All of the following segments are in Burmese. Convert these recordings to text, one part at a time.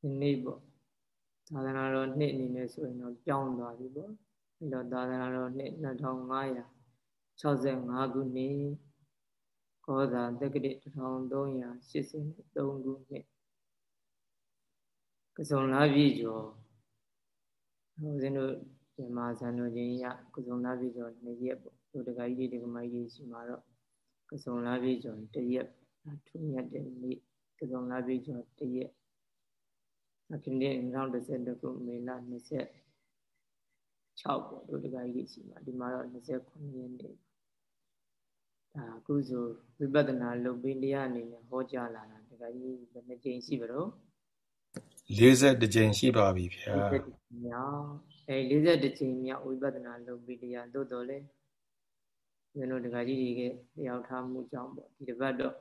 ဒီနေ့ပေါ့သာသနာတော်နှစ်အနေနဲ့ဆိုရင်တော့ပြောင်းသွားပြီပေါ့အဲတော့သာသနာတော်နှစ်2565ခုနှစ်ကောဇာတက္ကတိ1383ခုနှစ်ကစုံလာပြီကျော်ဦးဇင်းတို့ဒီမှာဇန်တော်ချင်းရကစုံလာပြီကျော်နှစ်ရက်ပေါ့တို့တကကြီးဒီကမကြီးရှိမှာတော့ကစုံလာပြီကျော်တစ်ရက်ထူးမြတ်တဲ့နေ့ကစုံလာပြီကျော်တစ်ရက် အခုနေ့2012ခုမေလ26ပေါ့တို့တကကြီးရှိမှာဒီမှာတော့29ရက်နေ့ဒါအခုဆိုဝိပဿနာလုပ်ပြီးတရားအနေနဲ့ဟောကြားလာတာတကကြီးဘယ်နှကြိမ်ရှိပါတော့42ကြိမ်ရှိပါပြီဗျာ42မြောက်အဲ42ကြိမ်မြောက်ဝိပဿနာလုပ်ပြီးတရားသို့တော်လဲကျွန်တော်တကကြီးတွေကတရားထားမှုကြောင့်ပေါ့ဒီတစ်ပတ်တော့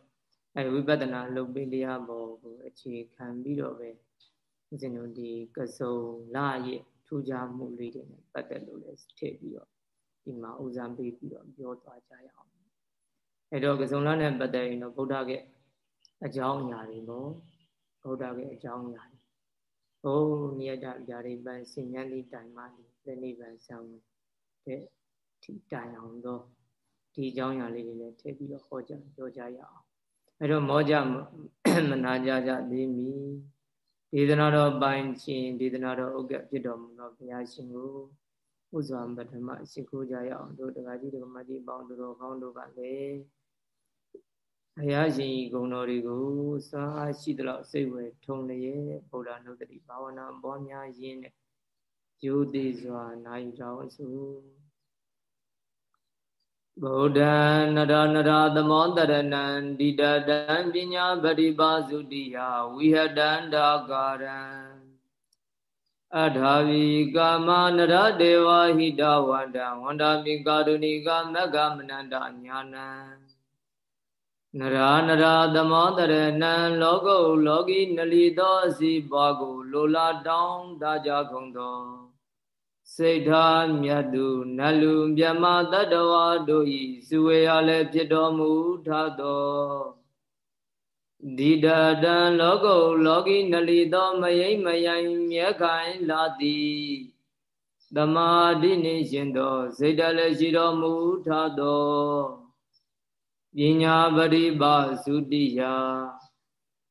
အဲဝိပဿနာလုပ်ပြီးတရားပေါ်ကိုအခြေခံပြီးတော့ပဲ ဦးဇင်းတို့ဒီကစုံလာရဲ့ထူးခြားမှုလေးတွေနဲ့ပတ်သက်လို့လည်းထည့်ပြီးတော့ဒီမှာဦးစားပေးပြီးတော့ပြောသွားကြရအောင်အဲတော့ကစုံလာနဲ့ပတ်သက်ရင်တော့ဗုဒ္ဓရဲ့အကြောင်းအရာတွေပေါ့ဗုဒ္ဓရဲ့အကြောင်းအရာတွေဟိုနိယတဗျာရိပန်စဉ္ညာတိတိုင်မှဒီပြနိဗ္ဗာန်ဆောင်တဲ့ဒီတိုင်အောင်တော့ဒီအကြောင်းအရာလေးတွေလည်းထည့်ပြီးတော့ဟောကြားပြောကြရအောင်အဲတော့မောကြမနာကြကြသေးမီ ဒေသနာတော်ပိုင်ခြင်းဒေသနာတော်ဥက္ကဖြစ်တော်မူသောဘုရားရှင်ကိုဥစွာပထမရှိခိုးကြရအောင်တို့တရားကြီးတော်မကြီးပေါင်းတို့တော်ကောင်းတို့ကလည်းဘုရားရှင်ဂုဏ်တော်တွေကိုစာရှိသလောက်စိတ်ဝယ်ထုံလျက်ဗုဒ္ဓနုတ္တိဘာဝနာပွားများရင်းနဲ့ယုတိစွာနိုင်တော်စု ဗုဒ္ဓံနရနရသမောတရဏံဒိတတံပညာပရိပါစုတိယဝိဟတန္တာကာရံအထာဝီကာမနရဒေဝဟိတဝန္တဝန္တာမိကာရုဏိကမက္ကမနန္တညာနံနရာနရာသမောတရဏံလောကုလောကီနလီသောအစီပွားကိုလိုလာတောင်းတကြကုန်သော စိတ်ထားမြတ်သူနလူမြမတတ္တဝါတို့ဤစုဝေရလည်းဖြစ်တော်မူထသောဒီတတံလောကုလောကီနလီသောမယိမ့်မယိုင်မြဲခိုင်လာသည်သမာဓိနှင့်ရှင်သောစိတ်တလည်းရှိတော်မူထသောပညာပရိပါသုတိယ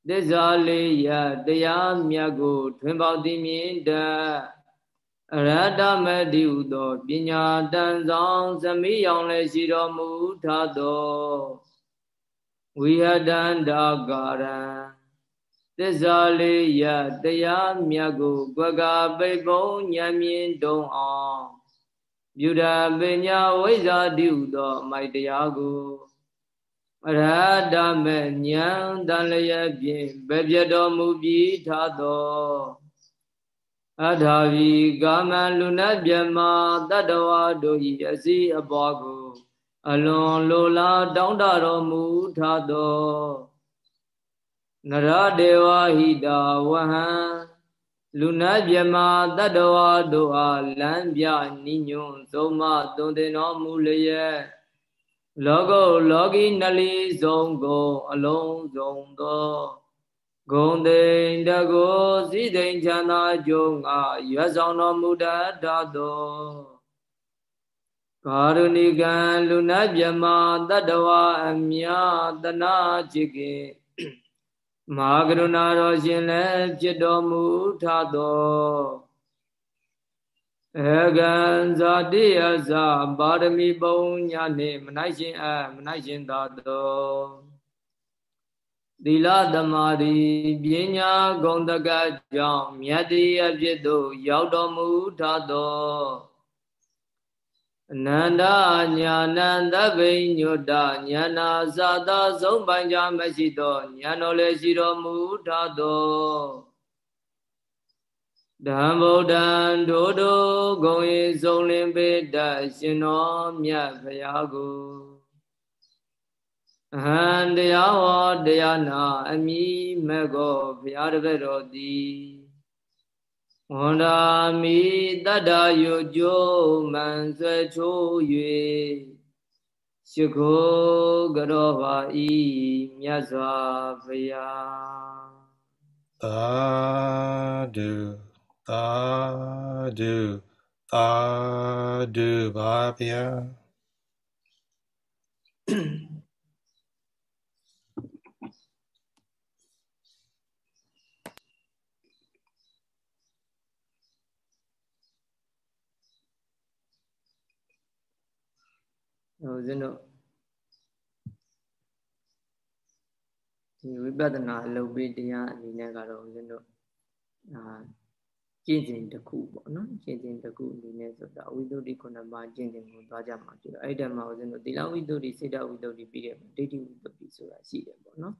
သစ္စာလေးရတရားမြတ်ကို ထွင်ပေါသိမြင်တတ် အရတမတိဟုသောပညာတန်ဆောင်သမိယောင်လည်းရှိတော်မူထသောဝိဟတန္တာကာရံသစ္စာလေးရတရားမြတ်ကိုကွက်ကပိတ်ပုံဉာဏ်မြင်တုံအောင်ပြုဒပညာဝိဇ္ဇာတိဟုသောမိုက်တရားကိုအရဟတမေဉာဏ်တန်လျက်ဖြင့်ဘယ်ပြတော်မူပြီးထသော အထာဝီကာမလူနတ်မြမတတ္တဝါတို့၏အစည်းအပွားကို အလွန်လိုလားတောင်းတတော်မူထသောနရဒေဝဟိတာဝဟံလူနတ်မြမတတ္တဝါတို့အားလမ်းပြနိညွန်းသုံးမသွန်သင်တော်မူလျက်လောကုလောကီနလီဆုံးကို အလုံးစုံသော ဂုံတိန်တကိုစည်းစိမ်ချမ်းသာကြုံအားရွတ်ဆောင်တော်မူတတ်သောကာရုဏိကံလူနာမြမတတ္တဝအမြတနာจิตကေမဟာကရုဏာတော်ရှင်လည်းဖြစ်တော်မူထသောအကံဇာတိယဇာပါရမီပုံညာနှင့်မနိုင်ရှင်အမနိုင်ရှင်သာသော သီလသမာဓိပညာဂုဏ်တကကြောင့်မြတ်တရားဖြစ်သို့ရောက်တော်မူထသောအနန္တညာနန္တဗိညုတညာနာသာသာဆုံးပိုင်ကြမရှိသောညာတော်လည်းရှိတော်မူထသောဓမ္ဗုဒ္ဓံဒိုဒိုဂုံဤဆုံးလင်းပေတရှင်တော်မြတ်ဖရာကို အဟံတရားဟောတရားနာ အမိမဲ့ကိုဘုရားတပည့်တော်သည်ဝန္ဒာမိတတ္တယုကျိုးမှန်ဆွဲချိုး၍ရှိခိုးကြောပါဤမြတ်စွာဘုရားသာဓုသာဓုသာဓုပါဗျာ ဦးဇင်းတို့ဒီဝိပဿနာအလုပ်ပေးတရားအနေနဲ့ကတော့ဦးဇင်းတို့အာကျင့်စဉ်တစ်ခုပေါ့နော်ကျင့်စဉ်တစ်ခုအနေနဲ့ဆိုတာဝိသုဒ္ဓိခုနှစ်ပါးကျင့်စဉ်ကိုသွားကြမှာဖြစ်တော့အဲ့ဒီမှာဦးဇင်းတို့သီလဝိသုဒ္ဓိစေတဝိသုဒ္ဓိပြီးတဲ့ဒိဋ္ဌိဝိသုဒ္ဓိဆိုတာရှိတယ်ပေါ့နော်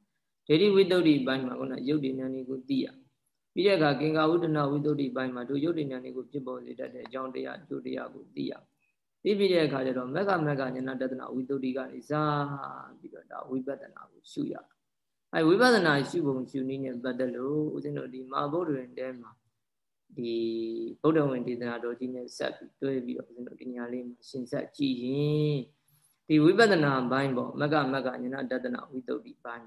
ဒိဋ္ဌိဝိသုဒ္ဓိဘိုင်းမှာခုနရုပ်တည်ဉာဏ်လေးကိုသိရပြီးတဲ့အခါကင်္ဂဝုဒ္ဒနာဝိသုဒ္ဓိဘိုင်းမှာတို့ရုပ်တည်ဉာဏ်လေးကိုဖြစ်ပေါ်စေတတ်တဲ့အကြောင်းတရားအကျိုးတရားကိုသိရ သိပြီးတဲ့အခါကျတော့မက္ကမက္ကဉာဏတဒနာဝိသုဒ္ဓိကနေစပြီးတော့ဒါဝိပဿနာကိုရှုရအဲဝိပဿနာရှုပုံရှုနည်းနဲ့ပတ်သက်လို့ဦးဇင်းတို့ဒီမာဘုဒ္ဓရင်တဲမှာဒီဗုဒ္ဓဝင်ဒေသနာတော်ကြီးနဲ့ဆက်ပြီးတွဲပြီးတော့ဦးဇင်းတို့ဒီညာလေးမှာရှင်းဆက်ကြည့်ရင်ဒီဝိပဿနာဘိုင်းပေါ့မက္ကမက္ကဉာဏတဒနာဝိသုဒ္ဓိဘိုင်း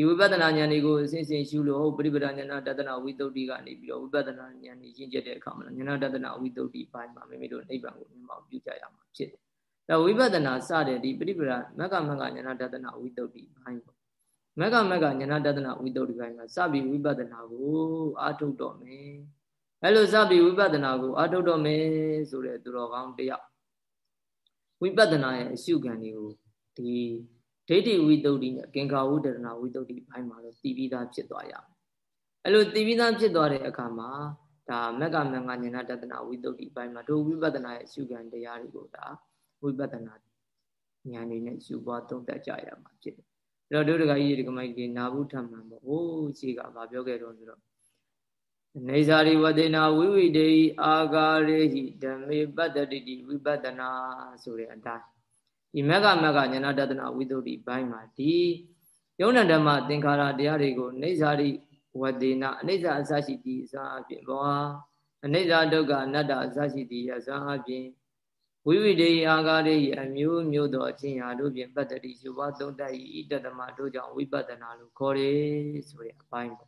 ဒီဝိပဿနာဉာဏ်တွေကိုအစဉ်စဉ်ရှုလို့ပရိပဒဉာဏတဒနာဝိသုဒ္ဓိကနေပြီးတော့ဝိပဿနာဉာဏ်ကြီးရင့်ကျက်တဲ့အခါမှာဉာဏတဒနာဝိသုဒ္ဓိဘိုင်းမှာမိမိတို့နိဗ္ဗာန်ကိုမြင်အောင်ပြုကြရမှာဖြစ်တယ်။ဒါဝိပဿနာစတဲ့ဒီပရိပဒမက္ကမက္ကဉာဏတဒနာဝိသုဒ္ဓိဘိုင်းပေါ့မက္ကမက္ကဉာဏတဒနာဝိသုဒ္ဓိဘိုင်းမှာစပြီးဝိပဿနာကိုအာထုတ်တော့မယ်။အဲလိုစပြီးဝိပဿနာကိုအာထုတ်တော့မယ်ဆိုတဲ့သူတော်ကောင်းတယောက်ဝိပဿနာရဲ့အရှုခံတွေကိုဒီ ဒိဋ္ဌိဝိတုဒ္ဓိနဲ့ကင်္ကာဝုဒရဏဝိတုဒ္ဓိဘိုင်းမှာတော့တည်ပြီးသားဖြစ်သွားရမယ်။အဲ့လိုတည်ပြီးသားဖြစ်သွားတဲ့အခါမှာဒါမက္ကမငါဉာဏတတနာဝိတုဒ္ဓိဘိုင်းမှာတို့ဝိပဿနာရဲ့အရှုခံတရားတွေကိုဒါဝိပဿနာဉာဏ်နေနဲ့ရှုပွားသုံးသပ်ကြရမှာဖြစ်တယ်။အဲ့တော့တို့တကကြီးဒီကမိုက်ဒီနာဘူးထမှန်ပေါ့။ဟိုးရှိကဘာပြောခဲ့တော့ဆိုတော့နေဇာရိဝတေနာဝိဝိတေအာဂါရေဟိဓမ္မေပတ္တတိဝိပဿနာဆိုတဲ့အတိုင်း ဒီမက္ကမက္ကဉာဏတဒနာဝိသုဒ္ဓိဘိုင်းမှာဒီယုံနဓမ္မသင်္ခါရတရားတွေကိုနေဇာရိဝတေနအနိစ္စအစရှိတိအစအပြင်ဘောအနိစ္စဒုက္ခအနတ္တအစရှိတိအစအပြင်ဝိဝိတေအာဂါရေအမျိုးမျိုးသောအချင်းရာတို့ဖြင့်ပတ္တိရှိဘသုံးတတ်ဤတတမတို့ကြောင့်ဝိပဿနာလို့ခေါ်တယ်ဆိုတဲ့အပိုင်းပေါ့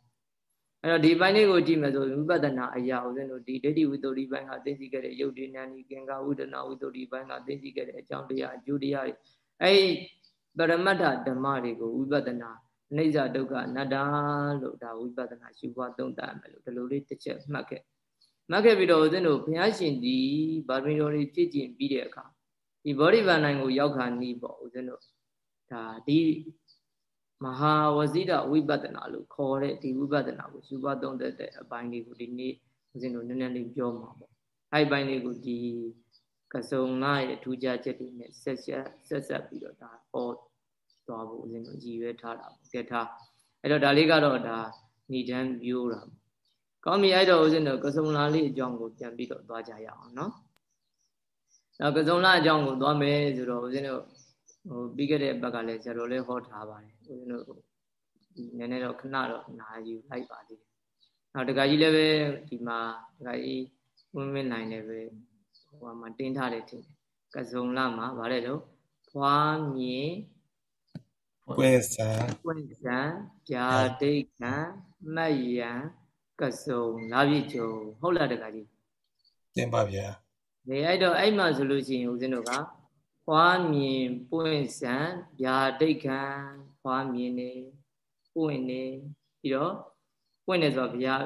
အဲ့တော့ဒီပိုင်းလေးကိုကြည့်မယ်ဆိုဝိပဿနာအရာဦးဇင်းတို့ဒီဒိဋ္ဌိဝိတ္တုဒီပိုင်းကသိသိခဲ့တဲ့ယုတ်ဒီနန္ဒီကင်္ဂဝုဒနာဝိတ္တုဒီပိုင်းကသိသိခဲ့တဲ့အကြောင်းတရားအကျိုးတရားတွေအဲ့ပရမတ္ထဓမ္မတွေကိုဝိပဿနာအိဋ္ဌဒုက္ခအနတ္တလို့ဒါဝိပဿနာရှုပွားသုံးသပ်မယ်လို့ဒီလိုလေးတစ်ချက်မှတ်ခဲ့မှတ်ခဲ့ပြီးတော့ဦးဇင်းတို့ဘုရားရှင်ဒီဗာမီတော်တွေပြည့်ကျင်ပြီးတဲ့အခါဒီဗောဓိဗန္နိုင်ကိုရောက်ခါနီးပေါ့ဦးဇင်းတို့ဒါဒီ မဟာဝဇိတဝိပဿနာလို့ခေါ်တဲ့ဒီဝိပဿနာကိုရှုပွားသုံးသပ်တဲ့အပိုင်းလေးကိုဒီနေ့ဦးဇင်းတို့နည်းနည်းလေးပြောမှာပေါ့အဲ့ပိုင်းလေးကိုဒီကစုံလာရဲ့ထူးခြားချက်တွေနဲ့ဆက်ဆက်ဆက်ဆက်ပြီးတော့ဒါဟောသွားဖို့ဦးဇင်းတို့ရည်ရွယ်ထားတာပေါ့ကဲထားအဲ့တော့ဒါလေးကတော့ဒါဏိဒန်းပြိုးတာကောင်းပြီအဲ့တော့ဦးဇင်းတို့ကစုံလာလေးအကြောင်းကိုပြန်ပြီးတော့သွားကြရအောင်နော်နောက်ကစုံလာအကြောင်းကိုသွားမယ်ဆိုတော့ဦးဇင်းတို့ ဟိုပြီးခဲ့တဲ့ဘက်ကလည်းဇာတော်လေးဟောထားပါတယ်ဦးဇင်းတို့ဒီနည်းနည်းတော့ခဏတော့နာယူလိုက်ပါသေးတယ်နောက်တခါကြီးလည်းပဲဒီမှာတခါကြီးဝင်းဝင်းနိုင်လည်းပဲဟိုမှာတင်းထားတယ်ထင်တယ်ကစုံလာမှာဗါလဲတော့ဖွားမြင်ပွင့်စံပွင့်စံဗျာဒိတ်ခံမတ်ယံကစုံလာပြည့်ကျုံဟုတ်လားတခါကြီးတင်ပါဗျာဒီအဲ့တော့အဲ့မှာဆိုလို့ရှိရင်ဦးဇင်းတို့က ဖွားမြင်ပွင့်စံဗျာဒိတ်ခံဖွားမြင်နေပွင့်နေပြီးတော့ပွင့်နေဆိုတော့ဘုရား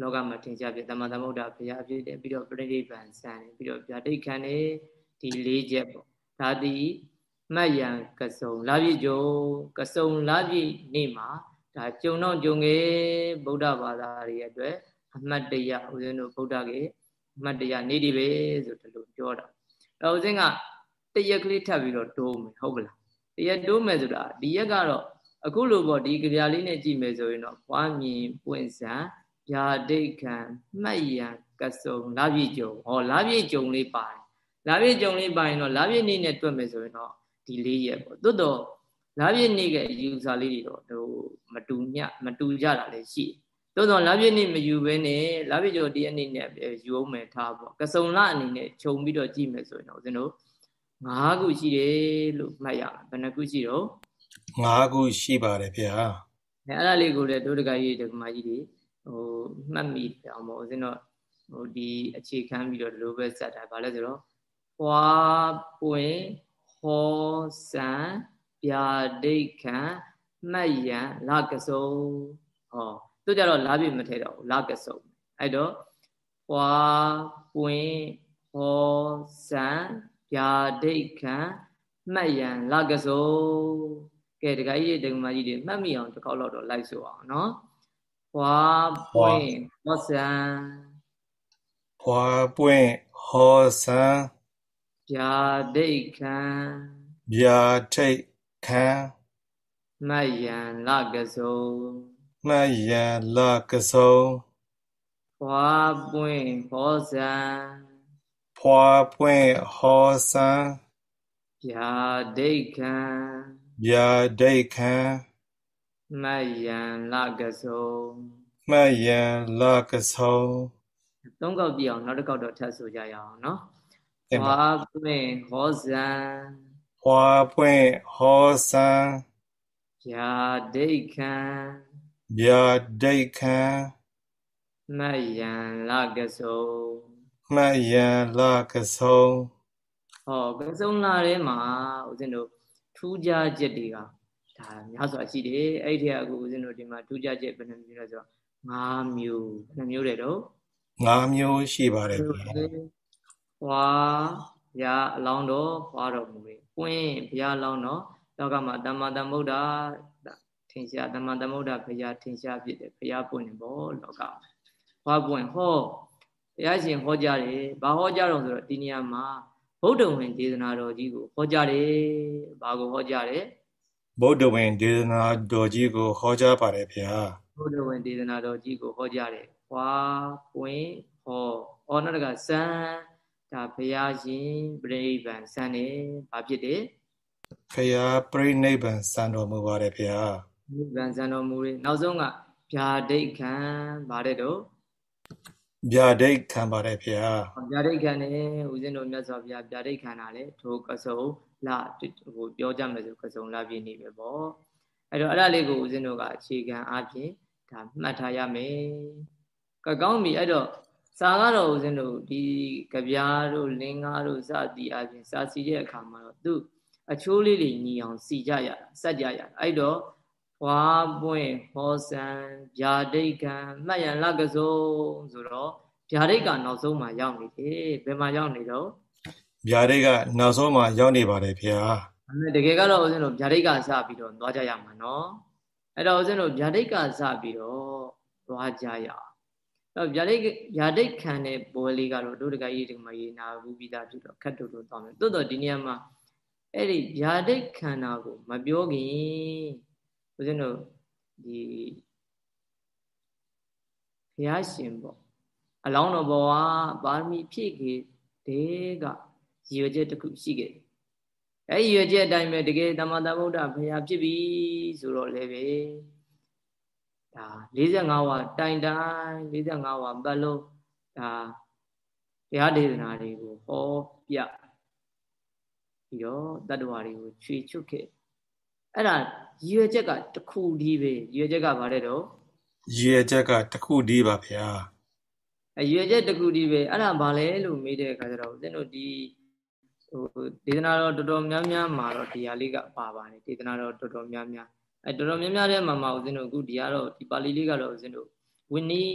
လောကမှာထင်ရှားပြသမသမုဒ္ဒဘုရားဖြစ်တယ်ပြီးတော့ပြိဋိဘံစံတယ်ပြီးတော့ဗျာဒိတ်ခံနေဒီ၄ချက်ပေါ့ဒါဒီမှတ်ရန်ကစုံလာပြည့်ကြုံကစုံလာပြည့်နေ့မှာဒါကြုံတော့ကြုံငယ်ဗုဒ္ဓဘာသာတွေအတွက်အမှတ်တရဦးဇင်းတို့ဗုဒ္ဓကေအမှတ်တရနေဒီပဲဆိုဒီလိုပြောတာအဲဦးဇင်းက တရက်ကလေးထပ်ပြီးတော့တိုးမယ်ဟုတ်ပလားတရက်တိုးမယ်ဆိုတာဒီရက်ကတော့အခုလိုပေါ့ဒီကြပြလေးနဲ့ကြည့်မယ်ဆိုရင်တော့ပွားမြင်ပွင့်စံဗျာဒိတ်ခံမှတ်ရန်ကစုံလာပြည့်ကြုံဟောလာပြည့်ကြုံလေးပါတယ်လာပြည့်ကြုံလေးပါရင်တော့လာပြည့်နေ့နဲ့တွက်မယ်ဆိုရင်တော့ဒီလေးရက်ပေါ့တွတ်တော့လာပြည့်နေ့ကယူဆလေးတွေတော့ဟိုမတူညမတူကြတာလည်းရှိတယ်သို့တော့လာပြည့်နေ့မယူဘဲနဲ့လာပြည့်ကျော်ဒီအနေနဲ့ယူအောင်မယ်ထားပေါ့ကစုံလအနေနဲ့ခြုံပြီးတော့ကြည့်မယ်ဆိုရင်တော့ဦးဇင်းတို့ ၅ခုရှိတယ်လို့မှတ်ရမယ်ဘယ်နှခုရှိတော့၅ခုရှိပါတယ်ဗျာအဲအဲ့ဒါလေးကိုလည်းဒုဒကကြီးဒကမကြီးတွေဟဟိုမှတ်မိအောင်ပေါ့ဦးဇင်းတို့ဟိုဒီအခြေခံပြီးတော့ဒီလိုပဲစက်တာဗာလဲဆိုတော့ဟွာပွင့်ဟောစံဗျာဒိတ်ခံမှတ်ရန်လကစုံဟောသူကြတော့လာပြီမထဲတော့ဘူးလကစုံအဲ့တော့ဟွာပွင့်ဟောစံ ဗျာဒိတ်ခံမှတ်ရန်လကစုံကဲတခါကြီးတွေဒကမာကြီးတွေမှတ်မိအောင်တစ်ခေါက်တော့လိုက်ဆိုအောင်နော်ဟွာပွင့်ဟောစံဟွာပွင့်ဟောစံဗျာဒိတ်ခံဗျာထိတ်ခံမယံလကစုံမယံလကစုံဖွာပွင့်ဟောစံ ဖွာပွင့်ဟောစံဗျာဒိတ်ခံဗျာဒိတ်ခံမယံလကစုံမယံလကစုံသုံးခေါက်ပြအောင်နောက်တစ်ခေါက်တော့ထပ်ဆိုကြရအောင်နော်ဟွာပွင့်ဟောစံဟွာပွင့်ဟောစံဗျာဒိတ်ခံဗျာဒိတ်ခံမယံလကစုံ မယံလကစုံဟောကစုံလာထဲမှာဦးဇင်းတို့ထူးခြားချက်တွေကဒါများစွာရှိတယ်အဲ့ဒီအခုဦးဇင်းတို့ဒီမှာထူးခြားချက်ဘယ်နှမျိုးလဲဆိုတော့၅မျိုးဘယ်နှမျိုးလဲတော့၅မျိုးရှိပါတယ်ဗျာဟွာဘုရားအလောင်းတော်ဟွာတော်မူလေပွင့်ဘုရားအလောင်းတော်လောကမှာတမ္မာတမ္ဗုဒ္ဓထင်ရှားတမ္မာတမ္ဗုဒ္ဓဘုရားထင်ရှားဖြစ်တယ်ဘုရားပွင့်နေပေါ့လောကဟွာပွင့်ဟောဘု ရားရှင်ဟောကြားတယ်ဘာဟောကြားတော်ဆိုတော့ဒီနေရာမှာဗုဒ္ဓဝင်ဒေသနာတော်ကြီးကိုဟောကြားတယ်ဘာကိုဟောကြားတယ်ဗုဒ္ဓဝင်ဒေသနာတော်ကြီးကိုဟောကြားပါတယ်ဗျာဗုဒ္ဓဝင်ဒေသနာတော်ကြီးကိုဟောကြားတယ်ဟွာပွင့်ဟောဩနောက်တကစံဒါဘုရားရှင်ပြိဋိဘံစံနေဘာဖြစ်တယ်ဘုရားပြိဋိဘံစံတော်မူပါတယ်ဗျာနိဗ္ဗာန်စံတော်မူတယ်နောက်ဆုံးကဗျာဒိတ်ခံဗါတဲ့တော့ ဗျာဒိတ်ခံပါတယ်ဗျာဗျာဒိတ်ခံနေဦးဇင်းတို့မြတ်စွာဘုရားဗျာဒိတ်ခံတာလေထိုကစုံလာဟိုပြောကြမယ်ဆိုကစုံလာပြည့်နေပဲပေါ့အဲ့တော့အဲ့ဒါလေးကိုဦးဇင်းတို့ကအခြေခံအားဖြင့်ဒါမှတ်ထားရမယ်ကကောင်းပြီအဲ့တော့စာကတော့ဦးဇင်းတို့ဒီကြပြားတို့လင်္ကားတို့စသည်အပြင်စာစီတဲ့အခါမှာတော့သူအချိုးလေးတွေညီအောင်စီကြရတာစက်ကြရတာအဲ့တော့ ဝါပွင့်ဟောစံဗျာဒိတ်ကံမှတ်ရန်လကစုံဆိုတော့ဗျာဒိတ်ကနောက်ဆုံးမှာရောက်နေတယ်ဘယ်မှာရောက်နေတော့ဗျာဒိတ်ကနောက်ဆုံးမှာရောက်နေပါတယ်ဗျာအဲ့တကယ်ကတော့ဦးဇင်းတို့ဗျာဒိတ်ကစပြီးတော့သွားကြရမှာနော်အဲ့တော့ဦးဇင်းတို့ဗျာဒိတ်ကစပြီးတော့သွားကြရအောင်တော့ဗျာဒိတ်ဗျာဒိတ်ခံတဲ့ပွဲလေးကတော့တို့တကကြီးဒီမှာရေးနာဘူးပြီးသားဖြစ်တော့ခက်တူတူသွားမယ်တိုးတော့ဒီနေရာမှာအဲ့ဒီဗျာဒိတ်ခန္ဓာကိုမပြောခင် ဦးဇင်းတို့ဒီဘုရားရှင်ပေါ့အလောင်းတော်ဘဝပါရမီဖြည့်ခဲ့တဲ့ကရည်ရွယ်ချက်တစ်ခုရှိခဲ့တယ်အဲ့ရည်ရွယ်ချက်အတိုင်းပဲတကယ်တမန်တော်ဗုဒ္ဓဘုရားဖြစ်ပြီဆိုတော့လည်းပဲဒါ45ဝါတိုင်တိုင်45ဝါပတ်လုံးဒါတရားဒေသနာတွေကိုဟောပြပြီးတော့တတ္တဝါတွေကိုချွေချွတ်ခဲ့ အဲ့ဒါရည်ရွယ်ချက်ကတခုဒီပဲရည်ရွယ်ချက်ကဘာလဲတော့ရည်ရွယ်ချက်ကတခုဒီပါဗျာအရည်ရွယ်ချက်တခုဒီပဲအဲ့ဒါဘာလဲလို့မေးတဲ့အခါကျတော့ဦးဇင်းတို့ဒီဟိုဒေသနာတော်တော်တော်များများမှာတော့ဒီဟာလေးကပါပါတယ်ဒေသနာတော်တော်တော်များများအဲတော်တော်များများတဲ့မှာမှာဦးဇင်းတို့အခုဒီကတော့ဒီပါဠိလေးကတော့ဦးဇင်းတို့ဝင်းနီး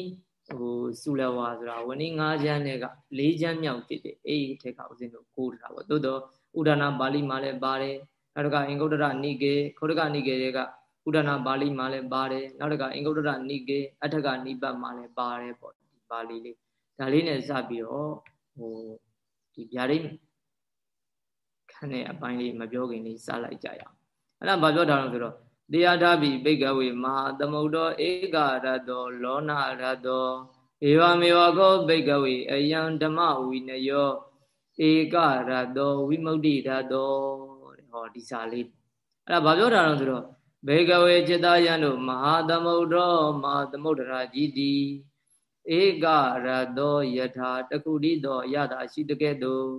ဟိုစုလဝါဆိုတာဝင်းနီး၅ချမ်းနဲ့က၄ချမ်းမြောက်ဖြစ်တယ်အဲ့ဒီထက်ကဦးဇင်းတို့ကိုးထားပါသို့တော့ဥဒနာပါဠိမှာလည်းပါတယ် နောက်တစ်ခါအင်္ဂုတ္တရနိကေခေါတကနိကေတွေကဥဒနာပါဠိမှာလည်းပါတယ်နောက်တစ်ခါအင်္ဂုတ္တရနိကေအထကနိပတ်မှာလည်းပါတယ်ပေါ့ဒီပါဠိလေးဒါလေးနဲ့စပြီးတော့ဟိုဒီဗျာဒိတ်ခန်းတဲ့အပိုင်းလေးမပြောခင်လေးစလိုက်ကြရအောင်အဲ့ဒါဘာပြောတာလဲဆိုတော့တရားဓာပိဘိကဝေမဟာသမုဒ္ဒောဧကရတောလောနာရတောဧဝမေဝကောဘိကဝေအယံဓမ္မဝိနယောဧကရတောဝိမု ക്തി ရတော ဟောဒီစာလေးအဲ့ဒါဘာပြောတာလဲဆိုတော့ဘေကဝေจิตာယံတို့မဟာသမုဒ္ဒောမဟာသမုဒ္ဒရာကြီးတီဧကရတောယထာတကုတိတောယတာရှိတကဲ့သို့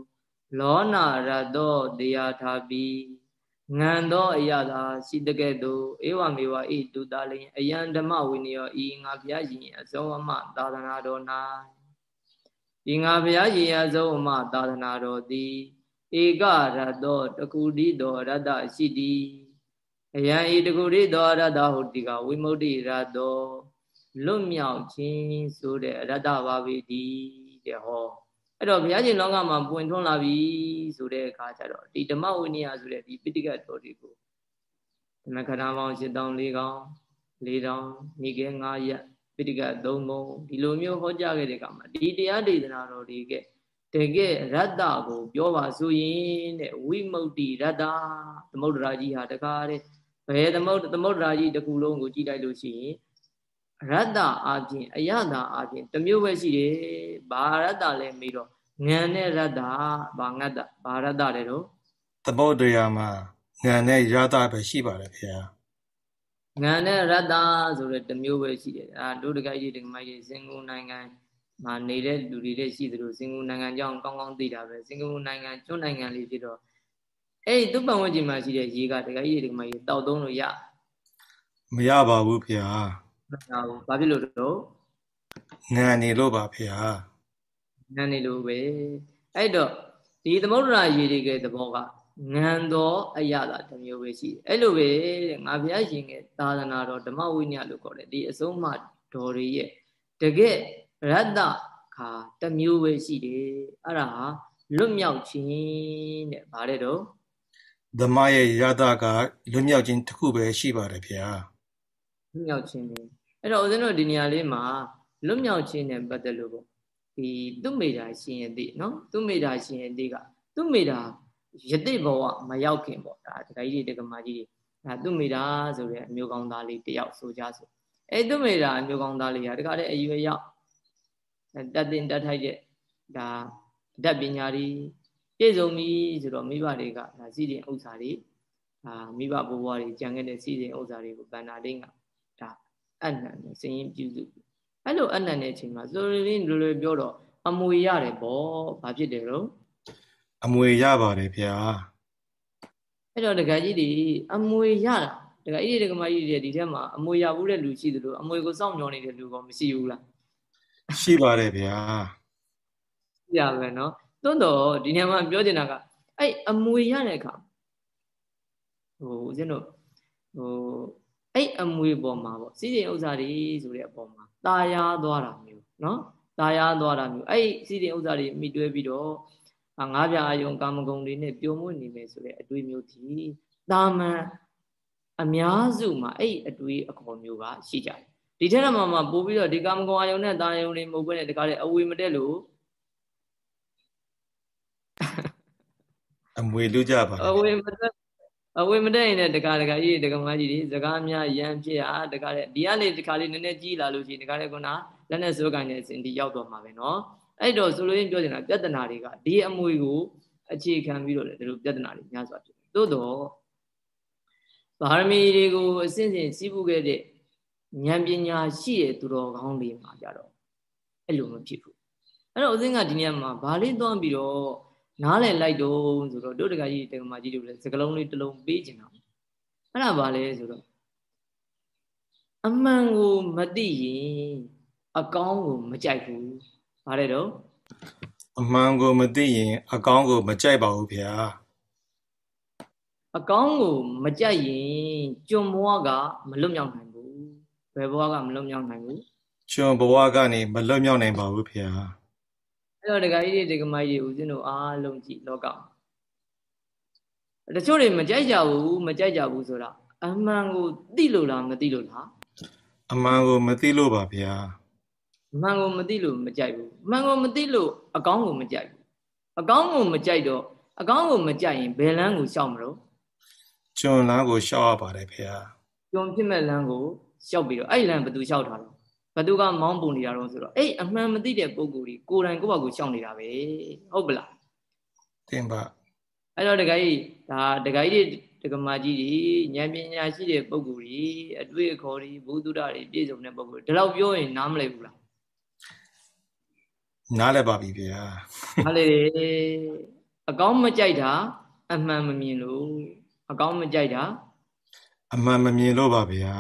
လောနာရတောတရားထာပိငံသောအရာသာရှိတကဲ့သို့ဧဝမေဝဣတုတလင်အယံဓမ္မဝိနည်းဤငါဘုရားရှင်အစုံအမသာသနာတော်၌ဤငါဘုရားရှင်အစုံအမသာသနာတော်သည် ဧကရတ္တောတကုတိတော်ရတ္တရှိသည်အယံဤတကုတိတော်ရတ္တဟုတ်ဒီကဝိမု ക്തി ရတ္တောလွတ်မြောက်ခြင်းဆိုတဲ့အရတ္တပါပေသည်တဲ့ဟောအဲ့တော့ဘုရားရှင်လောကမှာပွင့်ထွန်းလာပြီဆိုတဲ့အခါကျတော့ဒီဓမ္မဝိနည်းဆိုတဲ့ဒီပိဋကတ်တော်တွေကိုဓမ္မခဏပေါင်း8000 4កောင်4000ညီကဲ9ရက်ပိဋကတ်3ပုံဒီလိုမျိုးဟောကြားခဲ့တဲ့အခါမှာဒီတရားဒေသနာတော်တွေက တကယ်ရတ္တကို ပြောပါဆိုရင်တဲ့ဝိမု ക്തി ရတ္တသမုဒ္ဒရာကြီးဟာတကားတဲ့ဘယ်သမုဒ္ဒသမုဒ္ဒရာကြီးတစ်ခုလုံးကိုကြည့်လိုက်လို့ရှိရင်ရတ္တအပြင်အယတာအပြင်တစ်မျိုးပဲရှိတယ်ဘာရတ္တလဲမေးတော့ငံနဲ့ရတ္တဘာငတ်တဘာရတ္တလဲတော့သမုဒ္ဒရာမှာငံနဲ့ရတ္တပဲရှိပါတယ်ခင်ဗျာငံနဲ့ရတ္တဆိုတဲ့တစ်မျိုးပဲရှိတယ်အာဒုဒကကြီးဒကမကြီးစင်ကူနိုင်ငံ မှာနေတဲ့လူတွေလည်းရှိသလိုစင်ကူနိုင်ငံကြောင်းကောင်းကောင်းသိတာပဲစင်ကူနိုင်ငံကျွန်းနိုင်ငံလေးဖြစ်တော့အဲ့ဒီသူ့ပတ်ဝန်းကျင်မှာရှိတဲ့ရေကဒကကြီးဒကမကြီးတောက်သုံးလို့ရမရပါဘူးခင်ဗျာမရဘူးဘာဖြစ်လို့တော့ငံနေလို့ပါခင်ဗျာငံနေလို့ပဲအဲ့တော့ဒီသမုဒ္ဒရာရေတွေကသဘောကငံသောအရသာတစ်မျိုးပဲရှိတယ်အဲ့လိုပဲငါဘုရားရှင်ရဲ့သာသနာတော်ဓမ္မဝိညာဉ်လို့ခေါ်တယ်ဒီအစုံမှတော်တွေရဲ့တကယ် ရတ္တခါတစ်မျိုးပဲရှိတယ်အဲ့ဒါဟာလွတ်မြောက်ခြင်းတဲ့ဗါတဲ့တော့ဓမ္မရဲ့ရတကလွတ်မြောက်ခြင်းတစ်ခုပဲရှိပါတယ်ဗျာလွတ်မြောက်ခြင်းပဲအဲ့တော့ဦးဇင်းတို့ဒီနေရာလေးမှာလွတ်မြောက်ခြင်းနဲ့ပတ်သက်လို့ပေါ့ဒီသူမေတာရှင်ရဲ့တိနော်သူမေတာရှင်ရဲ့တိကသူမေတာယတိဘဝမရောက်ခင်ပေါ့ဒါဒကာကြီးတွေဒကမာကြီးတွေဒါသူမေတာဆိုတဲ့အမျိုးကောင်းသားလေးတယောက်ဆိုကြဆိုအဲသူမေတာအမျိုးကောင်းသားလေးဟာတခါတည်းအရွယ်ရောက် တက်တင်တက်ထိုက်တဲ့ဒါအတတ်ပညာတွေပြည့်စုံပြီဆိုတော့မိဘတွေကဒါစီရင်ဥစ္စာတွေဒါမိဘဘိုးဘွားတွေကြံခဲ့တဲ့စီရင်ဥစ္စာတွေကိုဗန္နာလေးကဒါအနံ့နဲ့စရင်ပြုစုအဲ့လိုအနံ့တဲ့အချိန်မှာဆိုရင်လွယ်လွယ်ပြောတော့အမွေရတယ်ပေါ့ဘာဖြစ်တယ်တော့အမွေရပါတယ်ဗျာအဲ့တော့ဒကာကြီးတွေအမွေရတာဒကာကြီးတွေဒကာမကြီးတွေဒီထဲမှာအမွေရဘူးတဲ့လူရှိသလိုအမွေကိုစောင့်မျှော်နေတဲ့လူကမရှိဘူးလား ရှိပါတယ်ဗျာရှိရပဲเนาะတွန်းတော့ဒီနေရာမှာပြောချင်တာကအဲ့အမွေရတဲ့အခါဟိုဦးဇင်းတို့ဟိုအဲ့အမွေပေါ်မှာပေါ့စီစဉ်ဥစ္စာတွေဆိုတဲ့အပေါ်မှာตาယာသွားတာမျိုးเนาะตาယာသွားတာမျိုးအဲ့စီစဉ်ဥစ္စာတွေမိတွဲပြီးတော့ငါးပြအာယုံကာမဂုဏ်တွေနဲ့ပြုံးမွေ့နေမယ်ဆိုတဲ့အတွေးမျိုးဒီတာမန်အများစုမှာအဲ့အတွေးအခေါ်မျိုးကရှိကြတယ် ဒီထက်မှမှပို့ပြီးတော့ဒီကာမဂုဏ်အာယုံနဲ့တာယုံတွေမဟုတ်ဘဲနဲ့တကားလေအဝေမတက်လို့အမွေလူကြပါအဝေမတက်အဝေမတက်ရင်လည်းတကားတကားကြီးတကားမကြီးတွေစကားများရန်ဖြစ်အားတကားလေဒီကနေတကားလေးနည်းနည်းကြီးလာလို့ရှိရင်တကားလေခုနလက်နဲ့စိုးကိုင်းတဲ့အစဉ်ဒီရောက်တော့မှာပဲเนาะအဲ့တော့ဆိုလို့ရင်ပြောချင်တာပြဿနာတွေကဒီအမွေကိုအခြေခံပြီးတော့လေဒီလိုပြဿနာတွေများစွာဖြစ်တယ်သို့တော့ဗာရမီတွေကိုအစဉ်စဉ်စီးပူခဲ့တဲ့ ဉာဏ်ပညာရှိတဲ့သူတော်ကောင်းတွေမှာကြတော့အဲ့လိုမဖြစ်ဘူးအဲ့တော့ဦးစင်းကဒီနေ့မှာဗာလေးသွန်းပြီးတော့နားလည်လိုက်တော့ဆိုတော့တို့တကကြီးတကမာကြီးတို့လည်းစကလုံးလေးတစ်လုံးပေးချင်တာအဲ့ဒါဗာလဲဆိုတော့အမှန်ကိုမသိရင်အကောင်းကိုမကြိုက်ဘူးဗါတဲ့တော့အမှန်ကိုမသိရင်အကောင်းကိုမကြိုက်ပါဘူးဗျာအကောင်းကိုမကြိုက်ရင်ကျွန်ဘဝကမလွတ်မြောက်နိုင် ဘူးဘယ်ဘဝကမလွတ်မြောက်နိုင်ဘူးကျွန်ဘဝကနေမလွတ်မြောက်နိုင်ပါဘူးဗျာအဲ့တော့ဒကာကြီးတွေဒကာမကြီးဦးဇင်းတို့အားလုံးကြည့်လောကတချို့တွေမကြိုက်ကြဘူးမကြိုက်ကြဘူးဆိုတာအမှန်ကိုသိလို့လားမသိလို့လားအမှန်ကိုမသိလို့ပါဗျာမှန်ကိုမသိလို့မကြိုက်ဘူးမှန်ကိုမသိလို့အကောင်းကိုမကြိုက်ဘူးအကောင်းကိုမကြိုက်တော့အကောင်းကိုမကြိုက်ရင်ဘယ်လမ်းကိုရှောက်မလို့ကျွန်လမ်းကိုရှောက်ရပါတယ်ဖေဟာကျွန်ဖြစ်မဲ့လမ်းကို ရှောက်ပြီးတော့အဲ့လမ်းဘသူရှောက်ထားတော့ဘသူကမောင်းပုံနေတာတော့ဆိုတော့အဲ့အမှန်မသိတဲ့ပုံကိုယ်ကြီးကိုယ်တိုင်ကိုယ့်ဘာကိုရှောက်နေတာပဲဟုတ်ပလားတင်ပါအဲ့တော့ဒကာကြီးဒါဒကာကြီးတွေဒကမာကြီးတွေဉာဏ်ပညာရှိတဲ့ပုံကိုယ်ကြီးအတွေ့အခေါ်တွေဘုသူဒ္ဓတွေပြည့်စုံတဲ့ပုံကိုယ်ဒီလောက်ပြောရင်နားမလည်ဘူးလားနားလည်ပါပြီဗျာနားလည်အကောင်းမကြိုက်တာအမှန်မမြင်လို့အကောင်းမကြိုက်တာအမှန်မမြင်လို့ပါဗျာ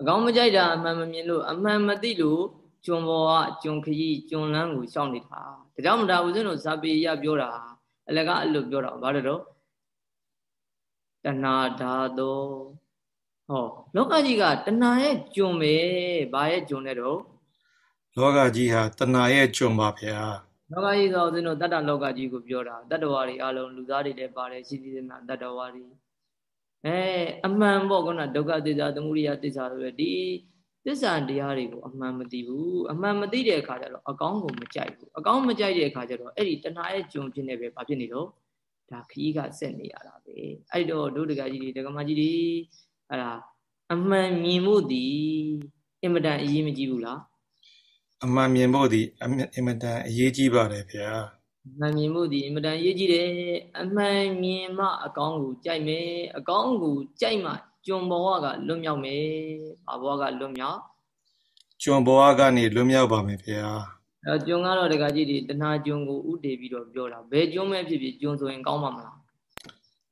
အကောင်းမကြိုက်တာအမှန်မမြင်လို့အမှန်မသိလို့ကျွံဘောကကျွံခရီးကျွံလန်းကိုရှောက်နေတာဒါကြောင့်မဒါဦးဇင်းတို့ဇာပေရပြောတာအလကအလွတ်ပြောတာဘာလို့တော့တဏှာဓာသောဟောလောကကြီးကတဏှာရဲ့ကျွံပဲဘာရဲ့ကျွံလဲတော့လောကကြီးဟာတဏှာရဲ့ကျွံပါဗျာလောကကြီးဆိုဦးဇင်းတို့တတ္တလောကကြီးကိုပြောတာတတ္တဝါတွေအလုံးလူသားတွေလည်းပါတယ်ရှိသေးတယ်မှာတတ္တဝါတွေ အဲအမှန်ပေါ့ကောဒုက္ခသစ္စာသမုဒိယသစ္စာဆိုရယ်ဒီသစ္စာတရားတွေကိုအမှန်မသိဘူးအမှန်မသိတဲ့အခါကျတော့အကောင်းကိုမကြိုက်ဘူးအကောင်းမကြိုက်တဲ့အခါကျတော့အဲ့ဒီတဏှာရဲ့ဂျုံဖြစ်နေပဲဘာဖြစ်နေတော့ဒါခီးကဆက်နေရတာပဲအဲ့တော့ဒုဒကကြီးတွေဒကမကြီးတွေအဲ့ဒါအမှန်မြင်မှုဒီအင်မတန်အရေးမကြီးဘူးလားအမှန်မြင်ဖို့ဒီအင်မတန်အရေးကြီးပါတယ်ဗျာအ မှန်မြင်မှုဒီအင်မတန်အရေးကြီးတယ်အမှန်မြင်မှအကောင်းကိုကြိုက်မယ်အကောင်းကိုကြိုက်မှကျွံဘဝကလွတ်မြောက်မယ်ဘာဘဝကလွတ်မြောက်ကျွံဘဝကနေလွတ်မြောက်ပါမယ်ဗျာအဲကျွံကတော့တကကြီးဒီတဏှာကျွံကိုဥတည်ပြီးတော့ပြောတာဘယ်ကျွံမဲ့ဖြစ်ဖြစ်ကျွံဆိုရင်ကောင်းမှာမလား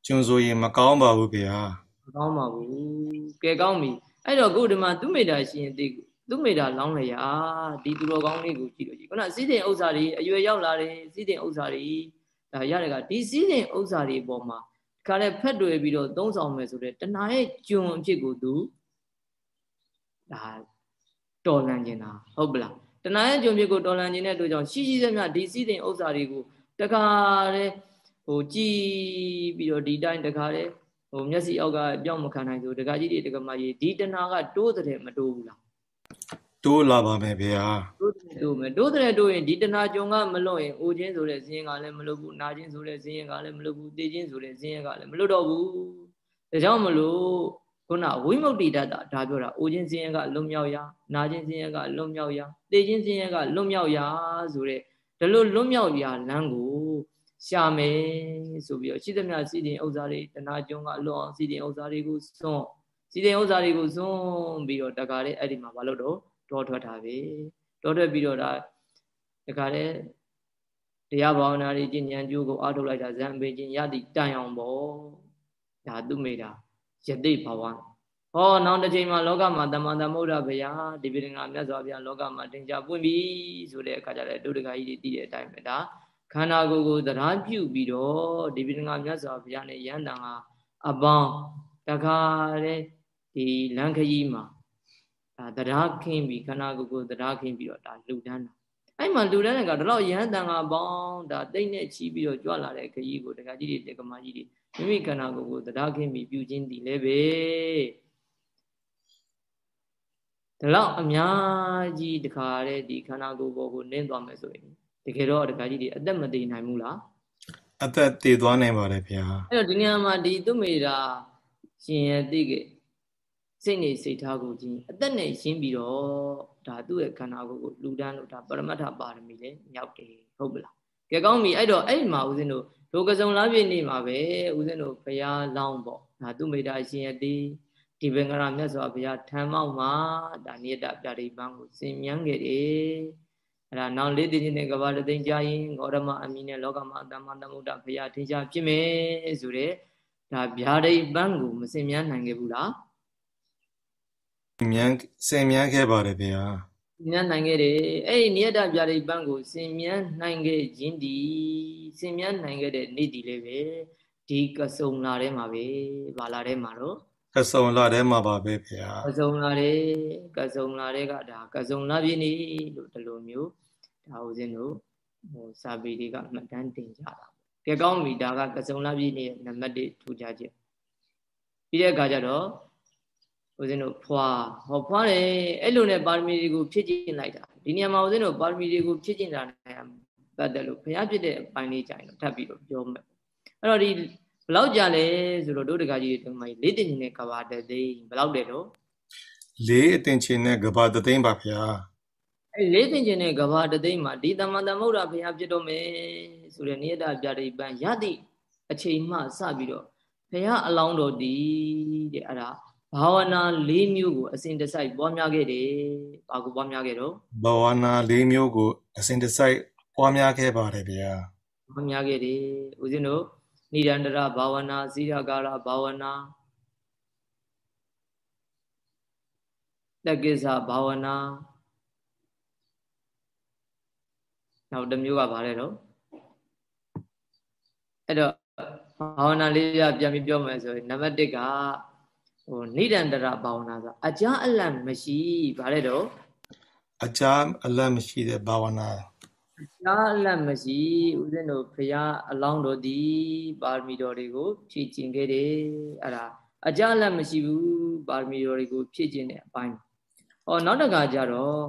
ကျွံဆိုရင်မကောင်းပါဘူးဗျာမကောင်းပါဘူးကဲကောင်းပြီအဲ့တော့ခုဒီမှာသူမေတ္တာရှင်သိ သူမေတ္တာလောင်းလျာဒီသူတော်ကောင်းလေးကိုကြည့်လို့ကြည့်ခုနစီးတဲ့ဥစ္စာတွေအရွယ်ရောက်လာတယ်စီးတဲ့ဥစ္စာတွေဒါရတယ်ကဒီစီးတဲ့ဥစ္စာတွေအပေါ်မှာခါလဲဖက်တွေပြီးတော့သုံးဆောင်မယ်ဆိုတဲ့တဏှာရဲ့ကျွံအဖြစ်ကိုသူဒါတော်လန့်နေတာဟုတ်ပလားတဏှာရဲ့ကျွံဖြစ်ကိုတော်လန့်နေတဲ့အတွက်ကြောင့်ရှိရှိသမျှဒီစည်းစိမ်ဥစ္စာတွေကိုတခါတည်းဟိုကြည်ပြီးတော့ဒီတိုင်းတခါတည်းဟိုမျက်စိအောက်ကပြောင်းမခံနိုင်ဆိုတခါကြီးတွေတခါမကြီးဒီတဏှာကတိုးတဲ့မတိုးဘူးလား တိုးလာပါမယ်ဗျာတိုးတယ်တိုးမယ်တိုးတယ်တိုးရင်ဒီတဏှာကြုံကမလွတ်ရင်အိုခြင်းဆိုတဲ့ဇင်းကလည်းမလွတ်ဘူးနာခြင်းဆိုတဲ့ဇင်းကလည်းမလွတ်ဘူးသိခြင်းဆိုတဲ့ဇင်းကလည်းမလွတ်တော့ဘူးဒါကြောင့်မလို့ခုနဝိမု ക്തി တတ်တာဒါပြောတာအိုခြင်းဇင်းကလွတ်မြောက်ရာနာခြင်းဇင်းကလွတ်မြောက်ရာသိခြင်းဇင်းကလွတ်မြောက်ရာဆိုတဲ့ဒါလို့လွတ်မြောက်ရာလမ်းကိုရှာမယ်ဆိုပြီးတော့ရှိသမျှစီတင်ဥစ္စာတွေတဏှာကြုံကလွတ်အောင်စီတင်ဥစ္စာတွေကိုစွန့်စီတင်ဥစ္စာတွေကိုစွန့်ပြီးတော့တခါလေအဲ့ဒီမှာမလုပ်တော့ တောထွက်တာပဲတောထွက်ပြီးတော့ဒါတခါလေတရားဘာဝနာတွေကျင့်ဉာဏ်ကျိုးကိုအားထုတ်လိုက်တာဇံပေခြင်းရသည့်တိုင်အောင်ပေါ့ဒါသူမိတာယတိဘဝဟောနောက်တစ်ချိန်မှာလောကမှာတမန်တမုဒ္ဒဗျာဒီပိဋကမြတ်စွာဘုရားလောကမှာတင်ကြပွင့်ပြီဆိုတဲ့အခါကျတော့ဒုဒကကြီးတွေသိတဲ့အတိုင်းပဲဒါခန္ဓာကိုယ်ကိုတရားပြုပြီးတော့ဒီပိဋကမြတ်စွာဘုရားနဲ့ယန္တန်ဟာအပေါင်းတခါတဲ့ဒီလမ်းခရီးမှာ ဒါတရားခင်းပြီးခန္ဓာကိုယ်ကိုတရားခင်းပြီးတော့ဒါလှူဒန်းတာအဲ့မှာလူတန်းကဒါတော့ယဟန်တန်ကပေါင်းဒါတိတ်နဲ့ချီးပြီးတော့ကြွလာတဲ့ခရီးကိုတခါကြီးတွေတက္ကမကြီးတွေမိမိခန္ဓာကိုယ်ကိုတရားခင်းပြီးပြုခြင်းတည်လည်းပဲဒါတော့အများကြီးတခါတဲ့ဒီခန္ဓာကိုယ်ပေါ်ကိုနင်းသွားမယ်ဆိုရင်တကယ်တော့တခါကြီးတွေအသက်မသေးနိုင်ဘူးလားအသက်သေသွားနိုင်ပါတယ်ဗျာအဲ့တော့ဒီနေရာမှာဒီသူမေတာရှင်ရဲ့သိက စိတ်နေစိတ်ထားကိုကြည့်အသက်နဲ့ရှင်းပြီးတော့ဒါသူ့ရဲ့ခန္ဓာကိုယ်ကိုလူဒန်းလို့ဒါပရမတ္ထပါရမီလည်းမြောက်တယ်ဟုတ်ပလားကဲကောင်းပြီအဲ့တော့အဲ့ဒီမှာဦးဇင်းတို့ဒုကစုံလားပြည့်နေမှာပဲဦးဇင်းတို့ဘုရားလောင်းပေါ့ဒါသူမိတာရှင်ရသည်ဒီဘင်္ဂရမြတ်စွာဘုရားထံမောက်မှာဒါနိယတပြတိပန်းကိုစင်မြန်းခဲ့တယ်အဲ့ဒါနောက်လေးသိချင်းတဲ့ကဘာတသိန်းကြာရင်ဂေါရမအမိနဲ့လောကမှာတမ္မာသမုဒ္ဒဘုရားထင်ရှားဖြစ်မယ်ဆိုတဲ့ဒါဗျာဒိပန်းကိုမစင်မြန်းနိုင်ခဲ့ဘူးလား မြန်းစင်မြန်းခဲ့ပါတယ်ဗျာမြန်းနိုင်ခဲ့တယ်အဲ့ဒီနိယတပြရိပန်းကိုစင်မြန်းနိုင်ခဲ့ခြင်းဒီစင်မြန်းနိုင်ခဲ့တဲ့နေ့ဒီလေးပဲဒီကစုံလာထဲမှာပဲဘာလာထဲမှာတော့ကစုံလာထဲမှာပါပဲဗျာကစုံလာတဲ့ကစုံလာတဲ့ကဒါကစုံလာပြီနေလို့ဒီလိုမျိုးဒါဦးဇင်းတို့ဟိုစာပေတွေကမှတ်တမ်းတင်ကြတာကဲကောင်းပြီဒါကကစုံလာပြီနေနံပါတ်1ထူကြခြင်းပြီးတဲ့အခါကျတော့ ဦးဇင်းတို့ဖွာဟောဖွာတယ်အဲ့လိုနဲ့ပါရမီတွေကိုဖြည့်ကျင့်လိုက်တာဒီနေရာမှာဦးဇင်းတို့ပါရမီတွေကိုဖြည့်ကျင့်တာနဲ့ပတ်သက်လို့ဘုရားဖြစ်တဲ့အပိုင်းလေးကြိုင်တော့ထပ်ပြီးတော့ပြောမယ်အဲ့တော့ဒီဘလောက်ကြာလဲဆိုတော့တို့တကကြီးဒီမှာလေးတင်ချင်းနဲ့ကဘာတသိန်းဘလောက်တယ်တော့လေးအတင်ချင်းနဲ့ကဘာတသိန်းပါဗျာအဲ့လေးတင်ချင်းနဲ့ကဘာတသိန်းမှာဒီတမန်တမုဒ္ဒဘုရားဖြစ်တော့မယ်ဆိုတဲ့နိယတပြတိပန်းရသည့်အချိန်မှစပြီးတော့ဘုရားအလောင်းတော်ဒီတဲ့အဲ့ဒါ ဘာဝနာ၄မျိုးကိုအစဉ်တစိုက်ပွားများခဲ့တယ်။ဘာကိုပွားများခဲ့တော့ဘာဝနာ၄မျိုးကိုအစဉ်တစိုက်ပွားများခဲ့ပါတယ်ဗျာ။ပွားများခဲ့တယ်။ဦးဇင်းတို့နိဒန္တရဘာဝနာဇိရကာရဘာဝနာတက္ကိစ္စဘာဝနာနောက်တစ်မျိုးကဘာလဲတော့အဲ့တော့ဘာဝနာလေးရပြန်ပြီးပြောမယ်ဆိုရင်နံပါတ်1က ဟိုနိဒန္တရဘာဝနာဆိုအကြအလတ်မရှိဘာလဲတော့အကြအလတ်မရှိတဲ့ဘာဝနာအကြအလတ်မရှိဦးဇင်းတို့ဖရာအလောင်းတော်ဒီပါရမီတော်တွေကိုဖြည့်ကျင်ခဲ့တယ်အဲ့ဒါအကြအလတ်မရှိဘူးပါရမီတော်တွေကိုဖြည့်ကျင်တဲ့အပိုင်းဟောနောက်တစ်ခါကျတော့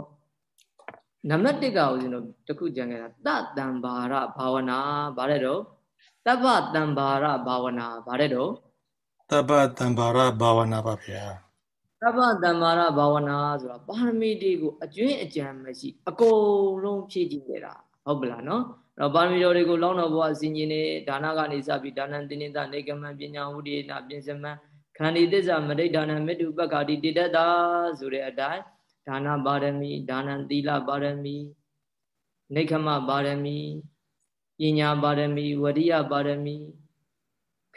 နံပါတ်1ကဦးဇင်းတို့တခုကြံခဲ့တာတတံဘာရဘာဝနာဗါတဲ့တော့တပ္ပတံဘာရဘာဝနာဗါတဲ့တော့ တပ္ပတံဘာရဘာဝနာပါဗျာတပ္ပတံဘာရဘာဝနာဆိုတာပါရမီတွေကိုအကျွင်းအကြံမရှိအကုန်လုံးဖြည့်ကြည့်နေတာဟုတ်ပလားနော်တော့ပါရမီတော်တွေကိုလောင်းတော်ဘုရားစင်ကျင်နေဒါနကနေစပြီးဒါနံတင်းနေတာနေကမံပညာဝုဒိနာပြင်စမံခန္ဒီသစ္စာမဋိဒါနမေတုပက္ခာတိတိတ္တာဆိုတဲ့အတိုင်းဒါနပါရမီဒါနံသီလပါရမီနေခမပါရမီပညာပါရမီဝရိယပါရမီ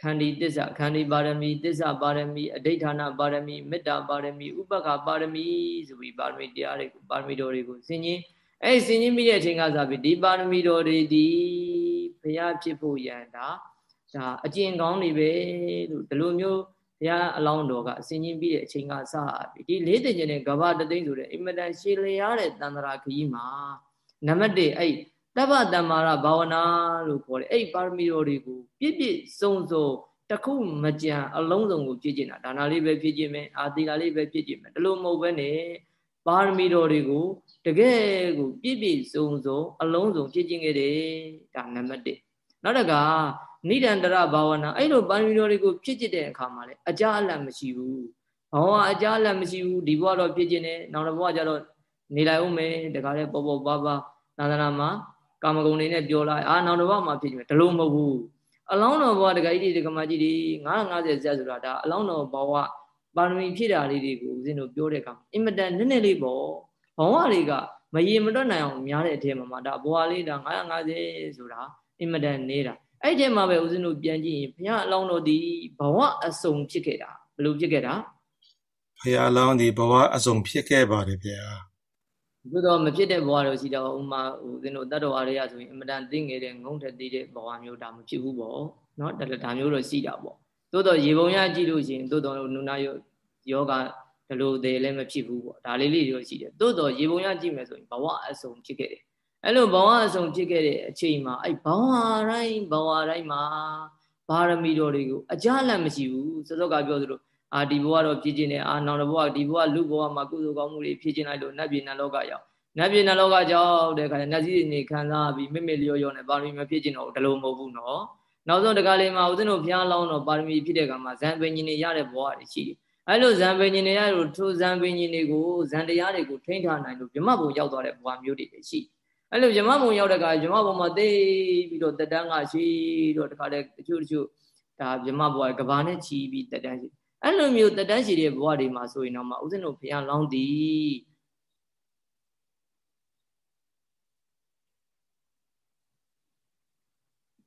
ခန္ဒီတစ္ဆခန္ဒီပါရမီတစ္ဆပါရမီအဋိဌာဏပါရမီမေတ္တာပါရမီဥပက္ခပါရမီဆိုပြီးပါရမီတရားတွေကိုပါရမီတော်တွေကိုဆင်ញင်းအဲ့ဆင်ញင်းပြီးတဲ့အချိန်ကစပြီးဒီပါရမီတော်တွေဒီဘုရားဖြစ်ဖို့ရန်တာဒါအကျင့်ကောင်းတွေပဲလို့ဒီလိုမျိုးဘုရားအလောင်းတော်ကအစဉ်ချင်းပြီးတဲ့အချိန်ကစပြီးဒီလေးတင်ကျင်တဲ့ကဘာတသိန်းဆိုတဲ့အင်မတန်ရှည်လျားတဲ့တန္တရာခကြီးမှာနံပါတ်1အဲ့ တပ္ပတမ္မာရဘာဝနာလို့ခေါ်တယ်အဲ့ပါရမီတော်တွေကိုပြည့်ပြည့်စုံစုံတခုမကြံအလုံးစုံကိုပြည့်ကျင်တာဒါနာလေးပဲပြည့်ကျင်မယ်အာသီလာလေးပဲပြည့်ကျင်မယ်ဒီလိုမဟုတ်ဘဲနဲ့ပါရမီတော်တွေကိုတကယ်ကိုပြည့်ပြည့်စုံစုံအလုံးစုံပြည့်ကျင်ခဲ့တယ်ဒါနံပါတ်1နောက်တစ်ခါနိဒန္တရဘာဝနာအဲ့လိုပါရမီတော်တွေကိုဖြစ်ကျစ်တဲ့အခါမှာလေအကြအလတ်မရှိဘူးဘောဝအကြအလတ်မရှိဘူးဒီဘဝတော့ဖြစ်ကျင်တယ်နောက်တစ်ဘဝကျတော့နေလိုက်ဦးမယ်တခါလေပေါ်ပေါ်ပါပါသာသနာမှာ ကာမဂုဏ်တွေနဲ့ပြောလိုက်အာနောက်တစ်ဘဝမှာဖြစ်ကျင်တယ်ဒါလို့မဟုတ်ဘူးအလောင်းတော်ဘဝတခါကြီးဒီကမာကြီးဒီ950ဇက်ဆိုတာဒါအလောင်းတော်ဘဝပါရမီဖြည့်တာလေးတွေကိုဦးဇင်းတို့ပြောတဲ့အခါအင်မတန်နည်းနည်းလေးပေါ့ဘဝတွေကမရေမတွက်နိုင်အောင်များတဲ့အထက်မှာဒါဘဝလေးဒါ950ဆိုတာအင်မတန်နေတာအဲ့ဒီမှာပဲဦးဇင်းတို့ပြန်ကြည့်ရင်ဘုရားအလောင်းတော်ဒီဘဝအစုံဖြစ်ခဲ့တာဘယ်လိုဖြစ်ခဲ့တာဘုရားအလောင်းဒီဘဝအစုံဖြစ်ခဲ့ပါတယ်ဗျာ သို့တော့မဖြစ်တဲ့ဘဝတော့ရှိတော့ဥမာဦးဇင်းတို့တတ္တဝါတွေကဆိုရင်အမတန်သိငယ်တဲ့ငုံထက်သေးတဲ့ဘဝမျိုးဒါမဖြစ်ဘူးပေါ့နော်ဒါဒါမျိုးတော့ရှိတာပေါ့သို့တော့ရေပုံရကြည့်လို့ရှိရင်သို့တော့နုနာယောယောဂဒီလိုသေးလည်းမဖြစ်ဘူးပေါ့ဒါလေးလေးတော့ရှိတယ်သို့တော့ရေပုံရကြည့်မယ်ဆိုရင်ဘဝအစုံဖြစ်ခဲ့တယ်အဲ့လိုဘဝအဆုံးဖြစ်ခဲ့တဲ့အချိန်မှာအဲ့ဘဝတိုင်းဘဝတိုင်းမှာဘာရမီတော်တွေကိုအကြလတ်မရှိဘူးစောစောကပြောသလို အာဒီဘဝတော့ဖြစ်ခြင်းနဲ့အာနောက်တစ်ဘဝဒီဘဝလူဘဝမှာကုသိုလ်ကောင်းမှုတွေဖြစ်ခြင်းလိုက်လို့နတ်ပြည်နတ်လောကရောက်နတ်ပြည်နတ်လောကကြောက်တဲ့ခါကျနတ်စည်းနေခံစားပြီးမိမိလျော်လျော်နဲ့ပါရမီမဖြစ်ခြင်းတော့ဒီလိုမဟုတ်ဘူးနော်နောက်ဆုံးတခါလေးမှာဦးဇင်းတို့ဘုရားလောင်းတော့ပါရမီဖြစ်တဲ့ကံမှာဇံပင်ကြီးနေရတဲ့ဘဝတွေရှိတယ်အဲ့လိုဇံပင်ကြီးနေရလို့ထိုဇံပင်ကြီးတွေကိုဇံတရားတွေကိုထိန်းထားနိုင်လို့ဗြဟ္မဘုံရောက်သွားတဲ့ဘဝမျိုးတွေရှိတယ်အဲ့လိုယမဘုံရောက်တဲ့အခါယမဘုံမှာသိပြီးတော့တက်တန်းကရှိတော့တခါတည်းတချို့တချို့ဒါယမဘဝကဘာနဲ့ချီပြီးတက်တန်းရှိ အဲ့လိုမျိုးတက်တန်းရှိတဲ့ဘဝတွေမှာဆိုရင်တော့မှဥစဉ်တို့ဘုရားလောင်းသည်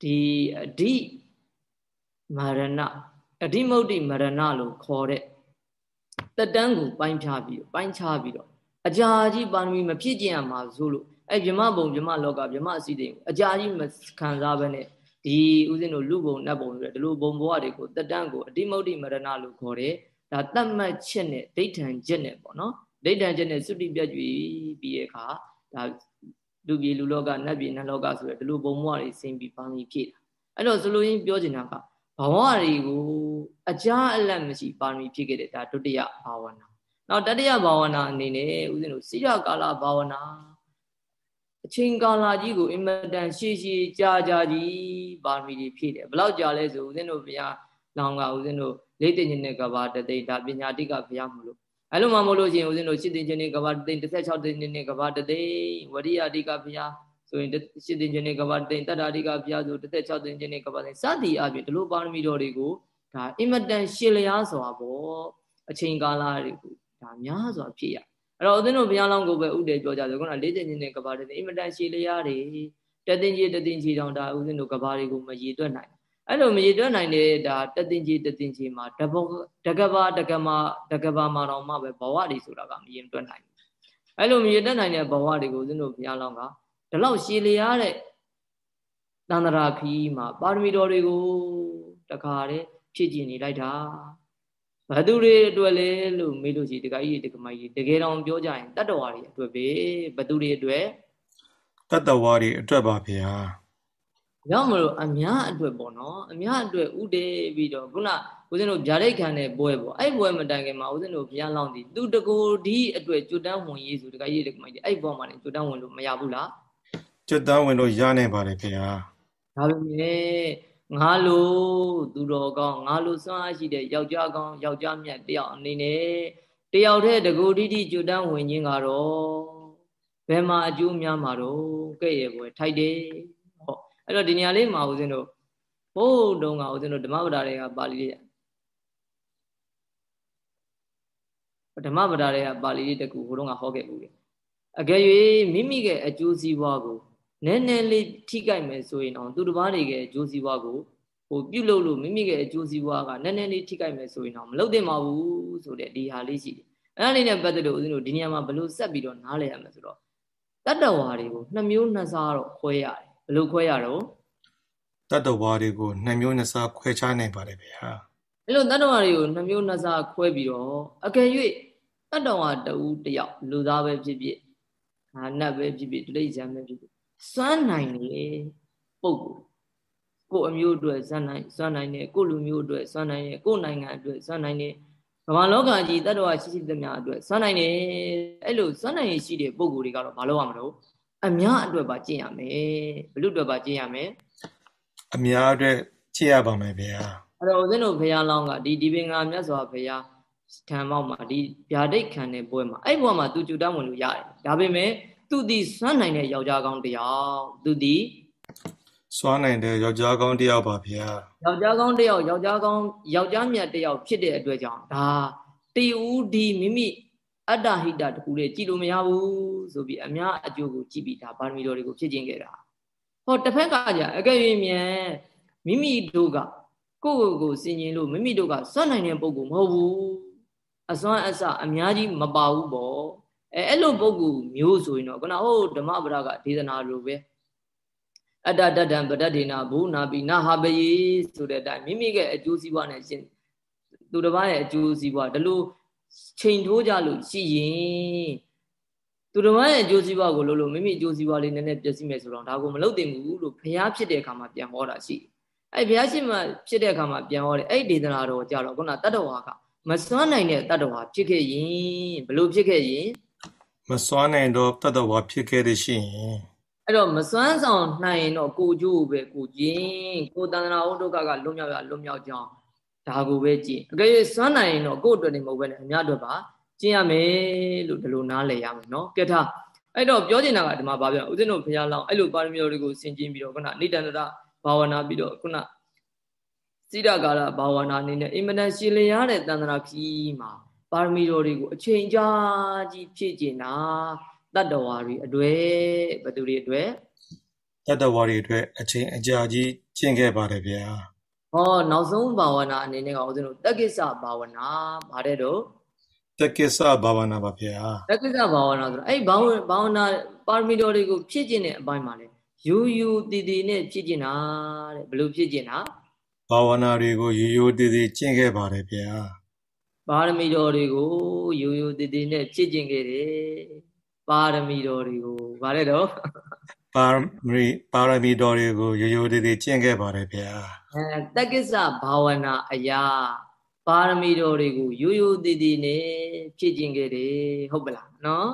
ဒီအဓိမာရဏအဓိမုတ်တိမရဏလို့ခေါ်တဲ့တက်တန်းကိုပိုင်းဖြားပြီးပိုင်းခြားပြီးတော့အကြာကြီးပါရမီမဖြစ်ကျင်ရမှာဆိုလို့အဲ့ဗြမဘုံဗြမလောကဗြမအစီတိအကြာကြီးမခံစားဘဲနဲ့ ဒီဥစဉ်တို့လူဘုံနတ်ဘုံတွေဒီလိုဘုံဘဝတွေကိုတက်တန်းကိုအတိမုတ်တိမရဏလို့ခေါ်တယ်ဒါတတ်မှတ်ချက်နဲ့ဒိဋ္ဌံချက်နဲ့ပေါ့နော်ဒိဋ္ဌံချက်နဲ့သုတိပြတ်ကြွပြီးတဲ့အခါဒါလူပြည်လူလောကနတ်ပြည်နတ်လောကဆိုရယ်ဒီလိုဘုံဘဝတွေဆင်းပြီးပါမီဖြည့်တာအဲ့တော့ဆိုလိုရင်းပြောချင်တာကဘဝတွေကိုအကြာအလတ်မရှိပါမီဖြည့်ခဲ့တဲ့ဒါဒုတိယဘာဝနာနောက်တတိယဘာဝနာအနေနဲ့ဥစဉ်တို့စိရကာလဘာဝနာ အချိန်ကာလကြီးကိုအင်မတန်ရှည်ရှည်ကြာကြာကြီးပါရမီတွေဖြည့်တယ်ဘလောက်ကြာလဲဆိုဦးဇင်းတို့ဘုရားလောင်ကဦးဇင်းတို့လေးတင်ခြင်းနဲ့ကဘာတသိဒါပညာတိကဘုရားမလို့အဲ့လိုမှမလို့ချင်းဦးဇင်းတို့ရှစ်တင်ခြင်းနဲ့ကဘာတသိ16တင်ခြင်းနဲ့ကဘာတသိဝရိယတိကဘုရားဆိုရင်ရှစ်တင်ခြင်းနဲ့ကဘာတသိတတ္တာတိကဘုရားဆို16တင်ခြင်းနဲ့ကဘာတသိစသည်အပြင်ဒီလိုပါရမီတော်တွေကိုဒါအင်မတန်ရှည်လျားစွာပေါ့အချိန်ကာလတွေကိုဒါများစွာဖြည့်ရ အဲ့တော့ဦးဇင်းတို့ဘုရားလောင်းကိုပဲဥတည်ပြောကြတယ်ခုနလေးတင်ချင်းနဲ့ကဘာတွေအင်မတန်ရှည်လျားတွေတသိင်ကြီးတသိင်ကြီးတောင်ဒါဦးဇင်းတို့ကဘာတွေကိုမရည်တွက်နိုင်အဲ့လိုမရည်တွက်နိုင်တဲ့ဒါတသင်ကြီးတသင်ကြီးမှာတဘောတကဘာတကမတကဘာမှာတော့မှပဲဘဝတွေဆိုတာကမရည်တွက်နိုင်ဘူးအဲ့လိုမရည်တွက်နိုင်တဲ့ဘဝတွေကိုဦးဇင်းတို့ဘုရားလောင်းကဒီလောက်ရှည်လျားတဲ့တန္တရာခီးမှာပါရမီတော်တွေကိုတခါတည်းဖြည့်ကျင်နေလိုက်တာ ဘသူတွေအတွက်လဲလို့မေးလို့ရှိတခါကြီးတခမကြီးတကယ်တော့ပြောကြရင်တတ္တဝါတွေအတွက်ပဲဘသူတွေအတွက်တတ္တဝါတွေအတွက်ပါဗျာရောက်မလို့အများအတွက်ပေါ့နော်အများအတွက်ဥတည်ပြီးတော့ခုနဦးဇင်းတို့ဗျာဒိတ်ခံတဲ့ပွဲပေါ့အဲ့ပွဲမတိုင်ခင်မှာဦးဇင်းတို့ဘုရားလောင်းတည်သူတကူဒီအတွက်ကျွတ်တန်းဝင်ရေးဆိုတခါကြီးတခမကြီးအဲ့ဘောမှာလည်းကျွတ်တန်းဝင်လို့မရဘူးလားကျွတ်တန်းဝင်လို့ရနိုင်ပါတယ်ဗျာဒါပေမဲ့ ငါလိုသူတော်ကောင်းငါလိုစွမ်းအားရှိတဲ့ယောက်ျားကောင်းယောက်ျားမြတ်တယောက်အနေနဲ့တယောက်တည်းတကူတိတိကျွတ်တန်းဝင်ခြင်းကတော့ဘယ်မှာအကျိုးများမှာတော့ကဲ့ရဲ့ပွဲထိုက်တယ်ဟောအဲ့တော့ဒီနေရာလေးမှာဦးဇင်းတို့ဘို့တုံးကဦးဇင်းတို့ဓမ္မပဒါတွေကပါဠိလေးဓမ္မပဒါတွေကပါဠိလေးတကူဟိုတုန်းကဟောခဲ့ဘူးလေအကယ်၍မိမိရဲ့အကျိုးစီးပွားကို နည်းနည်းလေးထိကြိုက်မယ်ဆိုရင်တော့သူတစ်ပါးတွေရဲ့အကျိုးစီးပွားကိုဟိုပြုတ်လို့လို့မိမိရဲ့အကျိုးစီးပွားကနည်းနည်းလေးထိကြိုက်မယ်ဆိုရင်တော့မလုပ်သင့်ပါဘူးဆိုတဲ့ဒီဟာလေးရှိတယ်။အဲ့ဒါလေးနဲ့ပတ်သက်လို့ဦးဇင်းတို့ဒီနေရာမှာဘလို့ဆက်ပြီးတော့နားလည်ရမယ်ဆိုတော့တတ္တဝါတွေကိုနှစ်မျိုးနှစ်စားတော့ခွဲရတယ်။ဘလို့ခွဲရတော့တတ္တဝါတွေကိုနှစ်မျိုးနှစ်စားခွဲခြားနိုင်ပါတယ်ဗျာ။အဲ့လိုတတ္တဝါတွေကိုနှစ်မျိုးနှစ်စားခွဲပြီးတော့အကယ်၍တတ္တဝါတဦးတယောက်လူသားပဲဖြစ်ဖြစ်ဟာနတ်ပဲဖြစ်ဖြစ်တိရစ္ဆာန်ပဲဖြစ်ဖြစ် စွမ်းနိုင်တယ်ပုဂ္ဂိုလ်ကိုအမျိုးအတွက်စွမ်းနိုင်စွမ်းနိုင်တယ်ကိုလူမျိုးအတွက်စွမ်းနိုင်တယ်ကိုနိုင်ငံအတွက်စွမ်းနိုင်တယ်ဗမာလောကကြီးတတ္တဝါရှိရှိသမျှအတွက်စွမ်းနိုင်တယ်အဲ့လိုစွမ်းနိုင်ရရှိတဲ့ပုဂ္ဂိုလ်တွေကတော့မလုပ်ရမလို့အများအတွက်ပါကျင့်ရမယ်ဘလို့အတွက်ပါကျင့်ရမယ်အများအတွက်ကျင့်ရပါမယ်ဗျာအဲ့တော့ဦးဇင်းတို့ဘုရားလောင်းကဒီဒီပင်ကမြတ်စွာဘုရားထံမောက်မှာဒီဗျာဒိတ်ခံတဲ့ပွဲမှာအဲ့ဘဝမှာသူကြူတမ်းဝင်လို့ရတယ်ဒါပေမဲ့ သူသည်စွမ်းနိုင်တဲ့ယောက်ျားကောင်းတယောက်သူသည်စွမ်းနိုင်တဲ့ယောက်ျားကောင်းတယောက်ပါဗျာယောက်ျားကောင်းတယောက်ယောက်ျားကောင်းယောက်ျားမြတ်တယောက်ဖြစ်တဲ့အတွက်ကြောင့်ဒါတေဦးဒီမိမိအတ္တဟိတတခုလေးကြည်လို့မရဘူးဆိုပြီးအများအကျိုးကိုကြည်ပြီးဒါပါရမီတော်တွေကိုဖြစ်ခြင်းခဲ့တာဟောတစ်ဖက်ကကြအကယ်၍မြန်မိမိတို့ကကိုယ့်ကိုယ်ကိုစင်ကျင်လို့မိမိတို့ကစွန့်နိုင်တဲ့ပုံကိုမဟုတ်ဘူးအစွမ်းအစအများကြီးမပါဘူးပေါ့ အဲအဲ့လိုပုဂ္ဂိုလ်မျိုးဆိုရင်တော့ခုနဟိုဓမ္မပဒကဒေသနာလိုပဲအတ္တတတ္တံပတ္တေနာဘူနာပိနာဟာပယေဆိုတဲ့အတိုင်းမိမိရဲ့အကျိုးစီးပွားနဲ့ရှင်သူတစ်ပါးရဲ့အကျိုးစီးပွားဒီလိုချိန်ထိုးကြလို့ရှိရင်သူတစ်ပါးရဲ့အကျိုးစီးပွားကိုလို့လို့မိမိအကျိုးစီးပွားလေးနည်းနည်းပြည့်စုံမယ်ဆိုတော့ဒါကိုမလုပ်သင့်ဘူးလို့ဘုရားဖြစ်တဲ့အခါမှာပြန်ဟောတာရှိအဲ့ဘုရားရှင်မှာဖြစ်တဲ့အခါမှာပြန်ဟောတယ်အဲ့ဒေသနာတော်ကြတော့ခုနတတ္တဝါကမစွမ်းနိုင်တဲ့တတ္တဝါဖြစ်ခဲ့ရင်ဘလို့ဖြစ်ခဲ့ရင် မစွမ်းနိုင်တော့တတ္တဝါဖြစ်ခဲ့တဲ့ရှိရင်အဲ့တော့မစွမ်းဆောင်နိုင်ရင်တော့ကိုကျိုးပဲကိုကျင်းကိုတန်တရာဥဒုက္ခကလွတ်မြောက်ရလွတ်မြောက်ကြောင်းဒါကိုပဲကျင့်အကယ်၍စွမ်းနိုင်ရင်တော့ကိုယ့်အတွက်နေမဟုတ်ပဲနဲ့အများအတွက်ပါကျင့်ရမယ်လို့ဒီလိုနားလည်ရမယ်နော်ကဲထားအဲ့တော့ပြောချင်တာကဒီမှာဗာပြောဦးဇင်းတို့ဘုရားလောင်းအဲ့လိုပါရမီတော်တွေကိုဆင်ကျင်ပြီးတော့ခုနနိတန္တရဘာဝနာပြီးတော့ခုနစိဒကာရဘာဝနာအနေနဲ့အင်မတန်ရှင်လျားတဲ့တန်တရာခီးမှာ ပါရမီတော်တွေကိုအချိန်ကြာကြီးဖြည့်ကျင်တာတတ္တဝါတွေအတွေ့ဘသူတွေအတွေ့တတ္တဝါတွေအတွက်အချိန်အကြာကြီးကျင့်ခဲ့ပါတယ်ဗျာဟောနောက်ဆုံးဘာဝနာအနေနဲ့ကဦးဇင်းတို့တက္ကိစ္စဘာဝနာဗါတဲ့တော့တက္ကိစ္စဘာဝနာပါဗျာတက္ကိစ္စဘာဝနာဆိုတော့အဲ့ဘာဝဘာဝနာပါရမီတော်တွေကိုဖြည့်ကျင်တဲ့အပိုင်းမှာလေယူယူတည်တည်နဲ့ဖြည့်ကျင်တာတဲ့ဘယ်လိုဖြည့်ကျင်တာဘာဝနာတွေကိုယူယူတည်တည်ကျင့်ခဲ့ပါတယ်ဗျာ ပါရမီတော်တွေကိုရိုးရိုးတည်တည်နဲ့ဖြည့်ကျင်ခဲ့တယ်ပါရမီတော်တွေကိုဗါတဲ့တော့ပါရမီပါရမီတော်တွေကိုရိုးရိုးတည်တည်ကျင့်ခဲ့ပါတယ်ဗျာအဲတက္ကိစ္စဘာဝနာအရာပါရမီတော်တွေကိုရိုးရိုးတည်တည်နဲ့ဖြည့်ကျင်ခဲ့တယ်ဟုတ်ပလားနော်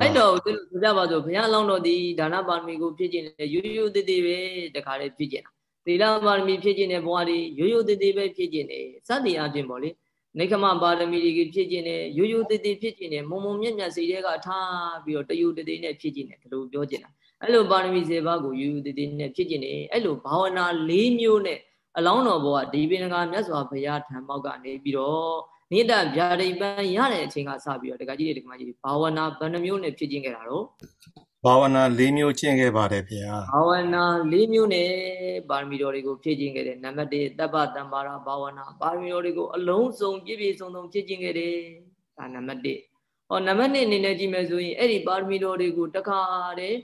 အဲ့တော့သူကြပါစို့ဘုရားလောင်းတော်ဒီဒါနပါရမီကိုဖြည့်ကျင်တယ်ရိုးရိုးတည်တည်ပဲတခါလေးဖြည့်ကျင်တာသီလပါရမီဖြည့်ကျင်တဲ့ဘဝတွေရိုးရိုးတည်တည်ပဲဖြည့်ကျင်တယ်စသည်အပြင်ပေါ့လေ နေကမပါရမီတွေဖြစ်ကျင်တယ်ရိုးရိုးသေးသေးဖြစ်ကျင်တယ်မုံမုံမြက်မြက်စိတ်တွေကထားပြီးတော့တယူတသေးနဲ့ဖြစ်ကျင်တယ်ဒီလိုပြောကျင်တာအဲ့လိုပါရမီစေပါကိုရိုးရိုးသေးသေးနဲ့ဖြစ်ကျင်တယ်အဲ့လိုဘာဝနာ၄မျိုးနဲ့အလောင်းတော်ဘုရားဒီပင်ကမြတ်စွာဘုရားထံမောက်ကနေပြီးတော့နိဒဗျာဒိပံရတဲ့အချိန်ကစပြီးတော့တက္ကကြီးတွေတက္ကမကြီးတွေဘာဝနာဘယ်နှမျိုးနဲ့ဖြစ်ကျင်ခဲ့တာတော့ ဘာဝနာ၄မျိုးကျင့်ခဲ့ပါတယ်ဗျာဘာဝနာ၄မျိုးနဲ့ပါရမီတော်တွေကိုဖြည့်ကျင်ခဲ့တယ်နံပါတ်1တပ်ပတံပါရဘာဝနာပါရမီတော်တွေကိုအလုံးစုံပြည့်ပြည့်စုံစုံဖြည့်ကျင်ခဲ့တယ်ဒါနံပါတ်1ဟောနံပါတ်2အနေနဲ့ကြည့်မယ်ဆိုရင်အဲ့ဒီပါရမီတော်တွေကိုတခါတည်း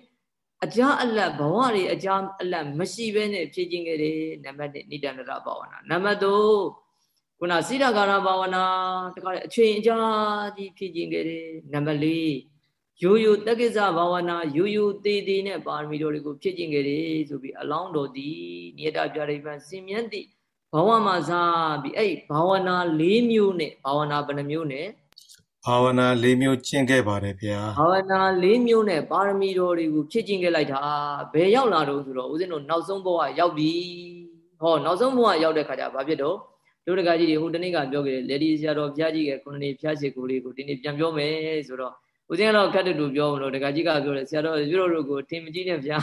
အကြအလတ်ဘဝတွေအကြအလတ်မရှိဘဲနဲ့ဖြည့်ကျင်ခဲ့တယ်နံပါတ်1နိဒန္တရဘာဝနာနံပါတ်3ခုနစိတကာရဘာဝနာတခါတည်းအချိန်အကြာကြီးဖြည့်ကျင်ခဲ့တယ်နံပါတ်4 ရိုးရိုးတက္ကိစ္စဘာဝနာရိုးရိုးသေးသေးနဲ့ပါရမီတော်တွေကိုဖြည့်ကျင်ခဲ့တယ်ဆိုပြီးအလောင်းတော်ဒီနိယတပြရိပံစင်မြတ်တိဘဝမှာစားပြီးအဲ့ဘာဝနာ၄မျိုးနဲ့ဘာဝနာဘယ်နှမျိုးနဲ့ဘာဝနာ၄မျိုးကျင့်ခဲ့ပါတယ်ဗျာဘာဝနာ၄မျိုးနဲ့ပါရမီတော်တွေကိုဖြည့်ကျင်ခဲ့လိုက်တာဘယ်ရောက်လာတော့ဆိုတော့ဦးဇင်းတို့နောက်ဆုံးဘဝရောက်ပြီဟောနောက်ဆုံးဘဝရောက်တဲ့ခါကျဘာဖြစ်တော့လူတကာကြီးတွေဟိုတနေ့ကပြောခဲ့တယ်လေဒီဆရာတော်ဘုရားကြီးကခုနှစ်နှစ်ဖျားရှိကိုလေးကိုဒီနေ့ပြန်ပြောမယ်ဆိုတော့ ဦးဇင်းကတော့ခက်တူတူပြောမလို့တကကြီးကပြောတယ်ဆရာတော်ရွတို့တို့ကိုထင်မကြီးနဲ့ဗျာ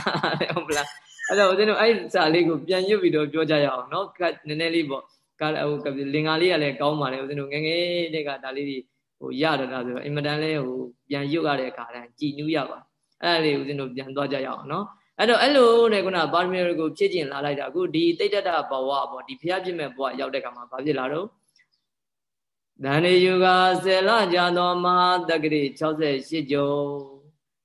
ဟုတ်ပလားအဲ့တော့ဦးဇင်းတို့အဲ့စာလေးကိုပြန်ရွတ်ပြီးတော့ပြောကြရအောင်နော်ခက်နည်းနည်းလေးပေါ့ကဟိုလင်္ကာလေးကလည်းကောင်းပါလေဦးဇင်းတို့ငငယ်တဲ့ကဒါလေးတွေဟိုရတယ်လားဆိုတော့အင်မတန်လဲဟိုပြန်ရွတ်ရတဲ့အခါတိုင်းကြည်နူးရပါအဲ့ဒါလေးဦးဇင်းတို့ပြန်သွားကြရအောင်နော်အဲ့တော့အဲ့လိုနဲ့ခုနပါရမီကိုဖြည့်ကျင်လာလိုက်တာအခုဒီတိတ်တတဘဝပေါ့ဒီဖျားပြည့်မဲ့ဘဝရောက်တဲ့ခါမှာဘာဖြစ်လာတော့ ဒန္ဒီယုကဆယ်လကြာသောမဟာတက္ကရိ68ကျော်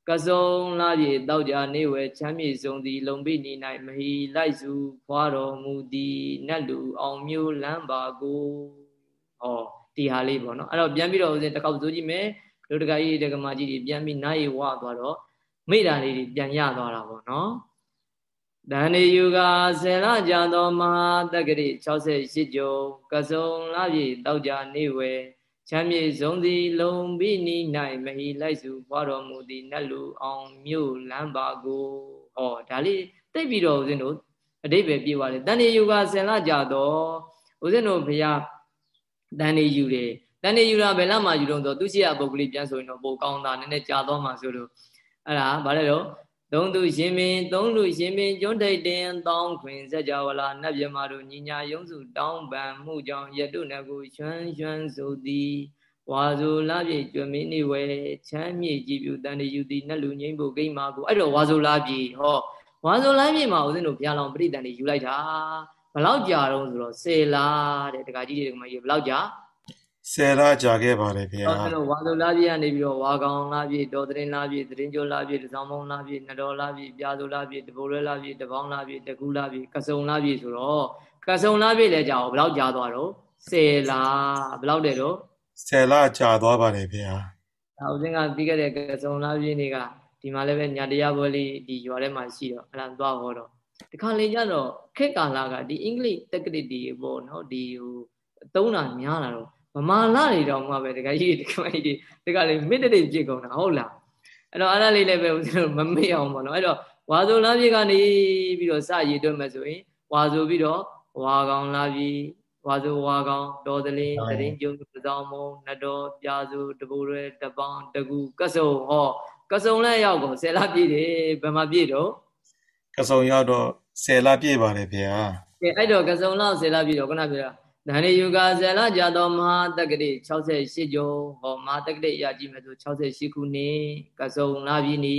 ကစုံလာပြေတောက်ကြနေဝဲချမ်းမြေဆုံးသည် လုံပိနေ၌မဟီလိုက်စုဖွာတော်မူသည်နတ်လူအောင်မျိုးလမ်းပါကိုဟောဒီဟာလေးပေါ့နော်အဲ့တော့ပြန်ပြီးတော့ဦးဇင်းတစ်ခေါက်စိုးကြည့်မယ်လူတကာကြီးတက္ကမကြီးတွေပြန်ပြီးနားရီဝသွားတော့မိတာလေးတွေပြန်ရသွားတာပေါ့နော် တန်နေယူကဆယ်လကြာသောမဟာတက္ကရိ68ကျော်ကစုံလာပြီတောက်ကြနေဝဲချမ်းမြေဆုံးသည်လုံပိနိ၌မဟီလိုက်စုဖွာတော်မူသည်နတ်လူအောင်မြို့လမ်းပါကိုဟောဒါလေးတိတ်ပြီးတော့ဦးဇင်းတို့အတိတ်ပဲပြေပါတယ်တန်နေယူကဆယ်လကြာသောဦးဇင်းတို့ဘုရားတန်နေယူတယ်တန်နေယူတာဘယ်လမှယူတော့ဆိုသူရှိရပုဂ္ဂလိပြန်ဆိုရင်တော့ပိုကောင်းတာနည်းနည်းကြာတော့မှဆိုလို့အဲ့ဒါဗါလဲတော့ သုံးသူရှင်ပင်သုံးလူရှင်ပင်ကျွန်းထိတ်တင်တောင်းခွင်စကြဝဠာနတ်မြမတို့ညီညာယုံစုတောင်းပန်မှုကြောင့်ယတုနကုရွှမ်းရွှမ်းဆိုသည်ဝါဇိုလာပြေကျွမင်းနေဝဲချမ်းမြေကြည်ပြူတန်တယူသည်နတ်လူငိမ့်ဖို့ဂိမ်းမာကိုအဲ့တော့ဝါဇိုလာပြေဟောဝါဇိုလာပြေမှာဦးဇင်းတို့ဘုရားလောင်ပြိတန်တွေယူလိုက်တာဘလောက်ကြာတော့ဆိုတော့စေလာတဲ့တခါကြီးတွေကမကြီးဘလောက်ကြာ ဆယ်လကြာခဲ့ပါတယ်ဗျာအဲ့တော့ဝါစုလာပြည့်ကနေပြီးတော့ဝါကောင်လာပြည့်တော်တရင်လာပြည့်တရင်ကျော်လာပြည့်တစောင်းမုံလာပြည့်နှတော်လာပြည့်ပြာစုလာပြည့်တပိုရဲလာပြည့်တပေါင်းလာပြည့်တကူလာပြည့်ကစုံလာပြည့်ဆိုတော့ကစုံလာပြည့်လဲကြာအောင်ဘယ်လောက်ကြာသွားတော့ဆယ်လဘယ်လောက်တဲ့တော့ဆယ်လကြာသွားပါတယ်ဗျာဒါဦးစင်းကပြီးခဲ့တဲ့ကစုံလာပြည့်နေ့ကဒီမှာလည်းပဲညာတရားပွဲလေးဒီရွာထဲမှာရှိတော့အဲ့ဒါသွားဟောတော့ဒီခါလေးကျတော့ခက်ကာလာကဒီအင်္ဂလိပ်တက္ကတိတွေပေါ့နော်ဒီဟိုသုံးတာများလာတော့ ဗမာလာတွေတောင်မှပဲတကယ်ကြီးတကယ်ကြီးတကယ်လေးမိတ္တတွေပြည့်ကုန်တာဟုတ်လားအဲ့တော့အဲ့ဒါလေးလည်းပဲဦးဇင်းတို့မမေ့အောင်ပေါ့နော်အဲ့တော့ဝါဆိုလာပြေကနေပြီးတော့စရည်တွက်မယ်ဆိုရင်ဝါဆိုပြီးတော့ဝါကောင်လာပြီဝါဆိုဝါကောင်တော်သလင်းတရင်ကျုံပစောင်းမုံနတော်ပြာစုတပူရဲတပေါင်းတကူကဆုံဟောကဆုံလည်းရောက်ကုန်ဆယ်လပြည့်တယ်ဘယ်မှာပြည့်တော့ကဆုံရောက်တော့ဆယ်လပြည့်ပါတယ်ဗျာကဲအဲ့တော့ကဆုံလောက်ဆယ်လပြည့်တော့ခုနပြောတာ ဓာရီယုဂဇလကြသောမဟာတက္ကတိ68ကျော်ဟောမဟာတက္ကတိရကြည့်မယ်ဆို68ခုနှစ်ကစုံလာပြီနီ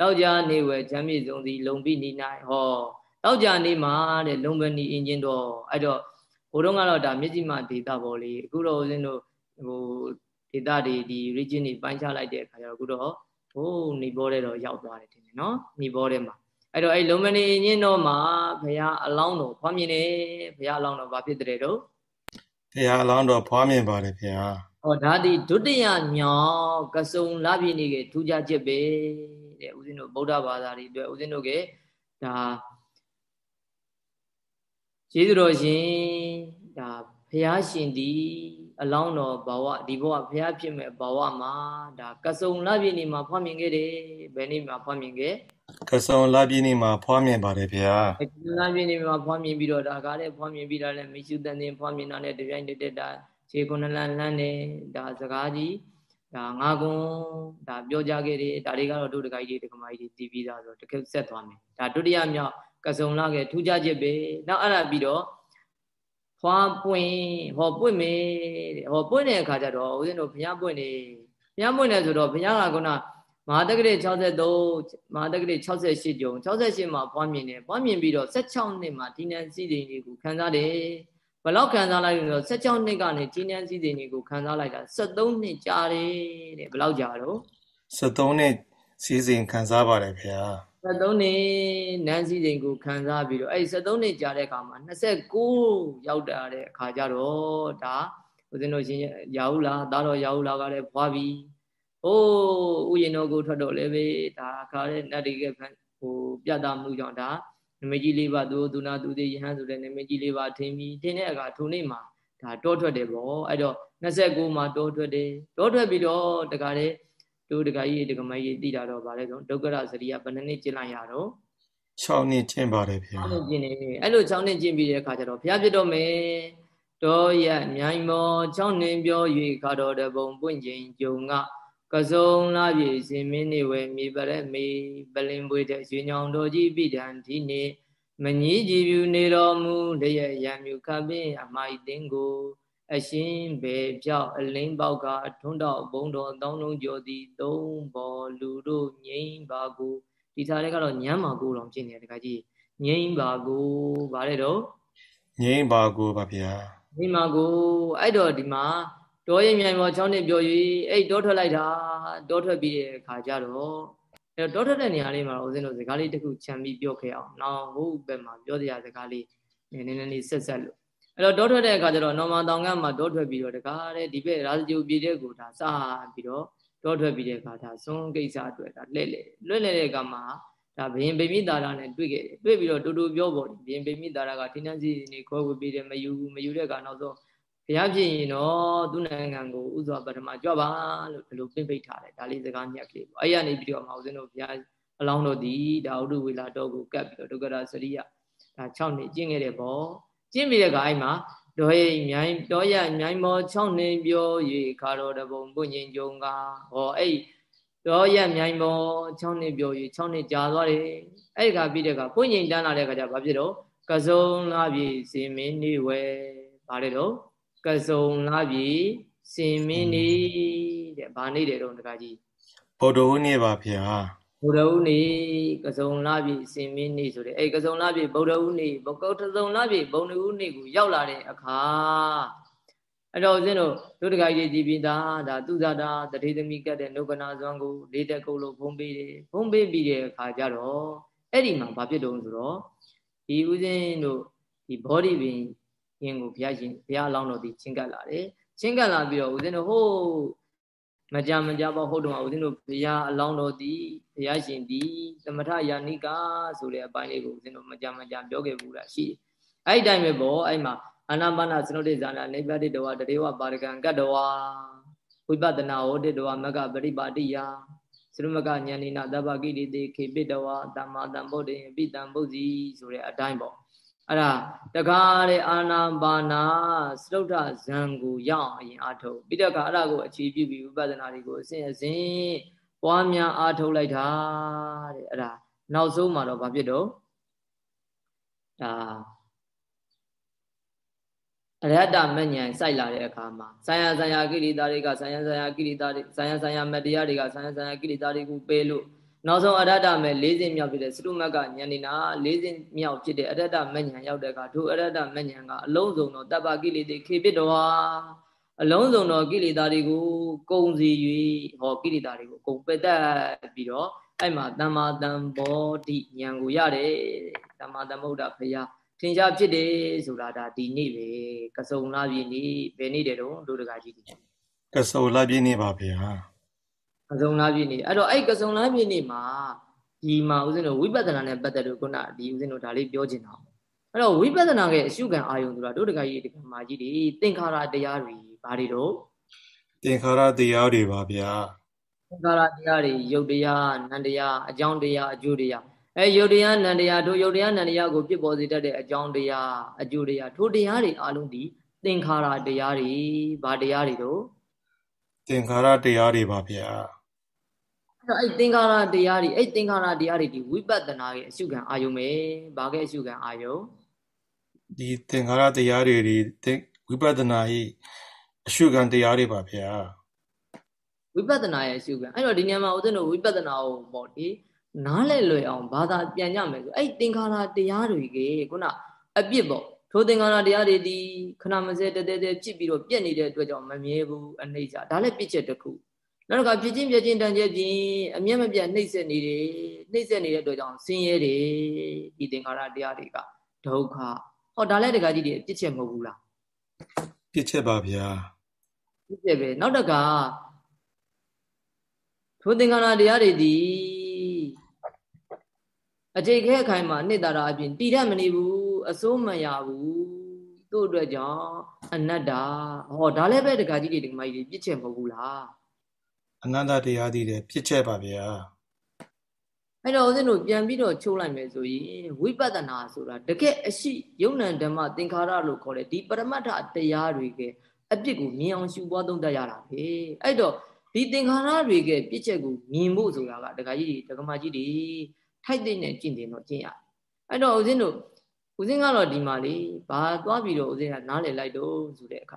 တောက်ကြနေဝဲချမ်းမြေဆုံးသည်လုံပြီနီ၌ဟောတောက်ကြနေမှာတဲ့လုံပနီအင်ဂျင်တော်အဲ့တော့ဘိုးတော်ကတော့ဒါမြစ်ကြီးမဒေတာပေါ်လေးအခုတော့ဦးဇင်းတို့ဟိုဒေတာတွေဒီ region တွေပိုင်းခြားလိုက်တဲ့အခါကျတော့အခုတော့ဟိုနေဘောတဲ့တော့ရောက်သွားတယ်ထင်တယ်နော်နေဘောတဲ့မှာ အဲ့တော့အဲ့လုံမဏီညင်းတော်မှာဘုရားအလောင်းတော်ဖွားမြင်တယ်ဘုရားအလောင်းတော်ဘာဖြစ်တဲ့တော့ဘုရားအလောင်းတော်ဖွားမြင်ပါတယ်ဘုရားဟောဒါဒီဒုတိယမြောက်ကစုံလာပြည့်နေကထူးခြားချက်ပဲတဲ့ဦးဇင်းတို့ဗုဒ္ဓဘာသာတွေအတွက်ဦးဇင်းတို့ကဒါကျေးဇူးတော်ရှင်ဒါဘုရားရှင်ဒီ အလောင်းတော်ဘဝဒီဘဝဘုရားဖြစ်မဲ့ဘဝမှာဒါကစုံလာပြည့်နေမှာဖွားမြင်ခဲ့တယ်ဘယ်နေ့မှာဖွားမြင်ခဲ့ကဆုံလာပြည့်နေ့မှာဖွားမြင်ပါတယ်ဗျာလာပြည့်နေ့မှာဖွားမြင်ပြီးတော့ဒါကားလည်းဖွားမြင်ပြီးတာလည်းမရှိတန်တင်ဖွားမြင်တာနဲ့တပြိုင်တည်းတာခြေကုန်းလန်းလန်းနေဒါစကားကြီးဒါငါကွန်ဒါပြောကြခဲ့တယ်ဒါတွေကတော့ဒုဒကာကြီးတွေဒကမကြီးတွေတည်ပြီးသားဆိုတော့တကယ်ဆက်သွားမယ်ဒါဒုတိယမြောက်ကဆုံလာခဲ့ထူးခြားချက်ပဲနောက်အဲ့ဒါပြီးတော့ ဖွာပွင့်ဟောပွင့်မေတဲ့ဟောပွင့်တဲ့အခါကျတော့ဦးဇင်းတို့ဘုရားပွင့်နေဘုရားပွင့်နေဆိုတော့ဘုရားကခုနမဟာတက္ကရာ63မဟာတက္ကရာ68ကျုံ68မှာပွားမြင်တယ်ပွားမြင်ပြီးတော့16နှစ်မှာဒီနန်းစည်းစိမ်တွေကိုခံစားတယ်ဘယ်လောက်ခံစားလိုက်လို့16နှစ်ကနေဒီနန်းစည်းစိမ်တွေကိုခံစားလိုက်တာ73နှစ်ကြာတယ်တဲ့ဘယ်လောက်ကြာတော့73နှစ်စည်းစိမ်ခံစားပါတယ်ဗျာ 73နှစ်နန်းစည်းစိမ်ကိုခံစားပြီးတော့အဲ့73နှစ်ကြာတဲ့အခါမှာ29ရောက်တာတဲ့အခါကျတော့ဒါဦးဇင်းတို့ရှင်ရာဟုလာသားတော်ရာဟုလာကလည်းဖွာပြီးဟိုးဥယျာဉ်တော်ကိုထွက်တော့လည်းပဲဒါခါတဲ့နတ်တွေကဟိုပြတ်သားမှုကြောင့်ဒါနမကြီးလေးပါသူသူနာသူသေးယဟန်ဆိုတဲ့နမကြီးလေးပါထင်ပြီးထင်တဲ့အခါထိုနေ့မှာဒါတောထွက်တယ်ပေါ့အဲ့တော့29မှာတောထွက်တယ်တောထွက်ပြီးတော့တခါတဲ့တို့ တခါကြီးတခမကြီးသိတာတော့ဗါလဲဆိုဒုက္ခရစရိယဘယ်နှစ်နှစ်ကျင့်လိုက်ရတော့6နှစ်ကျင့်ပါတယ်ဗျာ6နှစ်ကျင့်နေပြီအဲ့လို6နှစ်ကျင့်ပြီးတဲ့အခါကျတော့ဘုရားဖြစ်တော့မယ်တောရမြိုင်မော6နှစ်ပြော၍ခါတော်တပုံပွင့်ချိန်ကြုံကကစုံလာပြီစင်မင်းနေဝဲမြေပရက်မေပလင်ပွေတဲ့ရွှေညောင်တော်ကြီးပိဒံဒီနေမကြီးကြည်ပြူနေတော်မူလျက်ရံမြူခပင်းအမိုက်တင်းကို အရှင်ဘေပြောက်အလင်းပေါက်ကထွန်းတော့ဘုံတော်တောင်းလုံးကျော်သည်သုံးဘောလူတို့ငိမ့်ပါကိုဒီထားတဲ့ကတော့ညမ်းပါကိုတော့ဖြစ်နေတယ်တခါကြီးငိမ့်ပါကိုဗါတဲ့တော့ငိမ့်ပါကိုပါဗျာငိမ့်ပါကိုအဲ့တော့ဒီမှာတောရင်မြိုင်ပေါ်6နှစ်ပြော၍အဲ့တောထွက်လိုက်တာတောထွက်ပြီးတဲ့အခါကျတော့အဲ့တော့တောထွက်တဲ့နေရာလေးမှာဦးဇင်းတို့စကားလေးတစ်ခုခြံပြီးပြောခဲ့အောင်။နောက်ဟိုဘက်မှာပြောစရာစကားလေးနည်းနည်းလေးဆက်ဆက်လို့ အဲ့တော့တောထွက်တဲ့အခါကျတော့နော်မတောင်ကမှာတောထွက်ပြီးတော့တကားတဲ့ဒီဘက်ရာဇဂျူပြည်တဲ့ကိုဒါစပြီးတော့တောထွက်ပြီးတဲ့အခါဒါစွန်းကိစ္စအတွက်ဒါလှဲ့လေလွတ်လေတဲ့အခါမှာဒါဘယင်ဗိမိတာရနဲ့တွေ့ခဲ့တယ်တွေ့ပြီးတော့တူတူပြောပေါ်တယ်ဘယင်ဗိမိတာရကထိနှန်းစီနေခေါ်ဝေပြီးတယ်မယူမယူတဲ့အခါနောက်ဆုံးဘုရားဖြစ်ရင်တော့သူ့နိုင်ငံကိုဥစွာပထမကြွပါလို့ဒီလိုပြင့်ပိတ်ထားတယ်ဒါလေးစကားညက်ကလေးပေါ့အဲ့ရနေပြီးတော့မအောင်စင်းတို့ဘုရားအလောင်းတော်ဒီဒါဥဒ္ဓဝေလာတော်ကိုကပ်ပြီးတော့ဒုက္ခရာစရိယဒါ6နှစ်ကျင့်ခဲ့တယ်ပေါ့ ကျင့်ပြီးတဲ့ကအဲ့မှာတော်ရိမြိုင်တော်ရမြိုင်မော6နှစ်ပြော၍ခါတော်တပုံပုညင်ကြုံကဟောအဲ့တော်ရမြိုင်မော6နှစ်ပြော၍6နှစ်ကြာသွားတယ်အဲ့ဒီကပြီးတဲ့ကပုညင်တန်းလာတဲ့ခါကျဘာဖြစ်တော့ကစုံလာပြီစေမင်းနေဝဲဗါတယ်တော့ကစုံလာပြီစင်မင်းနေတဲ့ဗာနေတယ်တော့တခါကြီးဗုဒ္ဓဦးနေပါဗျာ ဗုဒ္ဓဦးနေကစုံလာပြီစင်မင်းနေဆိုတဲ့အဲ့ကစုံလာပြီဗုဒ္ဓဦးနေဘကုတ်စုံလာပြီဘုံဦးနေကိုရောက်လာတဲ့အခါအဲ့တော့ဦးဇင်းတို့တို့တခါကြီးကြည်ပြီးသားဒါသူဇာတာတတိသမီးကတ်တဲ့နုပနာဇွန်ကိုလေးတက်ကုတ်လို့ဖုံးပေးတယ်ဖုံးပေးပြီးတဲ့အခါကျတော့အဲ့ဒီမှာဘာဖြစ်တုံးဆိုတော့ဒီဦးဇင်းတို့ဒီဘောဓိပင်ယင်ကိုဘုရားရှင်ဘုရားအလောင်းတော်ဒီချင်းကပ်လာတယ်ချင်းကပ်လာပြီးတော့ဦးဇင်းတို့ဟိုးမကြမကြပေါ့ဟုတ်တော့ဦးဇင်းတို့ဘုရားအလောင်းတော်ဒီ ဘုရားရှင်ဒီသမထယာနိကာဆိုတဲ့အပိုင်းလေးကိုဦးဇင်းတို့မကြမကြပြောခဲ့ဘူးလားရှိအဲ့ဒီတိုင်းပဲပေါ့အဲ့မှာအာနာပါနာစနုတိဇာနာနိဗ္ဗတိတဝတရေဝပါရကံကတ္တဝဝိပဿနာဟောတိတဝမကပရိပါတိယသရမကဉာဏိနာတဗ္ဗကိတိတေခေပိတဝသမ္မာတံဗုဒ္ဓေပိတံဗုဒ္ဓီဆိုတဲ့အတိုင်းပေါ့အဲ့ဒါတကားတဲ့အာနာပါနာစတုထဇံကိုရအောင်အရင်အားထုတ်ပြီးတော့ကအဲ့ဒါကိုအခြေပြုပြီးဝိပဿနာတွေကိုအစဉ်အစဉ် ပွားများအားထုတ်လိုက်တာတဲ့အဲ့ဒါနောက်ဆုံးမှာတော့ဘာဖြစ်တော့ဒါအရဟတမဉ္ဇဉ်စိုက်လာတဲ့အခါမှာဆံယဆံယကိရိတာတွေကဆံယဆံယကိရိတာတွေဆံယဆံယမတရားတွေကဆံယဆံယကိရိတာတွေကိုပေးလို့နောက်ဆုံးအရတ္တမဲ့၄စင်းမြောက်ဖြစ်တဲ့စတုမကဉာဏ်နိနာ၄စင်းမြောက်ဖြစ်တဲ့အရတ္တမဉဏ်ရောက်တဲ့အခါထိုအရတ္တမဉဏ်ကအလုံးစုံသောတပ္ပကိလေသေခေပိတော်ဟာ အလုံးစုံသောကိလေသာတွေကိုကုံစီ၍ဟောကိလေသာတွေကိုကုံပယ်တတ်ပြီးတော့အဲ့မှာတမ္မာတံဘောဓိဉာဏ်ကိုရတယ်တမ္မာသမုဒ္ဒဖရာထင်ရှားဖြစ်တယ်ဆိုတာဒါဒီနေ့ပဲကစုံလာပြီနေ့ဘယ်နေ့တည်းတော့ဒုဒကကြီးကစုံလာပြီနေ့ပါဗျာကစုံလားပြည့်နေအဲ့တော့အဲ့ကစုံလားပြည့်နေမှာဒီမှာဦးဇင်းတို့ဝိပဿနာနဲ့ပတ်သက်လို့ခုနဒီဦးဇင်းတို့ဒါလေးပြောချင်တာအဲ့တော့ဝိပဿနာရဲ့အရှုခံအာယုံဆိုတာတို့တကကြီးတကမာကြီးတွေသင်္ခါရတရားတွေ ဘာတွေတော့သင်္ခါရတရားတွေပါဗျာသင်္ခါရတရားတွေယုတ်တရားနန္တရားအကြောင်းတရားအကျိုးတရားအဲယုတ်တရားနန္တရားတို့ယုတ်တရားနန္တရားကိုပြစ်ပေါ်စေတတ်တဲ့အကြောင်းတရားအကျိုးတရားထိုတရားတွေအလုံးဒီသင်္ခါရတရားတွေဘာတရားတွေတော့သင်္ခါရတရားတွေပါဗျာတော့အဲ့သင်္ခါရတရားတွေအဲ့သင်္ခါရတရားတွေဒီဝိပဿနာရဲ့အရှုခံအာယုံပဲဘာကဲအရှုခံအာယုံဒီသင်္ခါရတရားတွေဒီဝိပဿနာဤ အရှုခံတရားတွေပါဗျာဝိပဿနာရဲ့အရှုခံအဲ့တော့ဒီနေရာမှာဦးဇင်းတို့ဝိပဿနာကိုပေါ့ဒီနားလဲလွယ်အောင်ဘာသာပြန်ကြမယ်ဆိုအဲ့သင်္ခါရတရားတွေကခုနအပြစ်ပေါ့ထိုသင်္ခါရတရားတွေဒီခဏမစဲတဲတဲတဲဖြစ်ပြီးတော့ပြက်နေတဲ့အတွက်ကြောင့်မမြဲဘူးအနှိမ့်စားဒါလည်းပြစ်ချက်တစ်ခုနောက်တစ်ခါဖြစ်ချင်းပြချင်းတန်ကျဲပြင်အမျက်မပြတ်နှိမ့်ဆက်နေတယ်နှိမ့်ဆက်နေတဲ့အတွက်ကြောင့်ဆင်းရဲတယ်ဒီသင်္ခါရတရားတွေကဒုက္ခဟောဒါလည်းတခါကြီးတွေပြစ်ချက်မဟုတ်ဘူးလားပြစ်ချက်ပါဗျာ ပြစ်ချက်ပဲနောက်တစ်ခါထိုသင်္ခါရတရားတွေဒီအကျိတ်ခဲခိုင်မှာနှစ်သာရအပြင်တည်တတ်မနေဘူးအစိုးမရဘူးသူ့အတွက်ကြောင့်အနတ္တဟောဒါလည်းပဲတခါကြီးတွေဒီမကြီးတွေပြစ်ချက်မဟုတ်ဘူးလားအနန္တတရားတွေပြစ်ချက်ပါဗျာအဲ့တော့ဦးဇင်းတို့ပြန်ပြီးတော့ချိုးလိုက်မယ်ဆိုရင်ဝိပဿနာဆိုတာတကယ်အရှိယုံ nant ဓမ္မသင်္ခါရလို့ခေါ်တဲ့ဒီပရမတ္ထတရားတွေက အပြစ်ကိုမြင်အောင်ရှုပွားသုံးတတ်ရတာပဲအဲ့တော့ဒီသင်္ခါရတွေကပြစ်ချက်ကိုမြင်ဖို့ဆိုတာကဒကာကြီးတွေဒကမကြီးတွေထိုက်တဲ့နဲ့ကျင့်တယ်တော့ကျင့်ရအဲ့တော့ဦးဇင်းတို့ဦးဇင်းကတော့ဒီမှာလေဘာသွားပြီးတော့ဦးဇင်းကနားလည်လိုက်တော့ဆိုတဲ့အခါ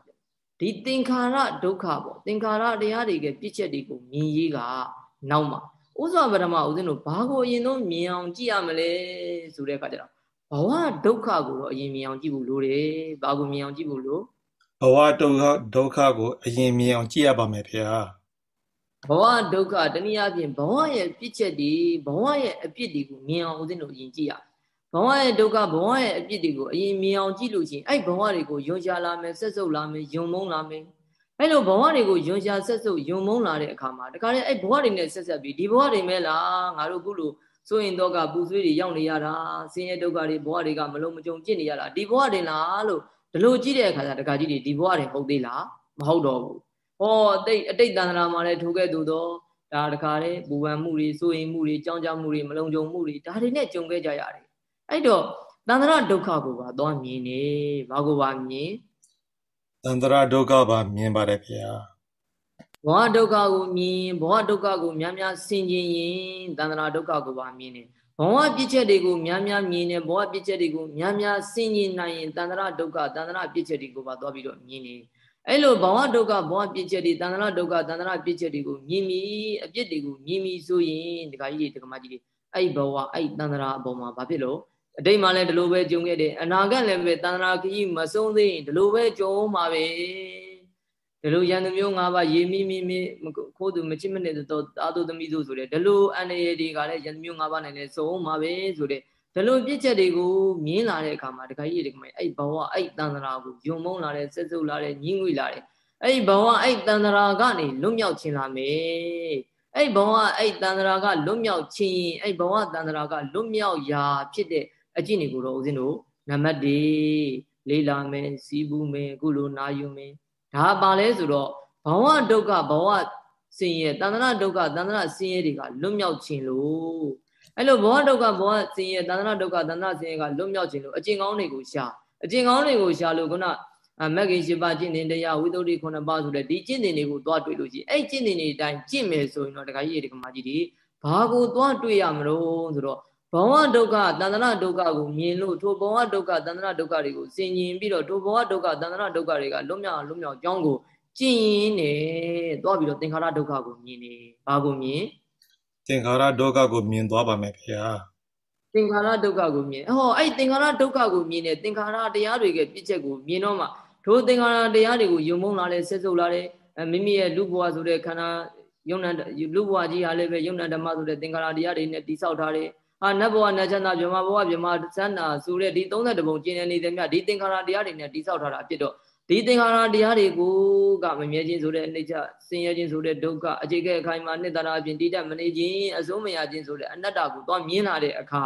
ဒီသင်္ခါရဒုက္ခပေါ့သင်္ခါရတရားတွေကပြစ်ချက်တွေကိုမြင်ရေးကနောက်မှာဥစွာပရမဦးဇင်းတို့ဘာကိုအရင်ဆုံးမြင်အောင်ကြည့်ရမလဲဆိုတဲ့အခါကျတော့ဘဝဒုက္ခကိုတော့အရင်မြင်အောင်ကြည့်ဖို့လိုတယ်ဘာကိုမြင်အောင်ကြည့်ဖို့လို ဘဝဒုက္ခဒုက္ခကို အရင်မြင်အောင်ကြည့်ရပါမယ်ဖေဟာဘဝဒုက္ခတနည်းအားဖြင့်ဘဝရဲ့ပြစ်ချက်တွေဘဝရဲ့အပြစ်တွေကိုမြင်အောင်ဦးဇင်းတို့အရင်ကြည့်ရဘဝရဲ့ဒုက္ခဘဝရဲ့အပြစ်တွေကိုအရင်မြင်အောင်ကြည့်လို့ရှိရင်အဲ့ဘဝတွေကိုယွန်ရှာလာမယ်ဆက်ဆုပ်လာမယ်ယုံမုန်းလာမယ်အဲ့လိုဘဝတွေကိုယွန်ရှာဆက်ဆုပ်ယုံမုန်းလာတဲ့အခါမှာတခါလေအဲ့ဘဝတွေနဲ့ဆက်ဆက်ပြီးဒီဘဝတွေမဲလားငါတို့ခုလိုဆိုရင်တော့ကပူဆွေးတွေရောက်နေရတာဆင်းရဲဒုက္ခတွေဘဝတွေကမလုံးမကြုံကျင့်နေရတာဒီဘဝတွေလားလို့ ဒီလိုကြည့်တဲ့အခါကျတခါကြီးတွေဒီဘဝတွေဟုတ်သေးလားမဟုတ်တော့ဘူးဟောအတိတ်အတိတ်တန်ត្រာမှာလည်းထိုကဲ့သို့သောဒါတခါလေပူပန်မှုတွေစိုးရင်မှုတွေကြောင်းကြမှုတွေမလုံးကြုံမှုတွေဒါတွေနဲ့ကြုံခဲ့ကြရတယ်အဲ့တော့တန်ត្រာဒုက္ခကိုပါသွားမြင်နေဘာကိုပါမြင်တန်ត្រာဒုက္ခပါမြင်ပါတယ်ခင်ဗျာဘဝဒုက္ခကိုမြင်ဘဝဒုက္ခကိုများများဆင်ခြင်ရင်တန်ត្រာဒုက္ခကိုပါမြင်နေ ဘဝပြစ်ချက်တွေကိုများများမြင်နေဘဝပြစ်ချက်တွေကိုများများဆင်ញင်နိုင်ရင်တန္တရာဒုက္ခတန္တရာပြစ်ချက်တွေကိုပါသွားပြီးတော့မြင်နေအဲ့လိုဘဝဒုက္ခဘဝပြစ်ချက်တွေတန္တရာဒုက္ခတန္တရာပြစ်ချက်တွေကိုမြင်ပြီးအပြစ်တွေကိုမြင်ပြီးဆိုရင်ဒကာကြီးတွေဒကာမကြီးတွေအဲ့ဘဝအဲ့တန္တရာအပေါ်မှာဘာဖြစ်လို့အတိတ်မှာလည်းဒီလိုပဲကြုံခဲ့တယ်အနာဂတ်လည်းပဲတန္တရာခကြီးမဆုံးသေးရင်ဒီလိုပဲကြုံမှာပဲ ဒီလိုရန်သူမျိုး၅ပါးရေမိမိမိခိုးသူမချစ်မနဲ့တော့အာသူသမီးတို့ဆိုတဲ့ဒီလိုအန္တရာယ်တွေကလည်းရန်သူမျိုး၅ပါးနဲ့လည်းဆုံးမှာပဲဆိုတဲ့ဒီလိုပြစ်ချက်တွေကိုမြင်လာတဲ့အခါမှာတခါကြီးဒီကမအဲ့ဘဝအဲ့တန်ត្រာကိုယုံမုန်းလာတဲ့စက်စုပ်လာတဲ့ညှင်းငွေလာတဲ့အဲ့ဘဝအဲ့တန်ត្រာကနေလွတ်မြောက်ခြင်းလာမယ်အဲ့ဘဝအဲ့တန်ត្រာကလွတ်မြောက်ခြင်းအဲ့ဘဝတန်ត្រာကလွတ်မြောက်ရာဖြစ်တဲ့အကျင့်တွေကိုတော့ဦးဇင်းတို့နံပါတ်၄လေးလာမယ်စီးပူးမယ်အခုလိုနာယူမယ် ဒါပါလဲဆိုတော့ဘဝဒုက္ခဘဝဆင်းရဲတဏ္ဍဒုက္ခတဏ္ဍဆင်းရဲတွေကလွတ်မြောက်ခြင်းလို့အဲ့လိုဘဝဒုက္ခဘဝဆင်းရဲတဏ္ဍဒုက္ခတဏ္ဍဆင်းရဲကလွတ်မြောက်ခြင်းလို့အကျင့်ကောင်းတွေကိုရှာအကျင့်ကောင်းတွေကိုရှာလို့ခုနမဂ္ဂင်၈ပါးကျင့်တင်တရားဝိသုဒ္ဓိ9ပါးဆိုတဲ့ဒီကျင့်တင်တွေကိုသွားတွေ့လို့ရှိရင်အဲ့ကျင့်တင်တွေအတိုင်းကျင့်မယ်ဆိုရင်တော့တခါကြီးရေဒီကမာကြီးဒီဘာကိုသွားတွေ့ရမလို့ဆိုတော့ ဘဝဒုက္ခတန္တရဒုက္ခကိုမြင်လို့ထိုဘဝဒုက္ခတန္တရဒုက္ခတွေကိုစင်ញင်ပြီးတော့ထိုဘဝဒုက္ခတန္တရဒုက္ခတွေကလွတ်မြောက်လွတ်မြောက်ကြောင်းကိုကျင့်ရင်နေသွားပြီးတော့သင်္ခါရဒုက္ခကိုမြင်နေဘာကိုမြင်သင်္ခါရဒုက္ခကိုမြင်သွားပါမယ်ခင်ဗျာသင်္ခါရဒုက္ခကိုမြင်ဟောအဲ့သင်္ခါရဒုက္ခကိုမြင်တဲ့သင်္ခါရတရားတွေကပြစ်ချက်ကိုမြင်တော့မှထိုသင်္ခါရတရားတွေကိုယုံမုန်းလာလဲဆက်စုပ်လာတယ်မိမိရဲ့လူဘဝဆိုတဲ့ခန္ဓာယုံနာလူဘဝကြီးဟာလည်းပဲယုံနာဓမ္မဆိုတဲ့သင်္ခါရတရားတွေနဲ့တိဆောက်ထားတယ် ဟာနတ်ဘဝနတ်ချမ်းသာဗြဟ္မာဘဝဗြဟ္မာဇန္နာဆိုတဲ့ဒီ32ပုံကျင့်နေတဲ့မြတ်ဒီသင်္ခါရတရားတွေနဲ့တိဆောက်ထားတာဖြစ်တော့ဒီသင်္ခါရတရားတွေကိုကမမြဲခြင်းဆိုတဲ့အနိစ္စဆင်းရဲခြင်းဆိုတဲ့ဒုက္ခအခြေခဲအခိုင်မှာနှစ်သာရအပြင်တိတတ်မနေခြင်းအစိုးမရခြင်းဆိုတဲ့အနတ္တကိုသွားမြင်လာတဲ့အခါ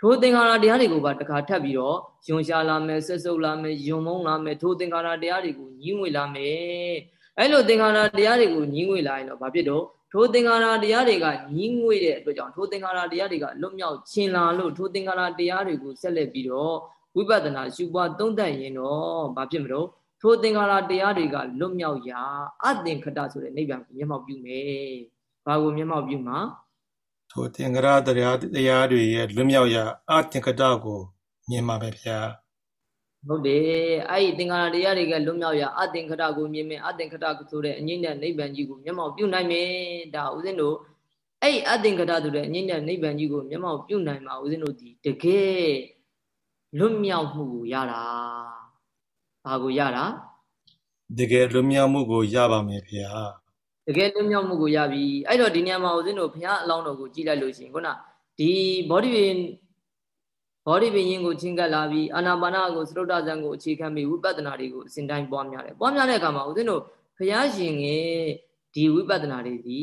ထိုသင်္ခါရတရားတွေကိုပါတခါထပ်ပြီးတော့ယွန်ရှာလာမယ်ဆက်စုပ်လာမယ်ယွန်မုန်းလာမယ်ထိုသင်္ခါရတရားတွေကိုညှိငွေလာမယ်အဲ့လိုသင်္ခါရတရားတွေကိုညှိငွေလာရင်တော့ဘာဖြစ်တော့ ထိုသင်္ခါရတရားတွေကညီးငွေ့တဲ့အတွက်ကြောင့်ထိုသင်္ခါရတရားတွေကလွတ်မြောက်ခြင်းလာလို့ထိုသင်္ခါရတရားတွေကိုဆက်လက်ပြီးတော့ဝိပဿနာရှုပွားသုံးသပ်ရင်တော့ဘာဖြစ်မလို့ထိုသင်္ခါရတရားတွေကလွတ်မြောက်ရာအသင်္ခတဆိုတဲ့နိဗ္ဗာန်ကိုမျက်မှောက်ပြုမယ်။ဘာကိုမျက်မှောက်ပြုမှာထိုသင်္ခါရတရားတရားတွေရဲ့လွတ်မြောက်ရာအသင်္ခတကိုမြင်မှာပဲဗျာ ဟုတ်တယ်အဲ့ဒီသင်္ခါရတရားတွေကလွတ်မြောက်ရအသင်္ခရကိုမြင်မယ်အသင်္ခရဆိုတဲ့အငိမ့်တဲ့နိဗ္ဗာန်ကြီးကိုမျက်မှောက်ပြုနိုင်မယ်ဒါဦးဇင်းတို့အဲ့အသင်္ခရဆိုတဲ့အငိမ့်တဲ့နိဗ္ဗာန်ကြီးကိုမျက်မှောက်ပြုနိုင်မှာဦးဇင်းတို့ဒီတကယ်လွတ်မြောက်မှုကိုရတာဘာကိုရတာတကယ်လွတ်မြောက်မှုကိုရပါမယ်ဗျာတကယ်လွတ်မြောက်မှုကိုရပြီအဲ့တော့ဒီနေရာမှာဦးဇင်းတို့ဘုရားအလောင်းတော်ကိုကြည်လိုက်လို့ရှိရင်ခုနဒီဘောဓိပင် ဘောဓိပင်ရင်ကိုချင်းကပ်လာပြီးအာနာပါနာကိုသရုတ်တဇံကိုအခြေခံပြီးဝိပဿနာတွေကိုအစဉ်တိုင်းပွားများတယ်ပွားများတဲ့အခါမှာဦးဇင်းတို့ဘုရားရှင်ရဲ့ဒီဝိပဿနာတွေဒီ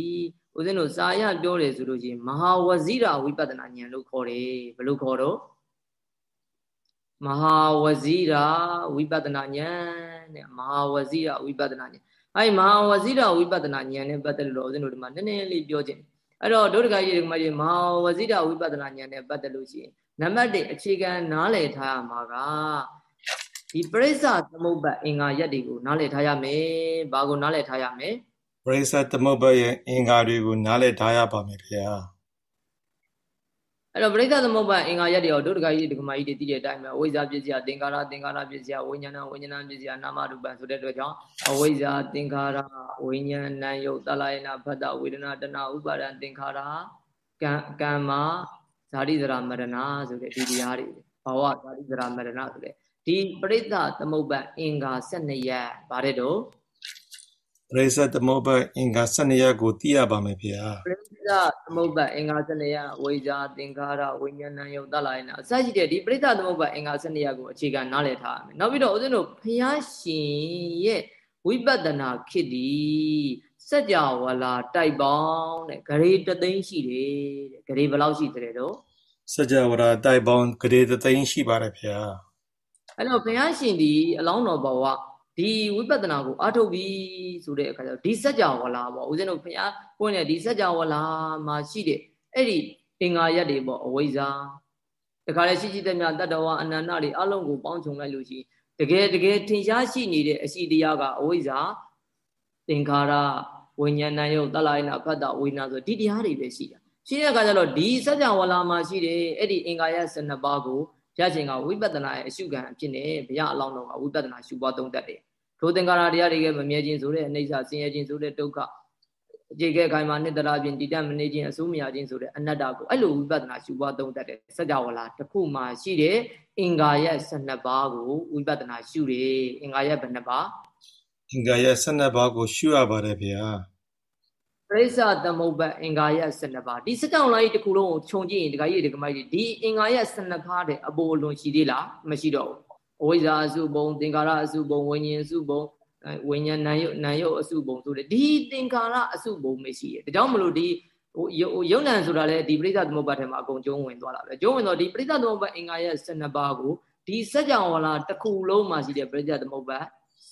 ဦးဇင်းတို့စာရပြောတယ်ဆိုလို့ရှိရင်မဟာဝဇိရာဝိပဿနာဉာဏ်လို့ခေါ်တယ်ဘယ်လိုခေါ်တော့မဟာဝဇိရာဝိပဿနာဉာဏ်တဲ့မဟာဝဇိရာဝိပဿနာဉာဏ်အဲဒီမဟာဝဇိရာဝိပဿနာဉာဏ်နဲ့ပတ်သက်လို့ဦးဇင်းတို့ဒီမှာနည်းနည်းလေးပြောခြင်းအဲ့တော့ဒုဒကကြီးဒီမှာကြီးမဟာဝဇိရာဝိပဿနာဉာဏ်နဲ့ပတ်သက်လို့ရှိရင် နံပါတ်1အခြေခံနားလည်ထားရမှာကဒီပရိစ္ဆသမုပ္ပါအင်္ဂါရက်တွေကိုနားလည်ထားရမယ်။ဘာကိုနားလည်ထားရမလဲ။ပရိစ္ဆသမုပ္ပါရဲ့အင်္ဂါတွေကိုနားလည်ထားရပါမယ်ခင်ဗျာ။အဲ့တော့ပရိစ္ဆသမုပ္ပါအင်္ဂါရက်တွေရောဒုဒကကြီးဒီကမာကြီးတွေသိတဲ့အတိုင်းပဲအဝိဇ္ဇာပစ္စယသင်္ကာရသင်္ကာရပစ္စယဝိညာဏဝိညာဏပစ္စယနာမရူပံဆိုတဲ့အတွက်ကြောင့်အဝိဇ္ဇာသင်္ကာရဝိညာဏယုတ်တလယနာဖတ်တဝေဒနာတဏဥပါဒံသင်္ခါရကံကမ္မ ဇာတိဇရာမရဏဆိုတဲ့ဒီတရားတွေဘာဝဇာတိဇရာမရဏဆိုတဲ့ဒီပရိစ္ဆသမုပ္ပါအင်္ဂါ12ရက်ဗါတဲ့တော့ပရိစ္ဆသမုပ္ပါအင်္ဂါ12ရက်ကိုသိရပါမယ်ဗျာပရိစ္ဆသမုပ္ပါအင်္ဂါ12ရက်ဝိဇာသင်္ခါရဝိညာဏယုတ်တလာယနာအစရှိတဲ့ဒီပရိစ္ဆသမုပ္ပါအင်္ဂါ12ရက်ကိုအခြေခံနားလည်ထားရမယ်နောက်ပြီးတော့ဦးဇင်းတို့ဘုရားရှင်ရဲ့ဝိပဿနာခေတ်ဒီ စัจ java လာတိုက်ပေါင်းတဲ့ဂရေတသိန်းရှိတယ်တဲ့ဂရေဘယ်လောက်ရှိတယ်တော့စัจ java လာတိုက်ပေါင်းဂရေတသိန်းရှိပါတယ်ဗျာအဲ့တော့ဘုရားရှင်ဒီအလောင်းတော်ဘဝဒီဝိပဿနာကိုအားထုတ်ပြီးဆိုတဲ့အခါကျတော့ဒီစัจ java လာပေါ့ဦးဇင်းတို့ဘုရားပွင့်တဲ့ဒီစัจ java လာမှာရှိတဲ့အဲ့ဒီအင်္ဂါရက်တွေပေါ့အဝိဇ္ဇာတခါလေရှိရှိတဲ့မြတ်တတ္တဝအနန္တတွေအလုံးကိုပေါင်းခြုံလိုက်လို့ရှိတကယ်တကယ်ထင်ရှားရှိနေတဲ့အရှိတရားကအဝိဇ္ဇာသင်္ခါရ ဝိညာဏယုတ်တလာယနာဖတ်တာဝိညာဆိုဒီတရားတွေပဲရှိတာရှိတဲ့အခါကျတော့ဒီစัจ java လာမှာရှိတဲ့အဲ့ဒီအင်္ဂါရ12ပါးကိုရခြင်းကဝိပဿနာရဲ့အရှုခံအဖြစ်နဲ့ဘုရားအလောင်းတော်ကဝိပဿနာရှုပွားသုံးတတ်တယ်ထိုသင်္ကာရတရားတွေကမမြဲခြင်းဆိုတဲ့အိဋ္ဌဆင်းရဲခြင်းဆိုတဲ့ဒုက္ခအခြေခဲခိုင်မာနှစ်တရာပြင်တည်တတ်မနေခြင်းအစိုးမရခြင်းဆိုတဲ့အနတ္တကိုအဲ့လိုဝိပဿနာရှုပွားသုံးတတ်တဲ့စัจ java လာတစ်ခုမှရှိတဲ့အင်္ဂါရ12ပါးကိုဝိပဿနာရှုတယ်အင်္ဂါရဘယ်နှပါး အင်္ဂါရ12ပါးကိုရှုရပါတယ်ဗျာပရိစ္ဆသမုပ္ပါအင်္ဂါရ12ပါးဒီစကြောင်လိုက်တစ်ခုလုံးကိုခြုံကြည့်ရင်ဒကာကြီးဒကာမကြီးဒီအင်္ဂါရ12ပါးတဲ့အပေါ်လွန်ရှိသေးလားမရှိတော့ဘူးအဝိဇ္ဇာအစုဘုံသင်္ကာရအစုဘုံဝိညာဉ်အစုဘုံဝိညာဉ်နာယုနာယုအစုဘုံဆိုတဲ့ဒီသင်္ကာရအစုဘုံမရှိတယ်ဒါကြောင့်မလို့ဒီဟိုယုံနံဆိုတာလေဒီပရိစ္ဆသမုပ္ပါထဲမှာအကုန်ကျုံးဝင်သွားတာပဲကျုံးဝင်တော့ဒီပရိစ္ဆသမုပ္ပါအင်္ဂါရ12ပါးကိုဒီစัจ java လာတစ်ခုလုံးမှာရှိတဲ့ပရိစ္ဆသမုပ္ပါ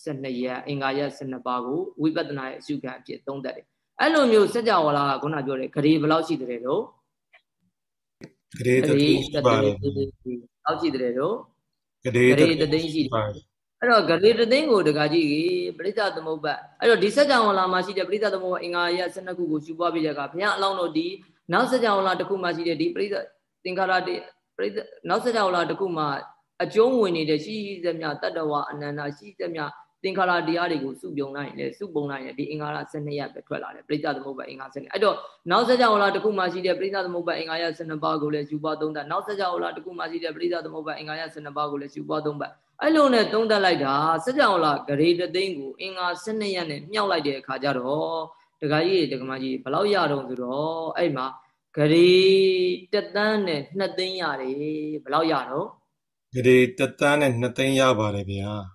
12ရက်အင်္ဂါရ12ပါးကိုဝိပဿနာရဲ့အစုခံအဖြစ်သုံးသပ်တယ်အဲ့လိုမျိုးစัจ java လာကခုနပြောတယ်ဂရေဘယ်လောက်ရှိတယ်လို့ဂရေတသိန်းရှိပါတယ်လောက်ရှိတယ်လို့ဂရေတသိန်းရှိတယ်အဲ့တော့ဂရေတသိန်းကိုတကကြီးပရိစ္ဆသမုပ္ပါအဲ့တော့ဒီစัจ java လာမှာရှိတဲ့ပရိစ္ဆသမုပ္ပါအင်္ဂါရ12ခုကိုရှုပွားပြီးတဲ့အခါဘုရားအလောင်းတော်ဒီနောက်စัจ java လာတစ်ခုမှရှိတဲ့ဒီပရိစ္ဆသင်္ခါရတိပရိစ္ဆနောက်စัจ java လာတစ်ခုမှအကျုံးဝင်နေတဲ့ရှိရှိသမျှတတ္တဝအနန္တရှိသမျှ သင်္ခါရတရားတွေကိုစုပြုံလိုက်ရင်လေစုပုံလိုက်ရင်ဒီအင်္ဂါရ12ရပ်ပဲထွက်လာတယ်ပရိစ္ဆသမုပ္ပါအင်္ဂါ12အဲ့တော့နောက်ဆက်ကြောင်လာတစ်ခုမှရှိတဲ့ပရိစ္ဆသမုပ္ပါအင်္ဂါရ12ပါးကိုလည်းယူပွားသုံးသပ်နောက်ဆက်ကြောင်လာတစ်ခုမှရှိတဲ့ပရိစ္ဆသမုပ္ပါအင်္ဂါရ12ပါးကိုလည်းယူပွားသုံးပတ်အဲ့လိုနဲ့သုံးသပ်လိုက်တာဆက်ကြောင်လာဂရေတသိန်းကိုအင်္ဂါ12ရပ်နဲ့မြှောက်လိုက်တဲ့အခါကျတော့ဒကာကြီးဒကာမကြီးဘယ်လောက်ရတော့ဆိုတော့အဲ့မှာဂရေတသန်းနဲ့2သိန်းရတယ်ဘယ်လောက်ရတော့ဂရေတသန်းနဲ့2သိန်းရပါတယ်ဗျာဂ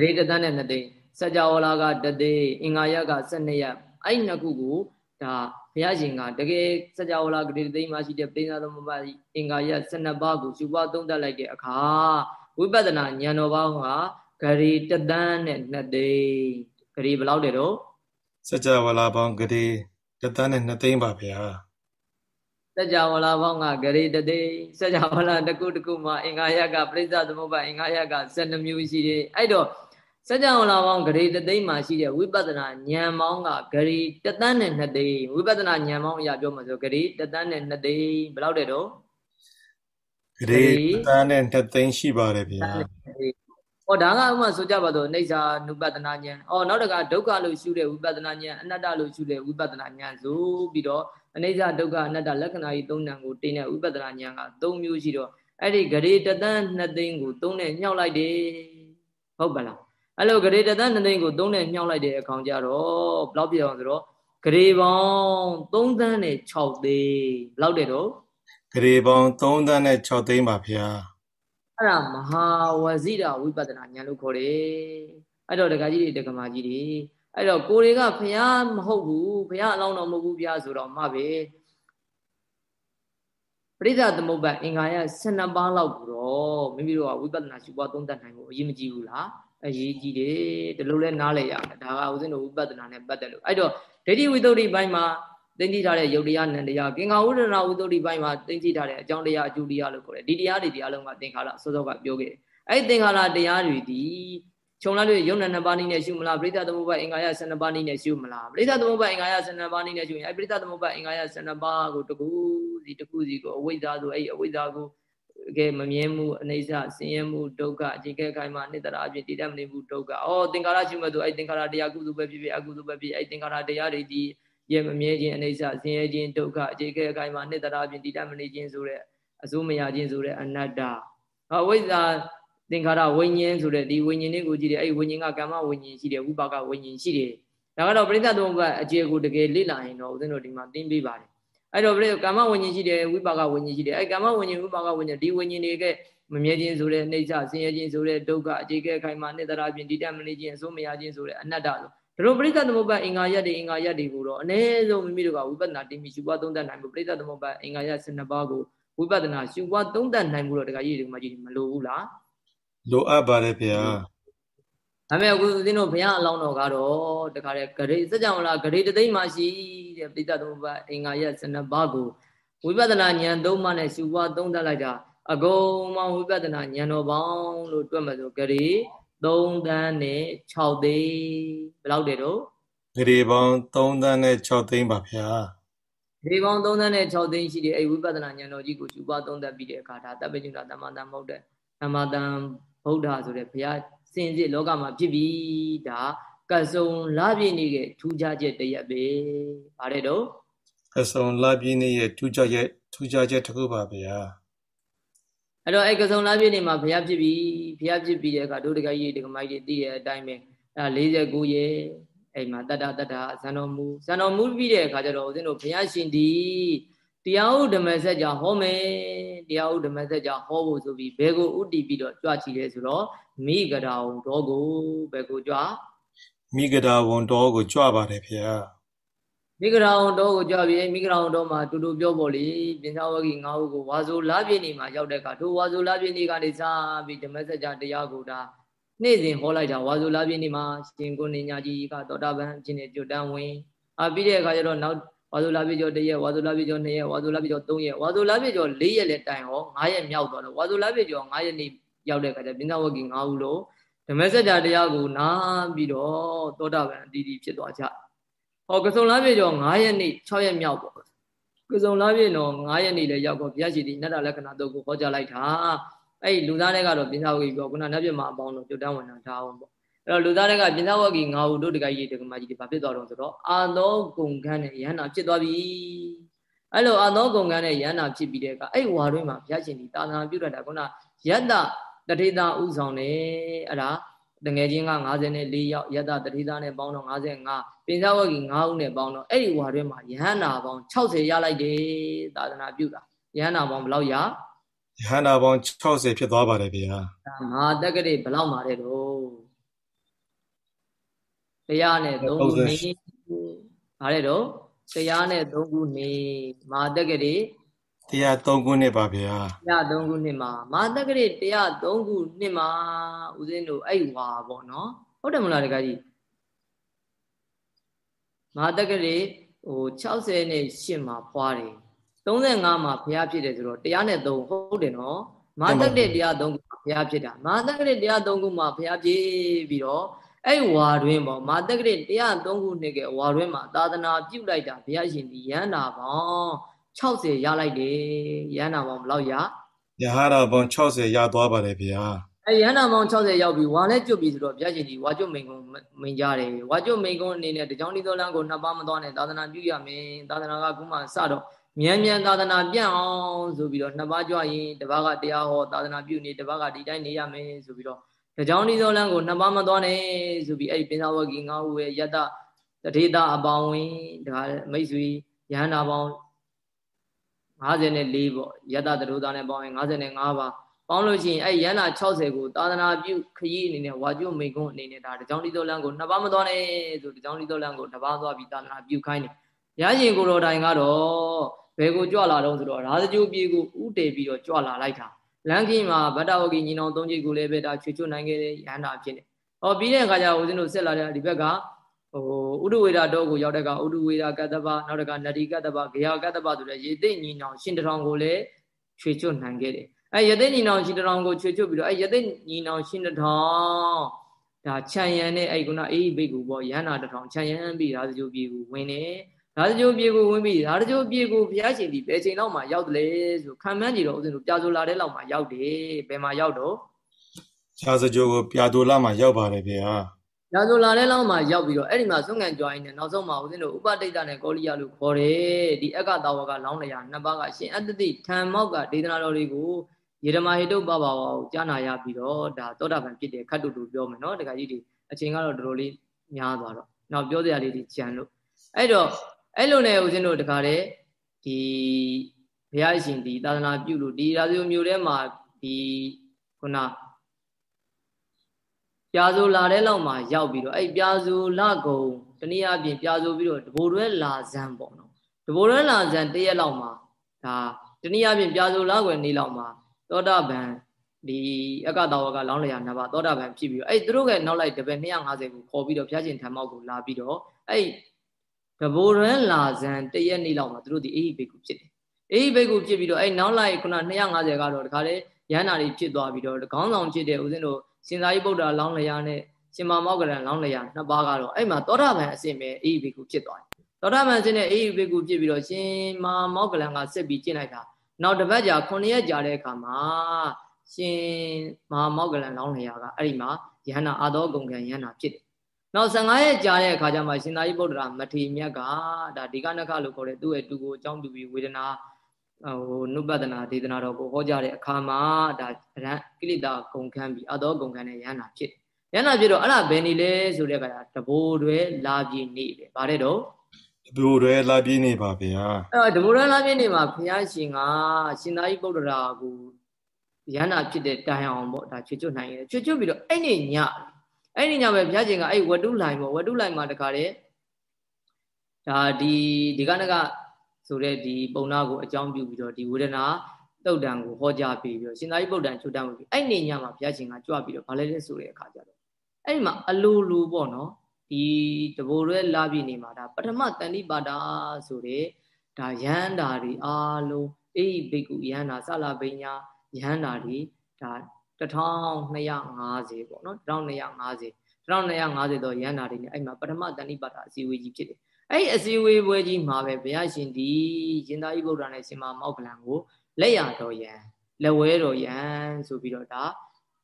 ရေတသန်းနဲ့နှစ်သိန်းစကြဝဠာကတသိန်းအင်္ဂါရက12ရက်အဲ့ဒီနှစ်ခုကိုဒါဘုရားရှင်ကတကယ်စကြဝဠာဂရေတသိန်းမှာရှိတဲ့ပိဿသမပတိအင်္ဂါရ12ပါးကိုယူပသုံးသပ်လိုက်တဲ့အခါဝိပဿနာဉာဏ်တော်ဘောင်းဟာဂရေတသန်းနဲ့နှစ်သိန်းဂရေဘယ်လောက်တယ်တော့စကြဝဠာပေါင်းဂရေတသန်းနဲ့နှစ်သိန်းပါဗျာစကြဝဠာပေါင်းကဂရေတသိန်းစကြဝဠာတစ်ခုတစ်ခုမှာအင်္ဂါရကပြိဿသမုပ္ပါအင်္ဂါရက12မျိုးရှိတယ်အဲ့တော့ စัจ java လာပေါင်းဂရေတသိန်းမှာရှိတဲ့ဝိပဿနာဉာဏ်ပေါင်းကဂရေတသန်းနဲ့2သိန်းဝိပဿနာဉာဏ်ပေါင်းအရာပြောမှာဆိုဂရေတသန်းနဲ့2သိန်းဘယ်လောက်တဲ့တော့ဂရေတန်းနဲ့နှစ်သိန်းရှိပါတယ်ဗျာဟောဒါကဥမာဆိုကြပါတော့အိဋ္ဌာနုပဒနာဉာဏ်အော်နောက်တကဒုက္ခလို့ရှုတဲ့ဝိပဿနာဉာဏ်အနတ္တလို့ရှုတဲ့ဝိပဿနာဉာဏ်ဆိုပြီးတော့အနိစ္စဒုက္ခအနတ္တလက္ခဏာကြီးသုံးဏကိုတင်တဲ့ဝိပဿနာဉာဏ်က၃မျိုးရှိတော့အဲ့ဒီဂရေတသန်းနှစ်သိန်းကိုသုံးနဲ့ညှောက်လိုက်တယ်ဟုတ်ပါလား အဲ့လိုဂရေတသန်းနှစ်သိန်းကိုသုံးနဲ့ညှောက်လိုက်တဲ့အခါကျတော့ဘယ်လောက်ပြအောင်ဆိုတော့ဂရေပေါင်း3သန်းနဲ့6သိန်းဘယ်လောက်တဲ့တော့ဂရေပေါင်း3သန်းနဲ့6သိန်းပါဗျာအဲ့ဒါမဟာဝဇိတာဝိပဿနာဉာဏ်လို့ခေါ်တယ်အဲ့တော့ဒကာကြီးတွေဒကမာကြီးတွေအဲ့တော့ကိုတွေကဖះမဟုတ်ဘူးဖះအလောင်းတော်မဟုတ်ဘူးဗျာဆိုတော့မှပဲပရိသသမုပ္ပါအင်္ဂါရ12ပါးလောက်ကိုတော့မိမိတို့ကဝိပဿနာရှုပွားသုံးသပ်နိုင်ဖို့အရေးမကြီးဘူးလား အရေးကြီးတယ်ဒီလိုလဲနားလည်ရမယ်ဒါကဦးဇင်းတို့ဝိပဿနာနဲ့ပတ်သက်လို့အဲ့တော့ဒိဋ္ဌိဝိသုဒ္ဓိပိုင်းမှာသိသိထားတဲ့ယုတ်တရားနံတရားကင်္ဂါဝိဒနာဝိသုဒ္ဓိပိုင်းမှာသိသိထားတဲ့အကြောင်းတရားအကျိုးတရားလို့ခေါ်တယ်ဒီတရားတွေတရားလုံးကသင်္ခါရစောစောကပြောခဲ့တယ်အဲ့ဒီသင်္ခါရတရားတွေဒီခြုံလိုက်လို့ယုံနာနှစ်ပါးနည်းနဲ့ရှုမလားပရိသသမုပ္ပါအင်္ဂါရ12ပါးနည်းနဲ့ရှုမလားပရိသသမုပ္ပါအင်္ဂါရ12ပါးနည်းနဲ့ရှုရင်အဲပရိသသမုပ္ပါအင်္ဂါရ12ပါးကိုတကူစီတကူစီကိုအဝိဇ္ဇာဆိုအဲ့အဝိဇ္ဇာကို ကဲမမြင်မှုအနေဆဆင်းရဲမှုဒုက္ခအခြေခဲခိုင်မှာနှစ်တရာအဖြစ်တည်တတ်မနေမှုဒုက္ခအော်သင်္ခါရရှုမဲ့သူအဲ့သင်္ခါရတရားကုသိုလ်ပဲဖြစ်ဖြစ်အကုသိုလ်ပဲဖြစ်အဲ့သင်္ခါရတရားတွေဒီရဲ့မမြဲခြင်းအနေဆဆင်းရဲခြင်းဒုက္ခအခြေခဲခိုင်မှာနှစ်တရာအဖြစ်တည်တတ်မနေခြင်းဆိုတဲ့အစိုးမရခြင်းဆိုတဲ့အနတ္တအဝိဇ္ဇာသင်္ခါရဝိညာဉ်ဆိုတဲ့ဒီဝိညာဉ်လေးကိုကြည့်တယ်အဲ့ဒီဝိညာဉ်ကကာမဝိညာဉ်ရှိတယ်ဝိပါကဝိညာဉ်ရှိတယ်ဒါကတော့ပရိသတ်သုံးပတ်အခြေကိုတကယ်လေ့လာရင်တော့ဦးဇင်းတို့ဒီမှာသင်ပေးပါတယ် အဲ့တော့ကာမဝိညာဉ်ရှိတယ်ဝိပါကဝိညာဉ်ရှိတယ်အဲ့ကာမဝိညာဉ်ဝိပါကဝိညာဉ်ဒီဝိညာဉ်တွေကမမြဲခြင်းဆိုတဲ့အိဋ္ဌဆင်းရဲခြင်းဆိုတဲ့ဒုက္ခအခြေခဲခိုင်မာနှစ်တရာပြင်ဒီတတ်မနေခြင်းအစိုးမရခြင်းဆိုတဲ့အနတ္တဆိုဒါလိုပရိသတ်သမုပ္ပါအင်္ဂါရက်တွေအင်္ဂါရက်တွေကိုတော့အ ਨੇ ဆုံးမိမိတို့ကဝိပဿနာတင်ပြီးရှုပွားသုံးသပ်နိုင်ဖို့ပရိသတ်သမုပ္ပါအင်္ဂါရက်12ပါးကိုဝိပဿနာရှုပွားသုံးသပ်နိုင်မှုတော့တခါကြီးဒီမှာကြီးမလိုဘူးလားလိုအပ်ပါတယ်ဗျာ ဒါပေမဲ့အခုဦးဇင်းတို့ဘုရားအလောင်းတော်ကတော့တခါလေဂရိစကြဝဠာဂရိတသိမ့်မှရှိတဲ့ပိဋကသမုပ္ပါအင်္ဂါရ12ပါးကိုဝိပဿနာဉာဏ်သုံးပါးနဲ့ရှုပွားသုံးသပ်လိုက်တာအကုန်မှဝိပဿနာဉာဏ်တော်ပေါင်းလို့တွက်မှဆိုဂရိ3သန်းနဲ့6သိန်းဘယ်လောက်တည်းတော့ဂရိပေါင်း3သန်းနဲ့6သိန်းပါဗျာဂရိပေါင်း3သန်းနဲ့6သိန်းရှိတယ်အဲ့ဝိပဿနာဉာဏ်တော်ကြီးကိုရှုပွားသုံးသပ်ပြီးတဲ့အခါဒါတပ်ပကျွဏသမ္မာတမဟုတ်တဲ့သမ္မာတံဗုဒ္ဓဆိုတဲ့ဘုရား စင်စစ်လောကမှာဖြစ်ပြီဒါကဆုံလာပြည့်နေရဲ့ထူးခြားချက်တရက်ပဲဗါတဲ့တော့ကဆုံလာပြည့်နေရဲ့ထူးခြားချက်ထူးခြားချက်တစ်ခုပါဗျာအဲ့တော့အဲ့ကဆုံလာပြည့်နေမှာဘုရားဖြစ်ပြီဘုရားဖြစ်ပြီးတဲ့အခါဒုဒကကြီးဒကမကြီးသိတဲ့အတိုင်းပဲအဲ့49ရဲ့အဲ့မှာတတ္တတတ္တဇန်တော်မူဇန်တော်မူပြီးတဲ့အခါကျတော့ဦးဇင်းတို့ဘုရားရှင်ဒီတရားဥဓမ္မစကြာဟောမယ်တရားဥဓမ္မစကြာဟောဖို့ဆိုပြီးဘယ်ကိုဥတည်ပြီးတော့ကြွချီလဲဆိုတော့ မိဂရာဝံတော်ကိုဘယ်ကိုကြွမိဂရာဝံတော်ကိုကြွပါတယ်ဖေဟာမိဂရာဝံတော်ကိုကြွပြီးမိဂရာဝံတော်မှာတူတူပြောပေါ်လေပြင်သာဝဂီ၅ခုကိုဝါဆိုလာပြည့်နေမှာရောက်တဲ့အခါတို့ဝါဆိုလာပြည့်နေကနေစပြီးဓမ္မစကြာတရားကိုဒါနေ့စဉ်ဟောလိုက်တာဝါဆိုလာပြည့်နေမှာရှင်ကိုနေညာကြီးကသောတာပန်ခြင်းနဲ့ကြွတန်းဝင်အာပြီးတဲ့အခါကျတော့နောက်ဝါဇုလာပြည့်ကျော်1ရက်ဝါဇုလာပြည့်ကျော်2ရက်ဝါဇုလာပြည့်ကျော်3ရက်ဝါဇုလာပြည့်ကျော်4ရက်လည်းတိုင်ဟော9ရက်မြောက်သွားတော့ဝါဇုလာပြည့်ကျော်9ရက်နေ့ ရောက်တဲ့အခါကျပြင်သာဝဂီ9ဦးလို့ဓမ္မစကြာတရားကိုနားပြီးတော့သောတာပန်အတီးတီးဖြစ်သွားကြဟောကစုံလာပြည့်ကျော်9ရက်နေ့6ရက်မြောက်ပေါ့ကစုံလာပြည့်တော့9ရက်နေ့လည်းရောက်တော့ဘုရားရှိခိုးနတ္တလက္ခဏာတို့ကိုဟောကြားလိုက်တာအဲ့လူသားတွေကတော့ပြင်သာဝဂီပြောခုနနတ်ပြမအပေါင်းတို့ကြွတန်းဝင်တာဒါအောင်ပေါ့အဲ့တော့လူသားတွေကပြင်သာဝဂီငါဟုတို့တကကြီးတကမကြီးတွေဘာဖြစ်သွားတော့ဆိုတော့အာသောကုံခန်းနဲ့ယန္နာဖြစ်သွားပြီအဲ့လိုအာသောကုံခန်းနဲ့ယန္နာဖြစ်ပြီးတဲ့အခါအဲ့ဝါတွင်းမှာဘုရားရှင်ဒီတာသနာပြုတတ်တာခုနယတ္တ တထေတာဥဆောင်တယ်အဲ့ဒါတငယ်ချင်းက54ယောက်ယတ္တတထေတာနဲ့ပေါင်းတော့55ပြင်သာဝဂီ9ဦးနဲ့ပေါင်းတော့အဲ့ဒီဝါတွင်းမှာယန္နာပေါင်း60ရလိုက်တယ်သာသနာပြုတာယန္နာပေါင်းဘယ်လောက်ရယန္နာပေါင်း60ဖြစ်သွားပါတယ်ဗျာငါတက္ကတိဘယ်လောက်มาတဲ့တော့တရားနဲ့သုံးခုနေဗါတဲ့တော့တရားနဲ့သုံးခုနေမာတက္ကတိတရား သုံးခုနှစ်ပါဗျာတရားသုံးခုနှစ်မှာမာတက္ကတိတရားသုံးခုနှစ်မှာဦးဇင်းတို့အဲ့ဝါပေါ့နော်ဟုတ်တယ်မလားတကကြီးမာတက္ကတိဟို60နဲ့8မှာဖွာတယ်35မှာဘုရားဖြစ်တယ်ဆိုတော့တရားနဲ့3ဟုတ်တယ်နော်မာတက္ကတိတရား3ခုဘုရားဖြစ်တာမာတက္ကတိတရား3ခုမှာဘုရားဖြစ်ပြီးတော့အဲ့ဝါတွင်ပေါ့မာတက္ကရ103ခုနှစ်ကဝါတွင်မှာသာသနာပြုလိုက်တာဘုရားရှင်ဒီရဟန္တာပေါင်း 60ရလိုက်တယ်ရဟန္တာပေါင်းဘယ်လောက်ရယဟရာပေါင်း60ရသွားပါတယ်ဗျာအဲယဟနာပေါင်း60ရောက်ပြီဝါလဲကျွတ်ပြီဆိုတော့ဘုရားရှင်ကြီးဝါကျွတ်မိန်ကုန်းမိန်ကြတယ်ဝါကျွတ်မိန်ကုန်းအနေနဲ့တကြောင်ဒီသောလမ်းကိုနှစ်ပါးမသွားနဲ့သာသနာပြုရမယ်သာသနာကခုမှစတော့မြန်မြန်သာသနာပြန့်အောင်ဆိုပြီးတော့နှစ်ပါးကြွရင်တစ်ပါးကတရားဟောသာသနာပြုနေတစ်ပါးကဒီတိုင်းနေရမယ်ဆိုပြီးတော့တကြောင်ဒီသောလမ်းကိုနှစ်ပါးမသွားနဲ့ဆိုပြီးအဲ့ဒီပင်သာဝဂီငါးဦးရဲ့ယတတထေတာအပေါင်းဝင်ဒါမိတ်ဆွေယဟန္တာပေါင်း 54ပေါ့ယတတရုသားနဲ့ပေါင်းရင်55ပါပေါင်းလို့ရှိရင်အဲ့ရဟန္တာ60ကိုသာသနာပြုခရီးအနေနဲ့ဝါကျွမိန်ကုန်းအနေနဲ့ဒါတကြောင်ဒီသောလမ်းကိုနှစ်ပါးမသွားနဲ့ဆိုတကြောင်ဒီသောလမ်းကိုတစ်ပါးသွားပြီးသာသနာပြုခိုင်းတယ်ရရင်ကိုတော်တိုင်ကတော့ဘယ်ကိုကြွလာတော့ဆိုတော့ရာဇကြိုးပြေကိုဥတည်ပြီးတော့ကြွလာလိုက်တာလမ်းကြီးမှာဗတ္တဝဂီညီနောင်သုံးချိတ်ကိုလည်းပဲဒါချွေချွတ်နိုင်ခဲ့တဲ့ရဟန္တာဖြစ်နေ။ဟောပြီးတဲ့အခါကျဦးဇင်းတို့ဆက်လာတဲ့ဒီဘက်က ဟိုဥဒဝေဒတော့ကိုရောက်တဲ့ကဥဒဝေဒကတ္တပနောက်တကနတိကတ္တပဂေယကတ္တပဆိုတဲ့ရေသိညီနောင်ရှင်တထောင်ကိုလည်းချွေချွတ်နိုင်ခဲ့တယ်။အဲရေသိညီနောင်ရှင်တထောင်ကိုချွေချွတ်ပြီးတော့အဲရေသိညီနောင်ရှင်တထောင်ဒါခြံရံနဲ့အဲ့ကုနာအေးဘိတ်ကူပေါ့ရဟန္တာတထောင်ခြံရံပြီးရာဇကြိုပြေကိုဝင်နေဓာတကြိုပြေကိုဝင်ပြီးဓာတကြိုပြေကိုဘုရားရှင်ဒီဘယ်ချိန်လောက်မှရောက်တယ်လဲဆိုခံမှန်းကြည့်တော့ဦးဇင်းတို့ပြာဆိုလာတဲ့လောက်မှရောက်တယ်ဘယ်မှာရောက်တော့ရာဇကြိုကိုပြာတိုလာမှရောက်ပါတယ်ဗျာ ရာဇိုလာတဲ့လောက်မှရောက်ပြီးတော့အဲ့ဒီမှာသွန်ကန်ကြွားရင်းနဲ့နောက်ဆုံးမှာဦးဇင်းတို့ဥပဒိတ်တနဲ့ကောလိယလို့ခေါ်တယ်ဒီအက္ခတာဝကလောင်းလျာနှစ်ပါးကရှင်အတ္တိထံမောက်ကဒေသနာတော်တွေကိုယေရမဟိတုပပဝါကိုကြားနာရပြီးတော့ဒါသောတာပန်ဖြစ်တယ်ခတ်တူတူပြောမယ်နော်တခါကြီးဒီအချိန်ကတော့တော်တော်လေးများသွားတော့နောက်ပြောစရာလေးတွေကြံလို့အဲ့တော့အဲ့လိုနဲ့ဦးဇင်းတို့တခါတည်းဒီဘုရားရှင်ဒီသာသနာပြုလို့ဒီရာဇိုမျိုးထဲမှာဒီခုန ပြာဆိုလာတဲ့လောက်မှာရောက်ပြီးတော့အဲ့ပြာဆိုလကုံတနည်းအားဖြင့်ပြာဆိုပြီးတော့တဘိုးတွဲလာဇန်ပေါ့နော်တဘိုးတွဲလာဇန်တရက်လောက်မှာဒါတနည်းအားဖြင့်ပြာဆိုလကွယ်နေလောက်မှာသောတာပန်ဒီအကတောဝကလောင်းလျာနဘာသောတာပန်ဖြစ်ပြီးတော့အဲ့သူတို့ကနောက်လိုက်တပည့်250ကိုခေါ်ပြီးတော့ဘုရားရှင်ထံမောက်ကိုလာပြီးတော့အဲ့တဘိုးရန်လာဇန်တရက်နေ့လောက်မှာသူတို့ဒီအေဟိဘိကုဖြစ်တယ်အေဟိဘိကုဖြစ်ပြီးတော့အဲ့နောက်လိုက်ခုန250ကတော့တခါလေရဟန္တာတွေဖြစ်သွားပြီးတော့ခေါင်းဆောင်ဖြစ်တဲ့ဦးဇင်းတို့ ရှင်သာရိပုတ္တရာလောင်းလျာနဲ့ရှင်မမောက္ကရန်လောင်းလျာနှစ်ပါးကတော့အဲ့မှာသောတာပန်အစဉ်ပဲအေဟိဘိကုဖြစ်သွားတယ်သောတာပန်အစဉ်နဲ့အေဟိဘိကုဖြစ်ပြီးတော့ရှင်မမောက္ကရန်ကဆက်ပြီးကျင့်လိုက်တာနောက်တစ်ပတ်ကြာ9ရက်ကြာတဲ့အခါမှာရှင်မမောက္ကလန်လောင်းလျာကအဲ့ဒီမှာယဟန္တာအာသောဂုံကံယဟန္တာဖြစ်တယ်နောက်15ရက်ကြာတဲ့အခါကျမှရှင်သာရိပုတ္တရာမထေမြတ်ကဒါဒီကနခလို့ခေါ်တဲ့သူ့ရဲ့တူကိုအကြောင်းပြုပြီးဝေဒနာ ဟိုနုပဒနာဒေသနာတော်ကိုဟောကြားတဲ့အခါမှာဒါရန်ကိလေသာဂုံခန်းပြီးအသောဂုံခန်းနဲ့ရဟန္တာဖြစ်ရဟန္တာဖြစ်တော့အဲ့ဒါဘယ်နေလဲဆိုတဲ့အခါတဘိုးတွေလာပြီးနေပဲဗါတဲ့တော့တဘိုးတွေလာပြီးနေပါဗျာအဲ့တော့တဘိုးတွေလာပြီးနေမှာဘုရားရှင်ကရှင်သာရိပုတ္တရာကိုရဟန္တာဖြစ်တဲ့တိုင်အောင်ပေါ့ဒါချွတ်ချွတ်နိုင်တယ်ချွတ်ချွတ်ပြီးတော့အဲ့နေညအဲ့ဒီညပဲဘုရားရှင်ကအဲ့ဝတ္ထုလိုင်ပေါ့ဝတ္ထုလိုင်မှာတခါတည်းဒါဒီဒီကနက ဆိုတဲ့ဒီပုံနာကိုအကြောင်းပြုပြီးတော့ဒီဝေဒနာတုတ်တံကိုဟောကြားပြီးပြီးတော့ရှင်သာရိပုတ္တန်ချွတ်တံပြီးအဲ့နေညမှာဘုရားရှင်ကကြွပြီးတော့ဗာလဲလဲဆိုတဲ့အခါကျတော့အဲ့ဒီမှာအလိုလိုပေါ့နော်ဒီတဘိုရဲလာပြီနေမှာဒါပထမတန်တိပါတာဆိုတဲ့ဒါယန္တာတွေအားလုံးအေးဘိက္ခုယန္တာဆလာပညာယန္တာတွေဒါ1250ပေါ့နော်1250 1250တော့ရန်နာတွေနဲ့အဲ့မှာပထမတဏိပါဒအစည်းအဝေးကြီးဖြစ်တယ် အဲ့ဒီအစည်းအဝေးပွဲကြီးမှာပဲဘုရားရှင်ဒီရှင်သာရိပုတ္တရာနဲ့ရှင်မမောက္ကလံကိုလက်ရတော်ယံလက်ဝဲတော်ယံဆိုပြီးတော့ဒါ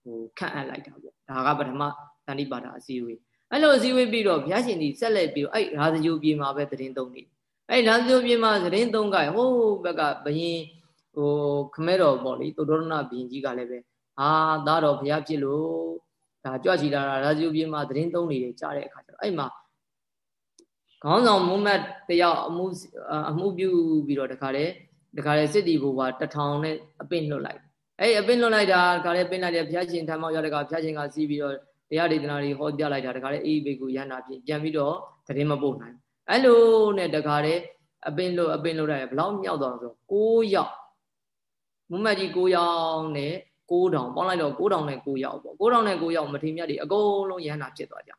ဟိုခန့်အပ်လိုက်တာပေါ့ဒါကပထမတဏိပါဒအစည်းအဝေးအဲ့လိုအစည်းအဝေးပြီးတော့ဘုရားရှင်ဒီဆက်လက်ပြီးတော့အဲ့ရာဇဂိုပြေမှာပဲသတင်းသုံးနေအဲ့ရာဇဂိုပြေမှာသတင်းသုံးကဟိုးဘက်ကဘယင်ဟိုခမဲတော်ပေါ့လေသုဒ္ဓရဏဘယင်ကြီးကလည်းပဲအာသားတော်ဘုရားဖြစ်လို့ဒါကြွချီလာတာရာဇီယပြေမှာသတင်းသုံးနေတယ်ကြားတဲ့အခါကျတော့အဲ့မှာ ခေါင်းဆောင်မုမတ်တယောက်အမှုအမှုပြုပြီးတော့တခါလေတခါလေစစ်တီဘိုးကတထောင်နဲ့အပင့်လွတ်လိုက်အဲ့အပင့်လွတ်လိုက်တာတခါလေပင့်လိုက်တယ်ဘုရားရှင်ထမ်းမောက်ရတဲ့ကဘုရားရှင်ကစီးပြီးတော့တရားဒေသနာတွေဟောပြလိုက်တာတခါလေအေးဘေကူရဟနာပြင်ပြန်ပြီးတော့သတင်းမပို့နိုင်အဲ့လိုနဲ့တခါလေအပင့်လွတ်အပင့်လွတ်လိုက်ဘယ်လောက်မြောက်သွားဆို6ယောက်မုမတ်ကြီး6ယောက်နဲ့6000ပေါင်းလိုက်တော့9000နဲ့9ရောက်ပေါ့9000နဲ့9ရောက်မထေမြတ်တွေအကုန်လုံးရဟန္တာဖြစ်သွားကြ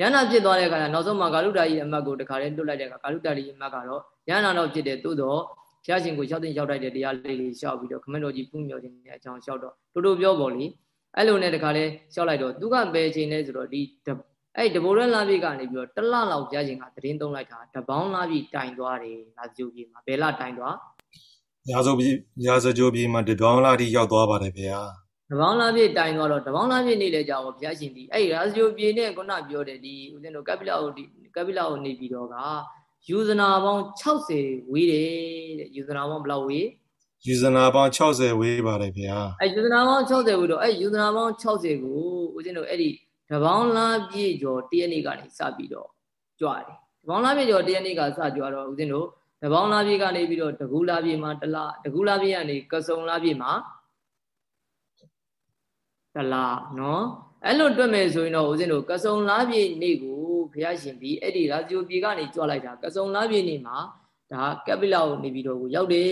ရဟန္တာဖြစ်သွားတဲ့အခါကျနောက်ဆုံးမှာဂါလုတာကြီးအမတ်ကိုတခါတည်းတွတ်လိုက်တဲ့အခါဂါလုတာကြီးအမတ်ကတော့ရဟန္တာတော့ဖြစ်တယ်သို့တော့ဘုရားရှင်ကိုလျှောက်တင်လျှောက်တိုက်တဲ့တရားလေးလေးလျှောက်ပြီးတော့ခမင်းတော်ကြီးပူမြော်ခြင်းနဲ့အကြောင်းလျှောက်တော့တူတူပြောပေါ်လीအဲ့လိုနဲ့တခါလဲလျှောက်လိုက်တော့သူကဘယ်ချိန်လဲဆိုတော့ဒီအဲ့တဘိုးရဲလာပြီကနေပြီးတော့တလလောက်ဘုရားရှင်ကသတင်းသုံးလိုက်တာတပေါင်းလာပြီတိုင်သွားတယ်လာကြိုကြီးမှာဘယ်လတိုင်သွားရာဇပြည်ရာဇကြိုပြည်မှာတပေါင်းလာတိရောက်သွားပါတယ်ဗျာ တပေါင်းလာပြည့်တိုင်သွားတော့တပေါင်းလာပြည့်နေလေကြောင်ဘုရားရှင်ဒီအဲ့ရာဇကြိုပြည်နဲ့ခုနပြောတဲ့ဒီဦးဇင်းတို့ကပိလဟုတ်ဒီကပိလဟုတ်နေပြီးတော့ကယူဇနာပေါင်း60ဝေးတယ်တဲ့ယူဇနာပေါင်းဘယ်လောက်ဝေးယူဇနာပေါင်း60ဝေးပါတယ်ဗျာအဲယူဇနာပေါင်း60ဝေးတော့အဲယူဇနာပေါင်း60ကိုဦးဇင်းတို့အဲ့ဒီတပေါင်းလားပြည့်ကျော်တရက်နေ့ကနေစပြီးတော့ကြွားတယ်တပေါင်းလားပြည့်ကျော်တရက်နေ့ကစကြွားတော့ဦးဇင်းတို့တပေါင်းလားပြည့်ကနေပြီးတော့တကူလားပြည့်မှာတလားတကူလားပြည့်ကနေကစုံလားပြည့်မှာ တလားနော်အဲ့လိုတွက်မယ်ဆိုရင်တော့ဦးဇင်းတို့ကစုံလားပြည့်နေ့ကိုဘုရားရှင်ပြီးအဲ့ဒီရာဇိုပြေကနေကြွလိုက်တာကစုံလားပြည့်နေ့မှာဒါကပိလကိုနေပြီးတော့ကိုရောက်တယ်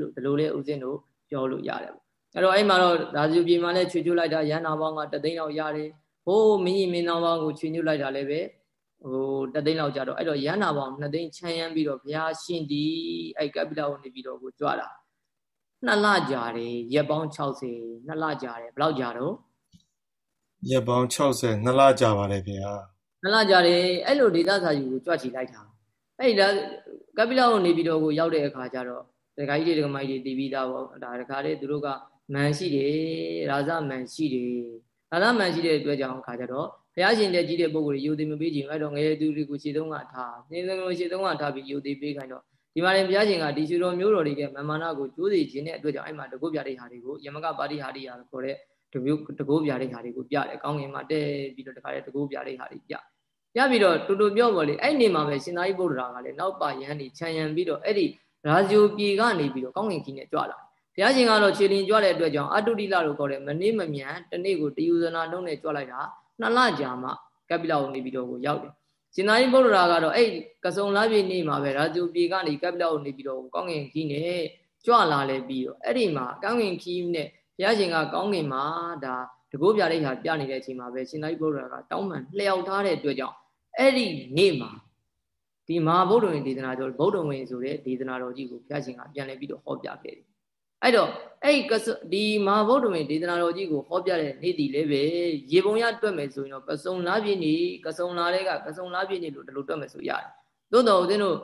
လို့ဒီလိုလေးဦးဇင်းတို့ပြောလို့ရတယ်ပေါ့အဲ့တော့အဲ့မှာတော့ရာဇိုပြေမှာလည်းချွေချွလိုက်တာရဟနာပေါင်းကတသိန်းလောက်ရတယ်ဟိုးမင်းကြီးမင်းသားပေါင်းကိုချွေညွတ်လိုက်တာလည်းပဲဟိုတသိန်းလောက်ကြတော့အဲ့တော့ရဟနာပေါင်း2သိန်းချမ်းရမ်းပြီးတော့ဘုရားရှင်ဒီအဲ့ကပိလကိုနေပြီးတော့ကိုကြွတာ နှစ်လကြာတယ်ရက်ပေါင်း60နှစ်လကြာတယ်ဘယ်လောက်ကြာတော့ရက်ပေါင်း60နှစ်လကြာပါတယ်ဗျာနှစ်လကြာတယ်အဲ့လိုဒေတာစာယူကိုကြွချီလိုက်တာအဲ့ဒါကပိလကိုနေပြီးတော့ကိုရောက်တဲ့အခါကျတော့ဒကာကြီးတွေဒကာမကြီးတွေတည်ပြီးသားပေါ့ဒါဒကာတွေသူတို့ကမန်ရှိတယ်ရာဇမန်ရှိတယ်ရာဇမန်ရှိတဲ့အတွက်ကြောင့်အခါကျတော့ဘုရားရှင်တဲ့ကြီးတဲ့ပုဂ္ဂိုလ်တွေယူသေးမပေးချင်အဲ့တော့ငယ်သူတွေကိုခြေသုံးကထားနေသုံးခြေသုံးကထားပြီးယူသေးပေးခိုင်းတော့ ဒီမှာရင်ဘုရားရှင်ကဒီရွှေတော်မျိုးတော်တွေကမမနာကိုကျိုးစီခြင်းတဲ့အတွက်ကြောင့်အဲ့မှာတကုတ်ပြတဲ့ဟာတွေကိုယမကပါတိဟာရိယာခေါ်တဲ့တမျိုးတကုတ်ပြတဲ့ဟာတွေကိုပြတယ်ကောင်းငင်မှာတဲပြီးတော့တခါတည်းတကုတ်ပြတဲ့ဟာတွေပြပြပြီးတော့တူတူပြောပေါ်လေအဲ့နေမှာပဲရှင်သာရိပုတ္တရာကလည်းနောက်ပါယဟန်နေခြံရံပြီးတော့အဲ့ဒီရာဇိုပြေကနေပြီးတော့ကောင်းငင်ကြီးနဲ့ကြွလာဘုရားရှင်ကတော့ခြေလင်ကြွတဲ့အတွက်ကြောင့်အတုတိလလို့ခေါ်တဲ့မနေ့မမြန်တနေ့ကိုတယူဇနာနှုံးနဲ့ကြွလိုက်တာနှစ်လကြာမှကပိလကိုနေပြီးတော့ကိုရောက်တယ် ရှင်သာရိပုတ္တရာကတော့အဲ့ကစုံလာပြည့်နေ့မှာပဲရာဇိုပြေကနေကပိလကိုနေပြီးတော့ကောင်းငင်ကြီးနဲ့ကြွလာလဲပြီးတော့အဲ့ဒီမှာကောင်းငင်ကြီးနဲ့ဘုရားရှင်ကကောင်းငင်မှာဒါတကိုးပြတဲ့ဟာပြနေတဲ့အချိန်မှာပဲရှင်သာရိပုတ္တရာကတောင်းပန်လျှောက်ထားတဲ့အတွက်ကြောင့်အဲ့ဒီနေ့မှာဒီမဟာဗုဒ္ဓဝင်ဒေသနာတော်ဗုဒ္ဓဝင်ဆိုတဲ့ဒေသနာတော်ကြီးကိုဘုရားရှင်ကပြန်လည်ပြီးတော့ဟောပြခဲ့တယ် အဲ့တော့အဲ့ဒီမဟာဗုဒ္ဓဝင်ဒေသနာတော်ကြီးကိုဟောပြတဲ့နေ့တည်လည်းပဲရေပုံရတွက်မယ်ဆိုရင်တော့ကစုံလားပြည့်နေကစုံလားတဲ့ကကစုံလားပြည့်နေလို့ဒီလိုတွက်မယ်ဆိုရတယ်သို့တော်ဦးဇင်းတို့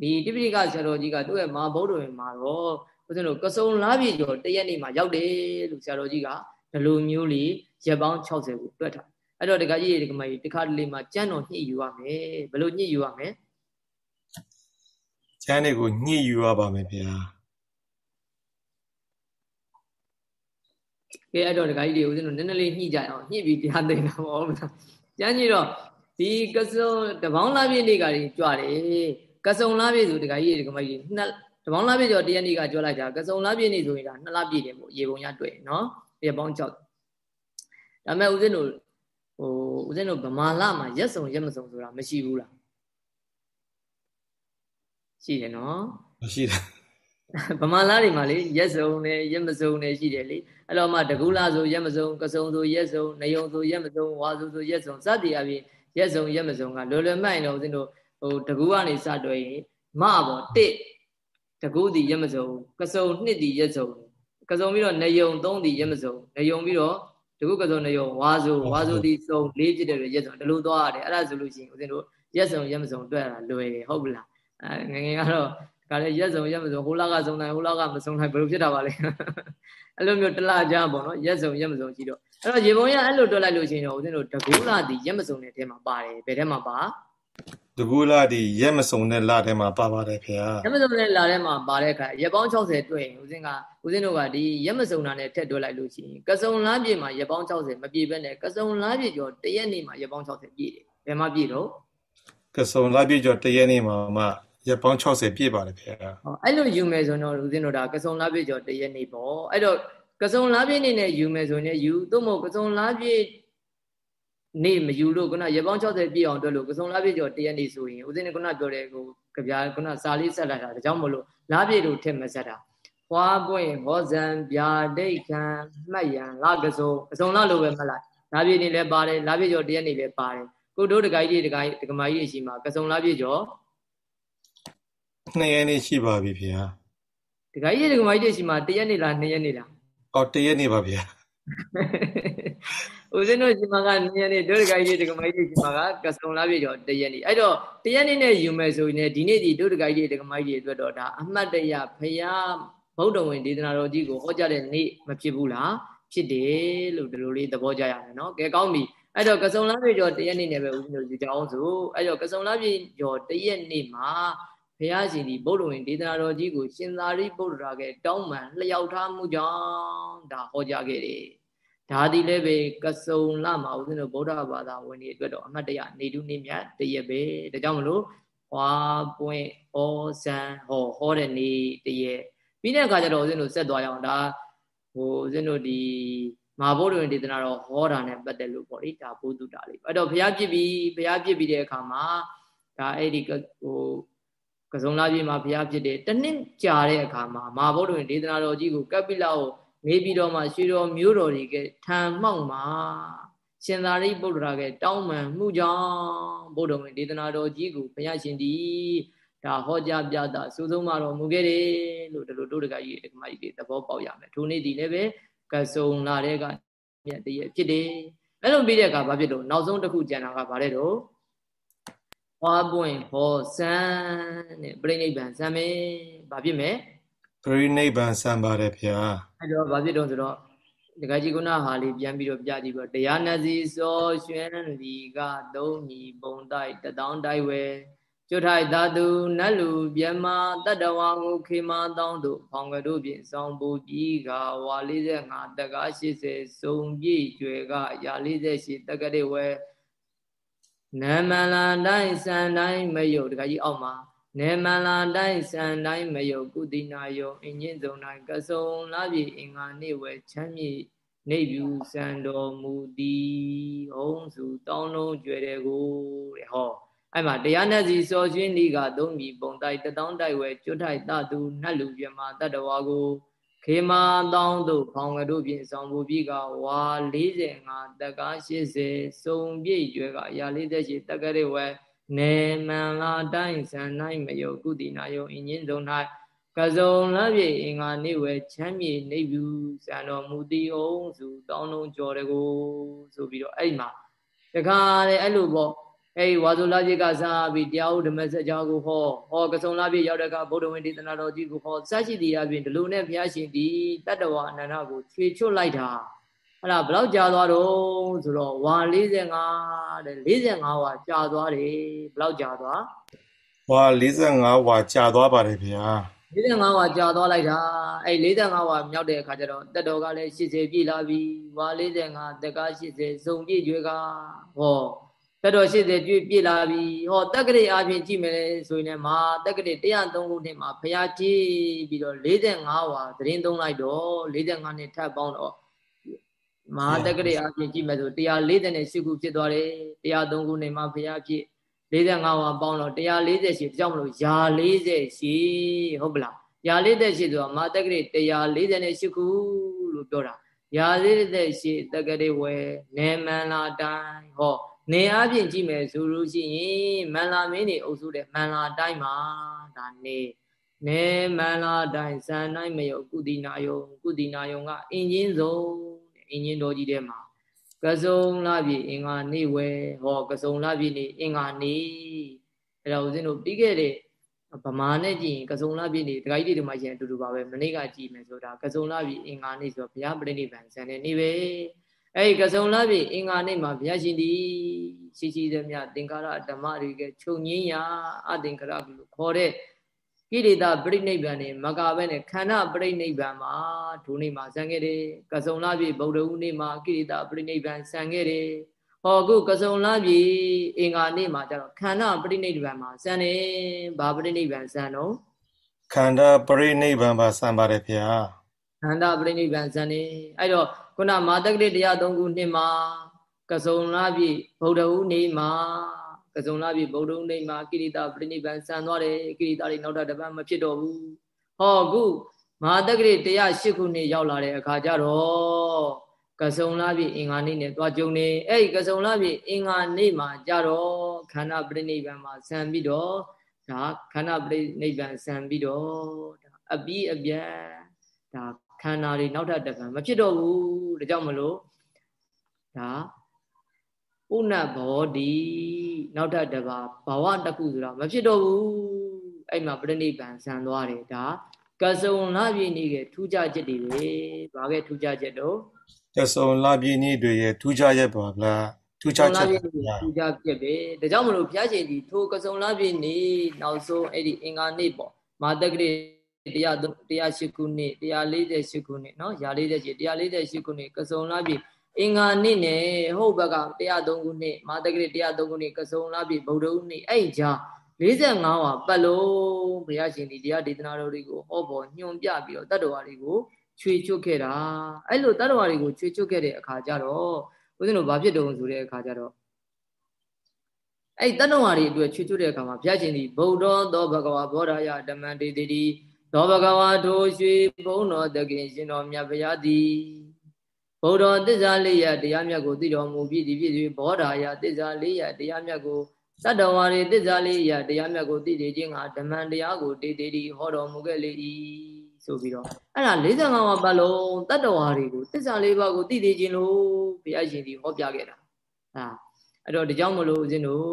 ဒီတိပိဋကဆရာတော်ကြီးကသူ့ရဲ့မဟာဗုဒ္ဓဝင်မှာတော့ဦးဇင်းတို့ကစုံလားပြည့်ကျော်တရက်နေ့မှာရောက်တယ်လို့ဆရာတော်ကြီးကဒီလိုမျိုးလေးရက်ပေါင်း60ကိုတွက်ထားအဲ့တော့တခါကြီးဒီကမကြီးတခါတလေမှာကြမ်းတော်ညှိယူရမယ်ဘယ်လိုညှိယူရမလဲကျမ်းတွေကိုညှိယူရပါမယ်ဗျာ ကဲအဲ့တော့ဒကာကြီးတွေဦးဇင်းတို့နည်းနည်းလေးညှိကြအောင်ညှိပြီးတရားသိနေတာပေါ့ဗျာကျမ်းကြီးတော့ဒီကစုံတပေါင်းလားပြည့်နေ့ကကြီးကြွတယ်ကစုံလားပြည့်ဆိုဒကာကြီးတွေဒကာမကြီးနှစ်တပေါင်းလားပြည့်ကျော်တရက်နေ့ကကြွလိုက်တာကစုံလားပြည့်နေ့ဆိုရင်ဒါနှစ်လပြည့်တယ်ပေါ့ရေပုံရတွေ့နော်ရေပေါင်းကြောက်ဒါမဲ့ဦးဇင်းတို့ဟိုဦးဇင်းတို့ဗမာလမှာရက်စုံရက်မစုံဆိုတာမရှိဘူးလားရှိတယ်နော်မရှိတယ် ဗမာလားတွေမှာလေရက်စုံနဲ့ရက်မစုံနဲ့ရှိတယ်လေအဲ့တော့မှတကူလာဆိုရက်မစုံကစုံဆိုရက်စုံနယုံဆိုရက်မစုံဝါဆိုဆိုရက်စုံစသည်အပြင်ရက်စုံရက်မစုံကလွယ်လွယ်မှတ်ရင်တော့ဦးဇင်းတို့ဟိုတကူကနေစတွေ့ရင်မပေါ့တစ်တကူဒီရက်မစုံကစုံနှစ်ဒီရက်စုံကစုံပြီးတော့နယုံသုံးဒီရက်မစုံနယုံပြီးတော့တကူကစုံနယုံဝါဆိုဝါဆိုဒီစုံလေးဖြစ်တဲ့ရက်စုံဒီလိုသွားရတယ်အဲ့ဒါဆိုလို့ရှိရင်ဦးဇင်းတို့ရက်စုံရက်မစုံတွေ့ရတာလွယ်တယ်ဟုတ်ပလားအဲငငယ်ကတော့ ဒါလည်းရက်စုံရက်မစုံဟိုလကစုံတိုင်းဟိုလကမစုံတိုင်းဘယ်လိုဖြစ်တာပါလဲအဲ့လိုမျိုးတလားကြပေါ့နော်ရက်စုံရက်မစုံရှိတော့အဲ့တော့ရေပုံရအဲ့လိုတွက်လိုက်လို့ရှိရင်တော့ဦးဇင်းတို့တကူလာဒီရက်မစုံတဲ့ထဲမှာပါတယ်ဘယ်ထဲမှာပါတကူလာဒီရက်မစုံတဲ့လာထဲမှာပါပါတယ်ခင်ဗျာရက်မစုံတဲ့လာထဲမှာပါတဲ့အခါရက်ပေါင်း60တွေ့ရင်ဦးဇင်းကဦးဇင်းတို့ကဒီရက်မစုံတာနဲ့ထက်တွက်လိုက်လို့ရှိရင်ကစုံလားပြည့်မှာရက်ပေါင်း60မပြည့်ဘဲနဲ့ကစုံလားပြည့်ကျော်တရက်နေ့မှာရက်ပေါင်း60ပြည့်တယ်ဘယ်မှာပြည့်တော့ကစုံလားပြည့်ကျော်တရက်နေ့မှာမှ ရက်ပေါင်း60ပြည့်ပါတယ်ခင်ဗျာဟောအဲ့လိုယူမယ်ဆိုတော့ဦးဇင်းတို့ဒါကစုံလားပြည့်ကျော်တရက်နေ့ပေါ့အဲ့တော့ကစုံလားပြည့်နေ့နဲ့ယူမယ်ဆိုရင်ယူသို့မဟုတ်ကစုံလားပြည့်နေ့မယူလို့ခုနရက်ပေါင်း60ပြည့်အောင်တွက်လို့ကစုံလားပြည့်ကျော်တရက်နေ့ဆိုရင်ဦးဇင်းကခုနပြောတဲ့ဟိုကြပြာခုနစာလေးဆက်လိုက်တာဒါကြောင့်မလို့လားပြည့်လို့ထည့်မဆက်တာဖွာပွင့်ဟောဇံဗျာဒိတ်ခံမှတ်ရန်လာကစုံကစုံလားလို့ပဲမှတ်လိုက်လားပြည့်နေ့လည်းပါတယ်လားပြည့်ကျော်တရက်နေ့လည်းပါတယ်ကိုတို့တကိုင်းကြီးတကိုင်းတကမာကြီးအရှိမှာကစုံလားပြည့်ကျော် နှစ်ရက်နေရှိပါပြီဗျာတခါကြီးတခါမကြီးရှိမှတရက်နေလားနှစ်ရက်နေလားအော်တရက်နေပါဗျာဦးဇင်းတို့ရှိမှကနှစ်ရက်နေတို့တခါကြီးတခါမကြီးရှိမှကကစုံလားပြတော့တရက်နေအဲ့တော့တရက်နေနဲ့ယူမယ်ဆိုရင်ဒီနေ့ဒီတို့တခါကြီးတခါမကြီးအတွက်တော့ဒါအမှတ်တရဖရာဗုဒ္ဓဝင်ဒေသနာတော်ကြီးကိုဟောကြားတဲ့နေ့မဖြစ်ဘူးလားဖြစ်တယ်လို့ဒီလိုလေးသဘောကျရမယ်နော်ကဲကောင်းပြီအဲ့တော့ကစုံလားပြေကျော်တရက်နေ့နဲ့ပဲဦးဇင်းတို့ယူကြအောင်ဆိုအဲ့တော့ကစုံလားပြေကျော်တရက်နေ့မှာ ဘုရားရှင်ဒီဗုဒ္ဓဝင်ဒေသနာတော်ကြီးကိုရှင်သာရိပုတ္တရာကတောင်းပန်လျှောက်ထားမှုကြောင့်ဒါဟောကြားခဲ့တယ်ဒါဒီလည်းပဲကစုံလမှာဦးဇင်းတို့ဗုဒ္ဓဘာသာဝင်တွေအတွက်တော့အမှတ်တရနေတုနေမြတ်တရက်ပဲဒါကြောင့်မလို့ဟွာပွင့်ဩဇံဟောဟောတဲ့နေ့တရက်ပြီးတဲ့အခါကျတော့ဦးဇင်းတို့ဆက်သွားရအောင်ဒါဟိုဦးဇင်းတို့ဒီမာဘုဒ္ဓဝင်ဒေသနာတော်ဟောတာနဲ့ပတ်သက်လို့ပေါ့လေဒါဘုဒ္ဓတာလေးအဲ့တော့ဘုရားပြစ်ပြီးဘုရားပြစ်ပြီးတဲ့အခါမှာဒါအဲ့ဒီဟို ကစုံလာပြည်မှာဘုရားဖြစ်တယ်တနစ်ကြာတဲ့အခါမှာမာဘုဒ္ဓဝင်ဒေသနာတော်ကြီးကိုကပ္ပိလကိုနေပြီးတော့မှရွှေတော်မျိုးတော်တွေကထံမှောက်မှာရှင်သာရိပုတ္တရာကတောင်းပန်မှုကြောင့်ဘုဒ္ဓဝင်ဒေသနာတော်ကြီးကိုဘုရားရှင်ဒီဒါဟောကြားပြတာစူးဆုံးမတော်မူခဲ့တယ်လို့ဒီလိုတို့တကကြီးတကမကြီးတွေသဘောပေါက်ရမယ်ထိုနေ့ဒီလည်းပဲကစုံလာတဲ့ကမြတ်တည်းဖြစ်တယ်အဲ့လိုပြီးတဲ့အခါဘာဖြစ်လို့နောက်ဆုံးတစ်ခုကျန်တာကဘာလဲတော့ ဟွာပွင့်ဟောစံတဲ့ပြိဋိဘံစံမယ်ဘာဖြစ်မယ်ပြိဋိဘံစံပါတယ်ဗျာအဲ့တော့ဘာဖြစ်တော့ဆိုတော့ဒကာကြီးကုဏဟာလေးပြန်ပြီးတော့ပြကြည့်ပြီးတော့တရားနစီစောရွှဲလီကသုံးညီပုံတိုက်တထောင်တိုက်ဝဲကျွထိုက်သာသူနတ်လူမြမတတ္တဝါကိုခေမာတောင်းတို့ဖောင်ကတို့ဖြင့်စောင်းပူပြီးကဝါ45တက္က80စုံပြည့်ကျွယ်ကရာ48တက္ကရေဝဲ နမလာတိုင်းစံတိုင်းမယုတ်တခါကြီးအောက်မှာနေမလာတိုင်းစံတိုင်းမယုတ်ကုတိနာယုံအင်းချင်းစုံတိုင်းကစုံလာပြီအင်္ဂါနေဝဲချမ်းမြေနေပြူစံတော်မူသည်ဟုံးစုတောင်းလုံးကျွယ်တဲ့ကိုတဲ့ဟောအဲ့မှာတရားနဲ့စီစောချင်းဤကသုံးပြီပုံတိုက်တထောင်းတိုက်ဝဲကျွတ်ထိုက်တသူနတ်လူပြမတတ္တဝါကို ခေမာတောင်းတို့ဖောင်ကတို့ဖြင့်ဆောင်ပူပြီးကဝါ45တက္က80စုံပြည့်ရွယ်ကရာ48တက္ကရေဝဲနေမန်လာတိုင်းဇန်နိုင်မယုတ်ကုတိနာယုံအင်းချင်းဆုံး၌ကစုံလပြည့်အင်္ဂါနေဝဲချမ်းမြေနေဘူးဇန်တော်မူတိအောင်စုတောင်းလုံးကြော်တကိုဆိုပြီးတော့အဲ့မှာတခါလေအဲ့လိုပေါ့ အဲဒီဝါဆိုလာပြည့်ကစားပြီးတရားဥဓမ္မစကြာကိုဟောဟောကစုံလာပြည့်ရောက်တဲ့ကဗုဒ္ဓဝင်ဒေသနာတော်ကြီးကိုဟောစရှိတီအပြင်ဒီလိုနဲ့ဘုရားရှင်ဒီတတ္တဝအနန္တကိုခြေချွတ်လိုက်တာအဲ့ဒါဘယ်လောက်ကြာသွားတော့ဆိုတော့ဝါ45တဲ့45ဝါကြာသွားတယ်ဘယ်လောက်ကြာသွားဝါ45ဝါကြာသွားပါတယ်ဗျာ45ဝါကြာသွားလိုက်တာအဲ့45ဝါမြောက်တဲ့အခါကျတော့တက်တော်ကလည်း80ပြည့်လာပြီဝါ45တက်က80စုံပြည့်ကျွေးကဟော တက်တော်80ကျွေးပြည့်လာပြီဟောတက္ကရာအပြင်ကြည့်မယ်ဆိုရင်မှာတက္ကရာ103ခုနှစ်မှာဘုရားကြည်ပြီးတော့45ဝါသတင်းသုံးလိုက်တော့45နှစ်ထပ်ပေါင်းတော့မဟာတက္ကရာအပြင်ကြည့်မယ်ဆို148ခုဖြစ်သွားတယ်103ခုနှစ်မှာဘုရားပြည့်45ဝါပေါင်းတော့148ကြောင့်မလို့ယာ48ဟုတ်ပလားယာ48ဆိုတော့မဟာတက္ကရာ148ခုလို့ပြောတာယာ48တက္ကရာဝယ်နေမန္လာတိုင်းဟော နေအပြင်ကြည့်မယ်ဆိုလို့ရှိရင်မန္လာမင်းနေအုပ်စုတဲ့မန္လာတိုင်းမှာဒါနေနေမန္လာတိုင်းဇန်တိုင်းမယုတ်ကုတိနာယုံကုတိနာယုံကအင်ဂျင်းစုံအင်ဂျင်းတော်ကြီးထဲမှာကစုံလာပြီအင်္ဂါနေဝဲဟောကစုံလာပြီနေအင်္ဂါနေအဲ့တော့ဦးဇင်းတို့ပြီးခဲ့တဲ့ဗမာနဲ့ကြည့်ရင်ကစုံလာပြီနေဒကာကြီးတွေမှာရှင်အတူတူပါပဲမနေ့ကကြည့်မယ်ဆိုတာကစုံလာပြီအင်္ဂါနေဆိုတော့ဘုရားပြိဋိဘံဇန်တဲ့နေပဲ အဲ့ဒီကစုံလာပြီအင်္ဂါနေ့မှာဘုရားရှင်ဒီရှိရှိသမျှသင်္ကာရဓမ္မတွေကချုပ်ငင်းရာအသင်္ကာရလို့ခေါ်တဲ့ကိရိတာပြိဋိဘံနဲ့မကပဲနဲ့ခန္ဓာပြိဋိဘံမှာဒုနေ့မှာဆံခဲ့တယ်ကစုံလာပြီဗုဒ္ဓဦးနေ့မှာကိရိတာပြိဋိဘံဆံခဲ့တယ်ဟောအခုကစုံလာပြီအင်္ဂါနေ့မှာကျတော့ခန္ဓာပြိဋိဘံမှာဆံတယ်ဘာပြိဋိဘံဆံတော့ခန္ဓာပြိဋိဘံမှာဆံပါတယ်ဗျာခန္ဓာပြိဋိဘံဆံနေအဲ့တော့ ခုနမာတက္ကတိတရား၃ခုနှစ်မှာကစုံလာပြီဗုဒ္ဓဦးနေ့မှာကစုံလာပြီဗုဒ္ဓဦးနေ့မှာကိရိတာပြိဋိဘံဆံသွားတယ်ကိရိတာတွေနောက်တစ်ပတ်မဖြစ်တော့ဘူးဟောအခုမဟာတက္ကတိတရား၈ခုနှစ်ရောက်လာတဲ့အခါကျတော့ကစုံလာပြီအင်္ဂါနေ့နဲ့တွားကြုံနေအဲ့ဒီကစုံလာပြီအင်္ဂါနေ့မှာကြတော့ခန္ဓာပြိဋိဘံမှာဆံပြီးတော့ဒါခန္ဓာပြိဋိဘံဆံပြီးတော့ဒါအပြီးအပြန်ဒါ ခန္ဓာတွေနောက်ထပ်တစ်ခါမဖြစ်တော့ဘူးဒါကြောင့်မလို့ဒါပုဏ္ဏဘောဒီနောက်ထပ်တစ်ပါးဘဝတစ်ခုဆိုတာမဖြစ်တော့ဘူးအဲ့မှာပြိဋိဘံဆံသွားတယ်ဒါကစုံလပြည့်နေ့ကထူးခြားချက်တွေပဲဘာကထူးခြားချက်တော့ကစုံလပြည့်နေ့တွေရဲ့ထူးခြားချက်ပါလားထူးခြားချက်ထူးခြားချက်ပဲဒါကြောင့်မလို့ဘုရားရှင်ဒီထိုကစုံလပြည့်နေ့နောက်ဆုံးအဲ့ဒီအင်္ဂါနေ့ပေါ့မာတက္ကရာ108ခုနှစ်148ခုနှစ်နော်148 148ခုနှစ်ကစုံလပြည့်အင်္ဂါနေ့နဲ့ဟုတ်ဘက်က103ခုနှစ်မာတက္ကရာ103ခုနှစ်ကစုံလပြည့်ဗုဒ္ဓဦးနေ့အဲ့ကြား45ဝါပတ်လုံးဘုရားရှင်ဒီတရားဒေသနာတော်တွေကိုဟောပေါ်ညွှန်ပြပြီးတော့တတ္တဝါတွေကိုချွေချွတ်ခဲ့တာအဲ့လိုတတ္တဝါတွေကိုချွေချွတ်ခဲ့တဲ့အခါကျတော့ဦးဇင်းတို့ဘာဖြစ်တုံဆိုတဲ့အခါကျတော့အဲ့တတ္တဝါတွေအတွက်ချွေချွတ်တဲ့အခါမှာဘုရားရှင်ဒီဗုဒ္ဓသောဘဂဝါဘောဓာယဓမ္မံတေတိ သောဘဂဝါထိုရွှေဘုံတော်တခင်ရှင်တော်မြတ်ဘုရားသည်ဗုဒ္ဓသစ္စာလေးရတရားမြတ်ကိုသိတော်မူပြီးဒီဖြစ်၍ဘောဓာယသစ္စာလေးရတရားမြတ်ကိုတတ္တဝါတွေသစ္စာလေးရတရားမြတ်ကိုသိသိခြင်းကဓမ္မံတရားကိုတေတေဒီဟောတော်မူခဲ့လေ၏ဆိုပြီးတော့အဲ့ဒါ45ပါးပတ်လုံးတတ္တဝါတွေကိုသစ္စာလေးပါးကိုသိသိခြင်းလို့ဘုရားရှင်ဒီဟောပြခဲ့တာဟာအဲ့တော့ဒီကြောင့်မလို့ဦးဇင်းတို့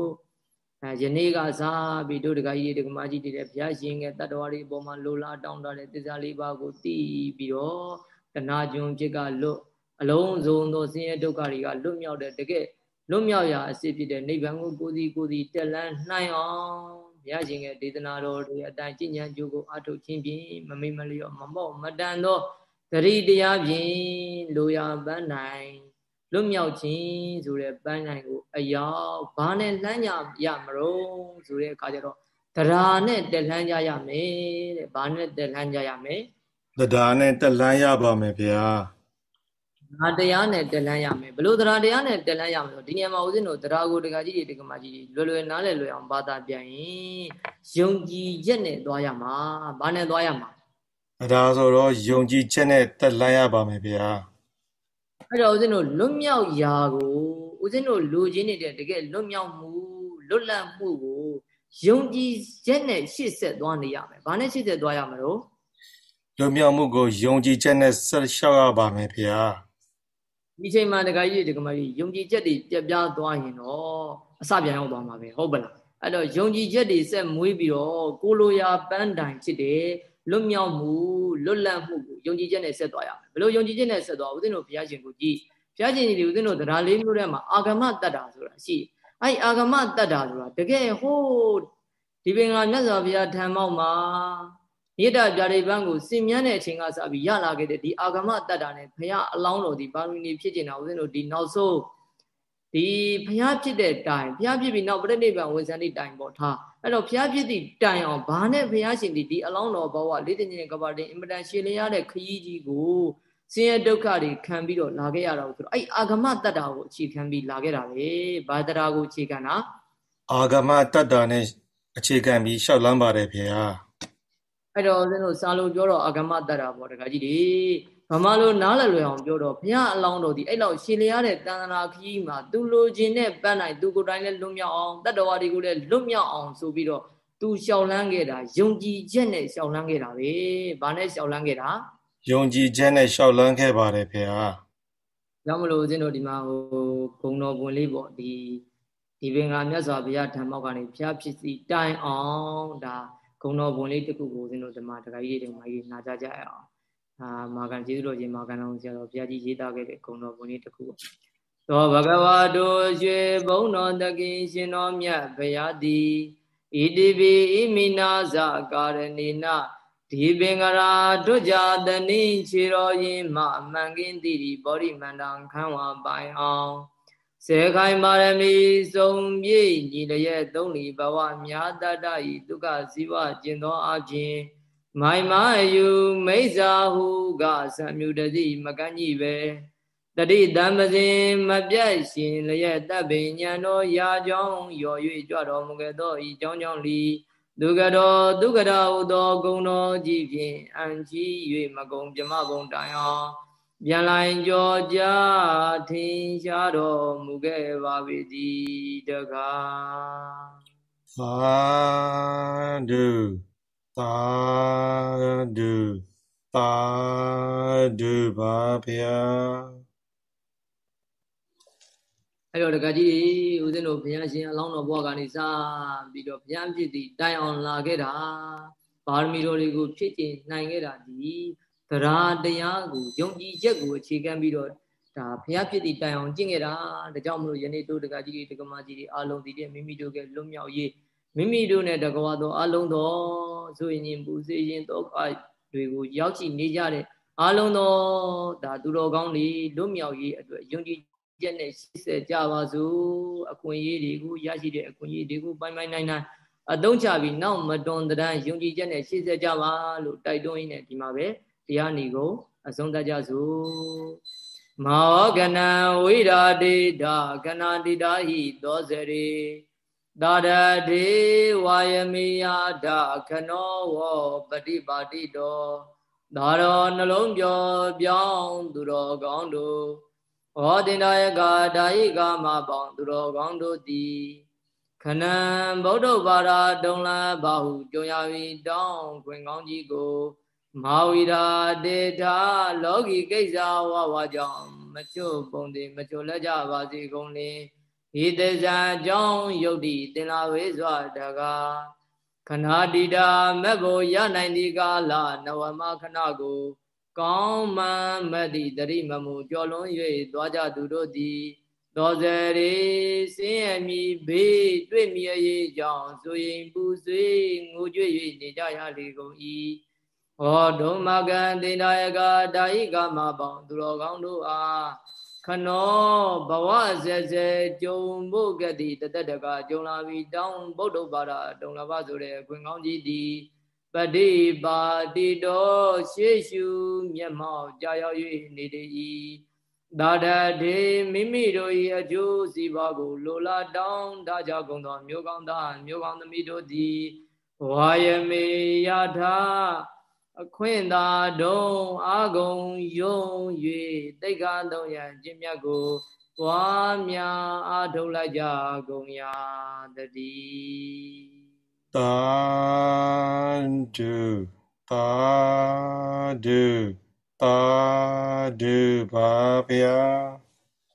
အဲယနေ့ကစားပြီးတို့တကကြီးတကမကြီးတည်းဘုရားရှင်ရဲ့တတ္တဝါတွေအပေါ်မှာလိုလားတောင်းတတဲ့သစ္စာလေးပါးကိုသိပြီးတော့တဏှာကျွန်းဖြစ်ကလွတ်အလုံးစုံသောဆင်းရဲဒုက္ခတွေကလွတ်မြောက်တဲ့တကယ်လွတ်မြောက်ရာအစစ်ဖြစ်တဲ့နိဗ္ဗာန်ကိုကိုယ်စီကိုယ်စီတက်လန်းနိုင်အောင်ဘုရားရှင်ရဲ့ဒေသနာတော်တွေအတိုင်းကျင့်ကြံကြိုးကိုအထုတ်ခြင်းဖြင့်မမိမလျော့မမော့မတန်သောတတိတရားဖြင့်လိုရာပန်းနိုင် လွတ်မြောက်ခြင်းဆိုတဲ့ပန်းနိုင်ကိုအရောက်ဘာနဲ့လှမ်းကြရမလို့ဆိုတဲ့အခါကျတော့တရားနဲ့တက်လှမ်းကြရမယ်တဲ့ဘာနဲ့တက်လှမ်းကြရမယ်တရားနဲ့တက်လှမ်းရပါမယ်ဗျာငါတရားနဲ့တက်လန်းရမယ်ဘလို့တရားတရားနဲ့တက်လန်းရမယ်ဆိုဒီနေရာမှာဦးဇင်းတို့တရားကိုတရားကြီးတွေတက္ကမကြီးလွယ်လွယ်နားလည်လွယ်အောင်ဘာသာပြန်ရင်ယုံကြည်ချက်နဲ့သွားရမှာဘာနဲ့သွားရမှာဒါဆိုတော့ယုံကြည်ချက်နဲ့တက်လန်းရပါမယ်ဗျာ အဲ့တော့ဦးဇင်းတို့လွတ်မြောက်ရာကိုဦးဇင်းတို့လူချင်းနေတဲ့တကယ်လွတ်မြောက်မှုလွတ်လပ်မှုကိုယုံကြည်ချက်နဲ့ရှေ့ဆက်သွားနေရမယ်ဘာနဲ့ရှေ့ဆက်သွားရမလို့လွတ်မြောက်မှုကိုယုံကြည်ချက်နဲ့ဆက်လျှောက်ရပါမယ်ဗျာဒီချိန်မှာတခါကြီးဒီကမကြီးယုံကြည်ချက်တွေပြက်ပြားသွားရင်တော့အစပြန်ရောက်သွားမှာပဲဟုတ်ပလားအဲ့တော့ယုံကြည်ချက်တွေဆက်မွေးပြီးတော့ကိုလိုရာပန်းတိုင်ဖြစ်တဲ့ လွတ်မြောက်မှုလွတ်လပ်မှုကိုယုံကြည်ချက်နဲ့ဆက်သွားရမယ်ဘလို့ယုံကြည်ချက်နဲ့ဆက်သွားဦးဇင်းတို့ဘုရားရှင်ကိုကြည်ဘုရားရှင်ကြီးဦးဇင်းတို့တရားလေးမျိုးထဲမှာအာဂမတတ္တာဆိုတာရှိအဲ့အာဂမတတ္တာဆိုတာတကယ်ဟိုးဒီပင်ကမြတ်စွာဘုရားထံမောက်မှာမေတ္တာပြရိပန်းကိုစင်မြန်းတဲ့အချိန်ကစပြီးရလာခဲ့တဲ့ဒီအာဂမတတ္တာနဲ့ဘုရားအလောင်းတော်ဒီပါရမီဖြစ်ကျင်တာဦးဇင်းတို့ဒီနောက်ဆုံးဒီဘုရားဖြစ်တဲ့တိုင်ဘုရားဖြစ်ပြီးနောက်ပြိဋိဘံဝန်ဆန္ဒီတိုင်ပေါ့ထား အဲ့တော့ဘုရားဖြစ်သည့်တိုင်အောင်ဘာနဲ့ဘုရားရှင်ဒီဒီအလောင်းတော်ဘဝလေးတင်ခြင်းကပါတင်အင်မတန်ရှည်လျားတဲ့ခရီးကြီးကိုဆင်းရဲဒုက္ခတွေခံပြီးတော့လာခဲ့ရတာဆိုတော့အဲ့အာဂမတတ္တာကိုအခြေခံပြီးလာခဲ့တာပဲဘာတရာကိုအခြေခံတာအာဂမတတ္တာနဲ့အခြေခံပြီးရှောက်လန်းပါတယ်ဗျာအဲ့တော့ဦးဇင်းတို့စာလုံးပြောတော့အဂမတတာပေါ့တခါကြီးဒီ ဗမာလိုနားလည်လွယ်အောင်ပြောတော့ဘုရားအလောင်းတော်ဒီအဲ့လောက်ရှည်လျားတဲ့တန်တရာခကြီးမှာသူလိုချင်တဲ့ပန်းနိုင်သူကိုယ်တိုင်လည်းလွတ်မြောက်အောင်တတ္တဝါတွေကိုလည်းလွတ်မြောက်အောင်ဆိုပြီးတော့သူရှောက်လန်းခဲ့တာယုံကြည်ချက်နဲ့ရှောက်လန်းခဲ့တာပဲဘာနဲ့ရှောက်လန်းခဲ့တာယုံကြည်ချက်နဲ့ရှောက်လန်းခဲ့ပါတယ်ဖေဟာကြောင့်မလို့ဦးဇင်းတို့ဒီမှာဟိုဂုံတော်ပွန်လေးပေါ့ဒီဒီပင်ကမြတ်စွာဘုရားဓမ္မောက်ကနေဘုရားဖြစ်စီတိုင်အောင်ဒါဂုံတော်ဘုံလေးတစ်ခုကိုဦးဇင်းတို့ဒီမှာတခါကြီးတွေမှာကြီးနာကြကြရအောင် အာမာကန်ကျေးဇူးတော်ရှင်မာကန်တော်ဆရာတော်ဘုရားကြီးရေးသားခဲ့တဲ့ဂုံတော်ဘုံလေးတစ်ခုပေါ့သောဘဂဝါတို့ရွှေဘုံတော်တကိရှင်တော်မြတ်ဘုရားသည်ဣတိပိဣမိနာဇကာရဏိနဒီပင်္ဂရာတို့ကြတနိခြေတော်ရင်မှအမှန်ကင်းတိဗောဓိမန္တံခံဝပိုင်အောင်စေခိုင်ပါရမီစုံပြည့်ညီလျက်သုံးလီဘဝမြာတတဤဒုက္ခဇီဝကျင်သောအပြင် မိုင်မယူမိစ္ဆာဟုကသံမြူတတိမကန့်ကြီးပဲတတိတမစင်မပြတ်ရှင်လျက်တပ်ပင်ညံတော်ရာကြောင်းရော်၍ကြွတော်မူခဲ့သောဤကြောင်းကြောင့်လီဒုက္ခတော်ဒုက္ခတော်ဟူသောဂုံတော်ကြီးဖြင့်အံကြီး၍မကုံပြမကုံတိုင်အောင်ပြန်လိုင်ကြောကြထင်ရှားတော်မူခဲ့ပါပေသည်တကားသာဓု သာဓုသာဓုပါဗျာအဲ့တော့တကကြီးဦးဇင်းတို့ဘုရားရှင်အလောင်းတော်ဘုရားကနေစပြီးတော့ဘုရားဖြစ်သည်တိုင်အောင်လာခဲ့တာဘပါရမီတော်တွေကိုဖြစ်ကျင်နိုင်ခဲ့တာဒီတရားတရားကိုယုံကြည်ချက်ကိုအခြေခံပြီးတော့ဒါဘုရားဖြစ်တည်တိုင်အောင်ကျင့်ခဲ့တာဒါကြောင့်မလို့ယနေ့တို့တက္ကကြီးတွေတက္ကမကြီးတွေအားလုံးဒီတဲ့မိမိတို့ကလွတ်မြောက်ရေး မိမိတို့နဲ့တကဝါသောအလုံးသောဆိုရင်ပူစေရင်တော့တွေကိုရောက်ကြည့်နေကြတဲ့အားလုံးသောဒါသူတော်ကောင်းတွေလွတ်မြောက်ရေးအတွက်ယုံကြည်ချက်နဲ့ရှိစေကြပါစို့အခွင့်အရေးတွေကိုရရှိတဲ့အခွင့်အရေးတွေကိုပိုင်ပိုင်နိုင်နိုင်အသုံးချပြီးနောက်မတွန်တန်းယုံကြည်ချက်နဲ့ရှိစေကြပါလို့တိုက်တွန်းရင်းနဲ့ဒီမှာပဲတရားနေကိုအဆုံးသတ်ကြစို့မောကနံဝိရာတိတာကနာတိတာဟိသောစရေ သာရတိဝါယမိယဒခနောဝပฏิပါတိတောသာရောနှလုံးပြောပြောင်းသူတော်ကောင်းတို့ဟောတင်တော်ယကဒါယိကမပေါင်းသူတော်ကောင်းတို့သည်ခဏံဗုဒ္ဓဘာသာတုံလဘာဟုကြုံရပြီးတောင်းခွင်ကောင်းကြီးကိုမာဝိရာတေထာလောကီကိစ္စဝဝကြောင့်မချွတ်ပုံတွေမချွတ်လက်ကြပါစေကုန်လေ ဤတဇာကြောင့်ယုတ်တိတင်လာဝေစွာတကားခဏတိတာမက်ဖို့ရနိုင်ဒီကာလနဝမခဏကို ကောင်းမှန်မက်သည့်တရိမမှုကြော်လွန်၍သွားကြသူတို့သည်သောဇရေစင်းအမိဘေးတွေ့မြည်ရေးကြောင့်ဆိုရင်ပူဆွေးငိုကြွ၍နေကြရလေကုန်၏ဟောဒုမကံတင်ဒါယကတာဟိကမပေါင်းသူတော်ကောင်းတို့အား ခနောဘဝဇေဇေကြုံဖို့ကတိတသက်တကကြုံလာပြီးတောင်းဗုဒ္ဓဘာသာတုံလာပါဆိုတဲ့ခွင်ကောင်းကြီးသည်ပတိပါတိတော်ရှေးရှုမျက်မှောက်ကြာရောက်၍နေတည်သာဒတေမိမိတို့၏အကျိုးစီးပွားကို လိုလားတောင်းတကြကုန်သောမျိုးကောင်းသားမျိုးကောင်းသမီးတို့သည်ဝါယမေယထာ အခွင့်သာတုံအာဂုံယုံ၍တိတ်ကားသုံးရခြင်းမြတ်ကိုပွားများအားထုတ်လိုက်ကြကုန်ရာတည်းသာဓုသာဓုသာဓုပါဗျာ